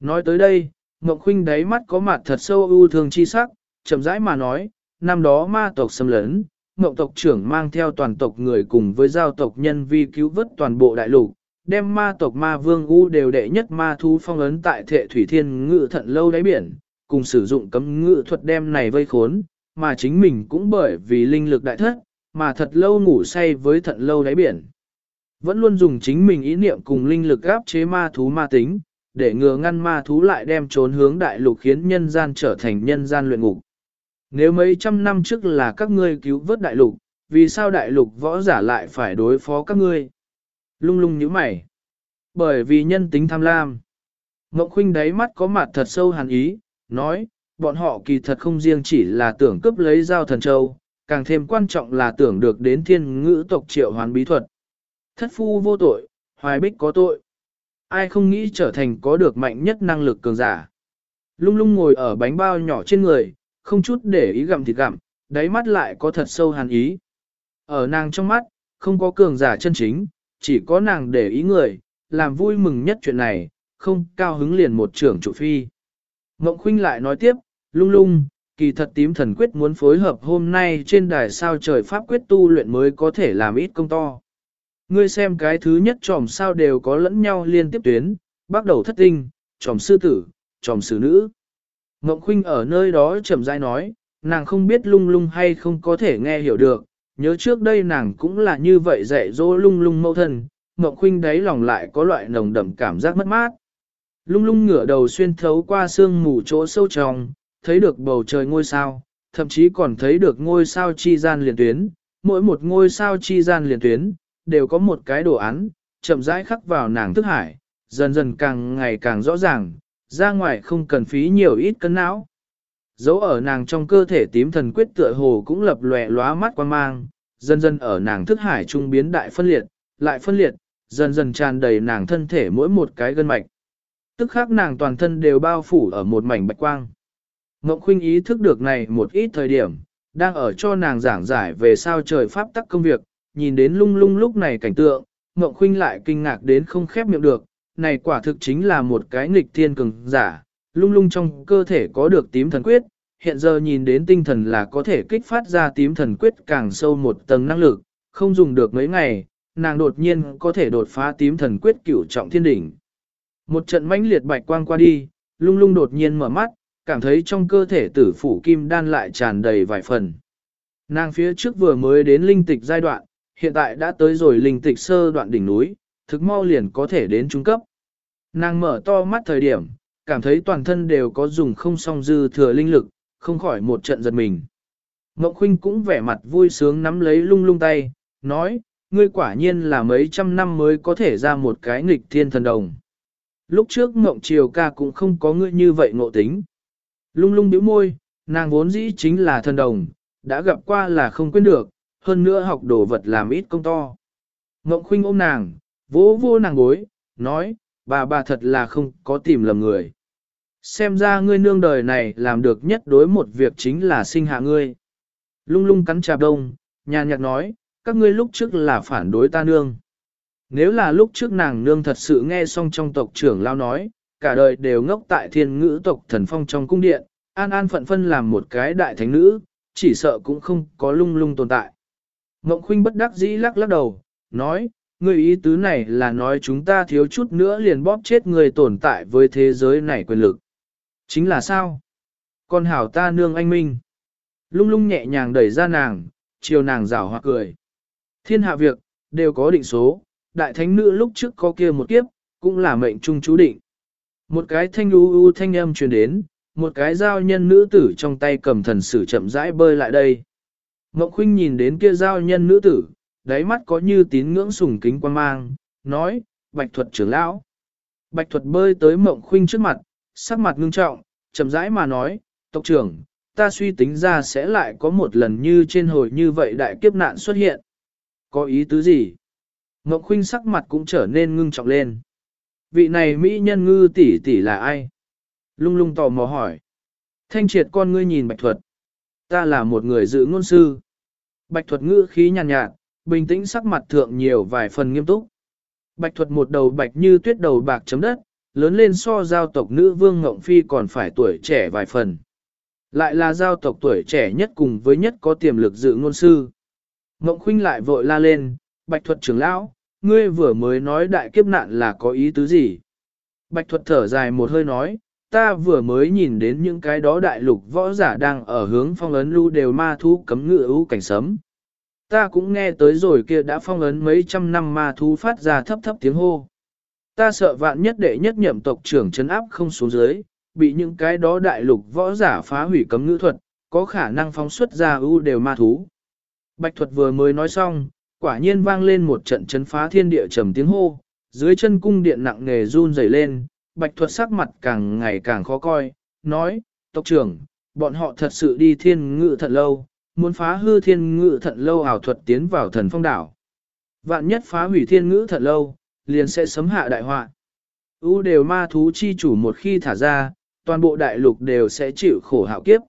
Nói tới đây, Ngọc khuynh đáy mắt có mặt thật sâu ưu thương chi sắc, chậm rãi mà nói, năm đó ma tộc xâm lấn, Ngọc tộc trưởng mang theo toàn tộc người cùng với giao tộc nhân vi cứu vớt toàn bộ đại lục, đem ma tộc ma vương u đều đệ nhất ma thú phong ấn tại thệ thủy thiên ngự thận lâu đáy biển, cùng sử dụng cấm ngự thuật đem này vây khốn, mà chính mình cũng bởi vì linh lực đại thất, mà thật lâu ngủ say với thận lâu đáy biển. Vẫn luôn dùng chính mình ý niệm cùng linh lực áp chế ma thú ma tính, để ngừa ngăn ma thú lại đem trốn hướng đại lục khiến nhân gian trở thành nhân gian luyện ngục. Nếu mấy trăm năm trước là các ngươi cứu vớt đại lục, vì sao đại lục võ giả lại phải đối phó các ngươi? Lung lung như mày. Bởi vì nhân tính tham lam. Ngọc Khuynh đáy mắt có mặt thật sâu hàn ý, nói, bọn họ kỳ thật không riêng chỉ là tưởng cướp lấy giao thần châu, càng thêm quan trọng là tưởng được đến thiên ngữ tộc triệu hoán bí thuật. Thất phu vô tội, hoài bích có tội. Ai không nghĩ trở thành có được mạnh nhất năng lực cường giả. Lung lung ngồi ở bánh bao nhỏ trên người, không chút để ý gặm thịt gặm, đáy mắt lại có thật sâu hàn ý. Ở nàng trong mắt, không có cường giả chân chính, chỉ có nàng để ý người, làm vui mừng nhất chuyện này, không cao hứng liền một trưởng trụ phi. Ngộng Khuynh lại nói tiếp, lung lung, kỳ thật tím thần quyết muốn phối hợp hôm nay trên đài sao trời pháp quyết tu luyện mới có thể làm ít công to. Ngươi xem cái thứ nhất tròm sao đều có lẫn nhau liên tiếp tuyến, bắt đầu thất tinh, tròm sư tử, tròm sư nữ. Ngộng Khuynh ở nơi đó chậm rãi nói, nàng không biết lung lung hay không có thể nghe hiểu được, nhớ trước đây nàng cũng là như vậy dạy dỗ lung lung mâu thân, Ngộng Khuynh đáy lòng lại có loại nồng đậm cảm giác mất mát. Lung lung ngửa đầu xuyên thấu qua sương mù chỗ sâu trong, thấy được bầu trời ngôi sao, thậm chí còn thấy được ngôi sao chi gian liền tuyến, mỗi một ngôi sao chi gian liền tuyến, đều có một cái đồ án, chậm rãi khắc vào nàng thức hải, dần dần càng ngày càng rõ ràng, ra ngoài không cần phí nhiều ít cân não. Dấu ở nàng trong cơ thể tím thần quyết tựa hồ cũng lập lòe lóa mắt quan mang, dần dần ở nàng thức hải trung biến đại phân liệt, lại phân liệt, dần dần tràn đầy nàng thân thể mỗi một cái gân mạch. Tức khác nàng toàn thân đều bao phủ ở một mảnh bạch quang. Ngộng khuynh ý thức được này một ít thời điểm, đang ở cho nàng giảng giải về sao trời pháp tắc công việc, nhìn đến lung lung lúc này cảnh tượng, Ngộng khuynh lại kinh ngạc đến không khép miệng được, này quả thực chính là một cái nghịch thiên cường giả, lung lung trong cơ thể có được tím thần quyết, hiện giờ nhìn đến tinh thần là có thể kích phát ra tím thần quyết càng sâu một tầng năng lực, không dùng được mấy ngày, nàng đột nhiên có thể đột phá tím thần quyết cửu trọng thiên đỉnh. Một trận mãnh liệt bạch quang qua đi, lung lung đột nhiên mở mắt, cảm thấy trong cơ thể tử phủ kim đan lại tràn đầy vài phần. Nàng phía trước vừa mới đến linh tịch giai đoạn, hiện tại đã tới rồi linh tịch sơ đoạn đỉnh núi, thực mau liền có thể đến trung cấp. Nàng mở to mắt thời điểm, cảm thấy toàn thân đều có dùng không song dư thừa linh lực, không khỏi một trận giật mình. Ngọc Khuynh cũng vẻ mặt vui sướng nắm lấy lung lung tay, nói, ngươi quả nhiên là mấy trăm năm mới có thể ra một cái nghịch thiên thần đồng. Lúc trước Ngộng Triều ca cũng không có ngươi như vậy ngộ tính. Lung lung bĩu môi, nàng vốn dĩ chính là thần đồng, đã gặp qua là không quên được, hơn nữa học đồ vật làm ít công to. Ngộng Khuynh ôm nàng, vỗ vô nàng gối, nói, bà bà thật là không có tìm lầm người. Xem ra ngươi nương đời này làm được nhất đối một việc chính là sinh hạ ngươi. Lung lung cắn trà đông, nhàn nhạt nói, các ngươi lúc trước là phản đối ta nương. Nếu là lúc trước nàng nương thật sự nghe xong trong tộc trưởng lao nói, cả đời đều ngốc tại thiên ngữ tộc thần phong trong cung điện, an an phận phân làm một cái đại thánh nữ, chỉ sợ cũng không có lung lung tồn tại. Ngộng khuynh bất đắc dĩ lắc lắc đầu, nói, người ý tứ này là nói chúng ta thiếu chút nữa liền bóp chết người tồn tại với thế giới này quyền lực. Chính là sao? Con hảo ta nương anh minh. Lung lung nhẹ nhàng đẩy ra nàng, chiều nàng rảo hoặc cười. Thiên hạ việc, đều có định số, đại thánh nữ lúc trước có kia một kiếp, cũng là mệnh trung chú định. Một cái thanh u u thanh âm truyền đến, một cái giao nhân nữ tử trong tay cầm thần sử chậm rãi bơi lại đây. Ngọc Khuynh nhìn đến kia giao nhân nữ tử, đáy mắt có như tín ngưỡng sùng kính quan mang, nói, bạch thuật trưởng lão. Bạch thuật bơi tới Mộng Khuynh trước mặt, sắc mặt ngưng trọng, chậm rãi mà nói, tộc trưởng, ta suy tính ra sẽ lại có một lần như trên hồi như vậy đại kiếp nạn xuất hiện. Có ý tứ gì? Ngọc Khuynh sắc mặt cũng trở nên ngưng trọng lên. Vị này Mỹ nhân ngư tỷ tỷ là ai? Lung lung tò mò hỏi. Thanh triệt con ngươi nhìn bạch thuật. Ta là một người dự ngôn sư. Bạch thuật ngữ khí nhàn nhạt, nhạt, bình tĩnh sắc mặt thượng nhiều vài phần nghiêm túc. Bạch thuật một đầu bạch như tuyết đầu bạc chấm đất, lớn lên so giao tộc nữ vương Ngộng Phi còn phải tuổi trẻ vài phần. Lại là giao tộc tuổi trẻ nhất cùng với nhất có tiềm lực dự ngôn sư. Ngộng Khuynh lại vội la lên, bạch thuật trưởng lão, ngươi vừa mới nói đại kiếp nạn là có ý tứ gì? Bạch thuật thở dài một hơi nói, ta vừa mới nhìn đến những cái đó đại lục võ giả đang ở hướng phong ấn lưu đều ma thú cấm ngự ưu cảnh sấm. Ta cũng nghe tới rồi kia đã phong ấn mấy trăm năm ma thú phát ra thấp thấp tiếng hô. Ta sợ vạn nhất đệ nhất nhậm tộc trưởng chấn áp không xuống dưới, bị những cái đó đại lục võ giả phá hủy cấm ngữ thuật, có khả năng phóng xuất ra ưu đều ma thú. Bạch thuật vừa mới nói xong, quả nhiên vang lên một trận chấn phá thiên địa trầm tiếng hô, dưới chân cung điện nặng nề run rẩy lên, bạch thuật sắc mặt càng ngày càng khó coi, nói, tộc trưởng, bọn họ thật sự đi thiên ngự thật lâu, muốn phá hư thiên ngự thận lâu ảo thuật tiến vào thần phong đảo. Vạn nhất phá hủy thiên ngữ thật lâu, liền sẽ sấm hạ đại họa. U đều ma thú chi chủ một khi thả ra, toàn bộ đại lục đều sẽ chịu khổ hạo kiếp.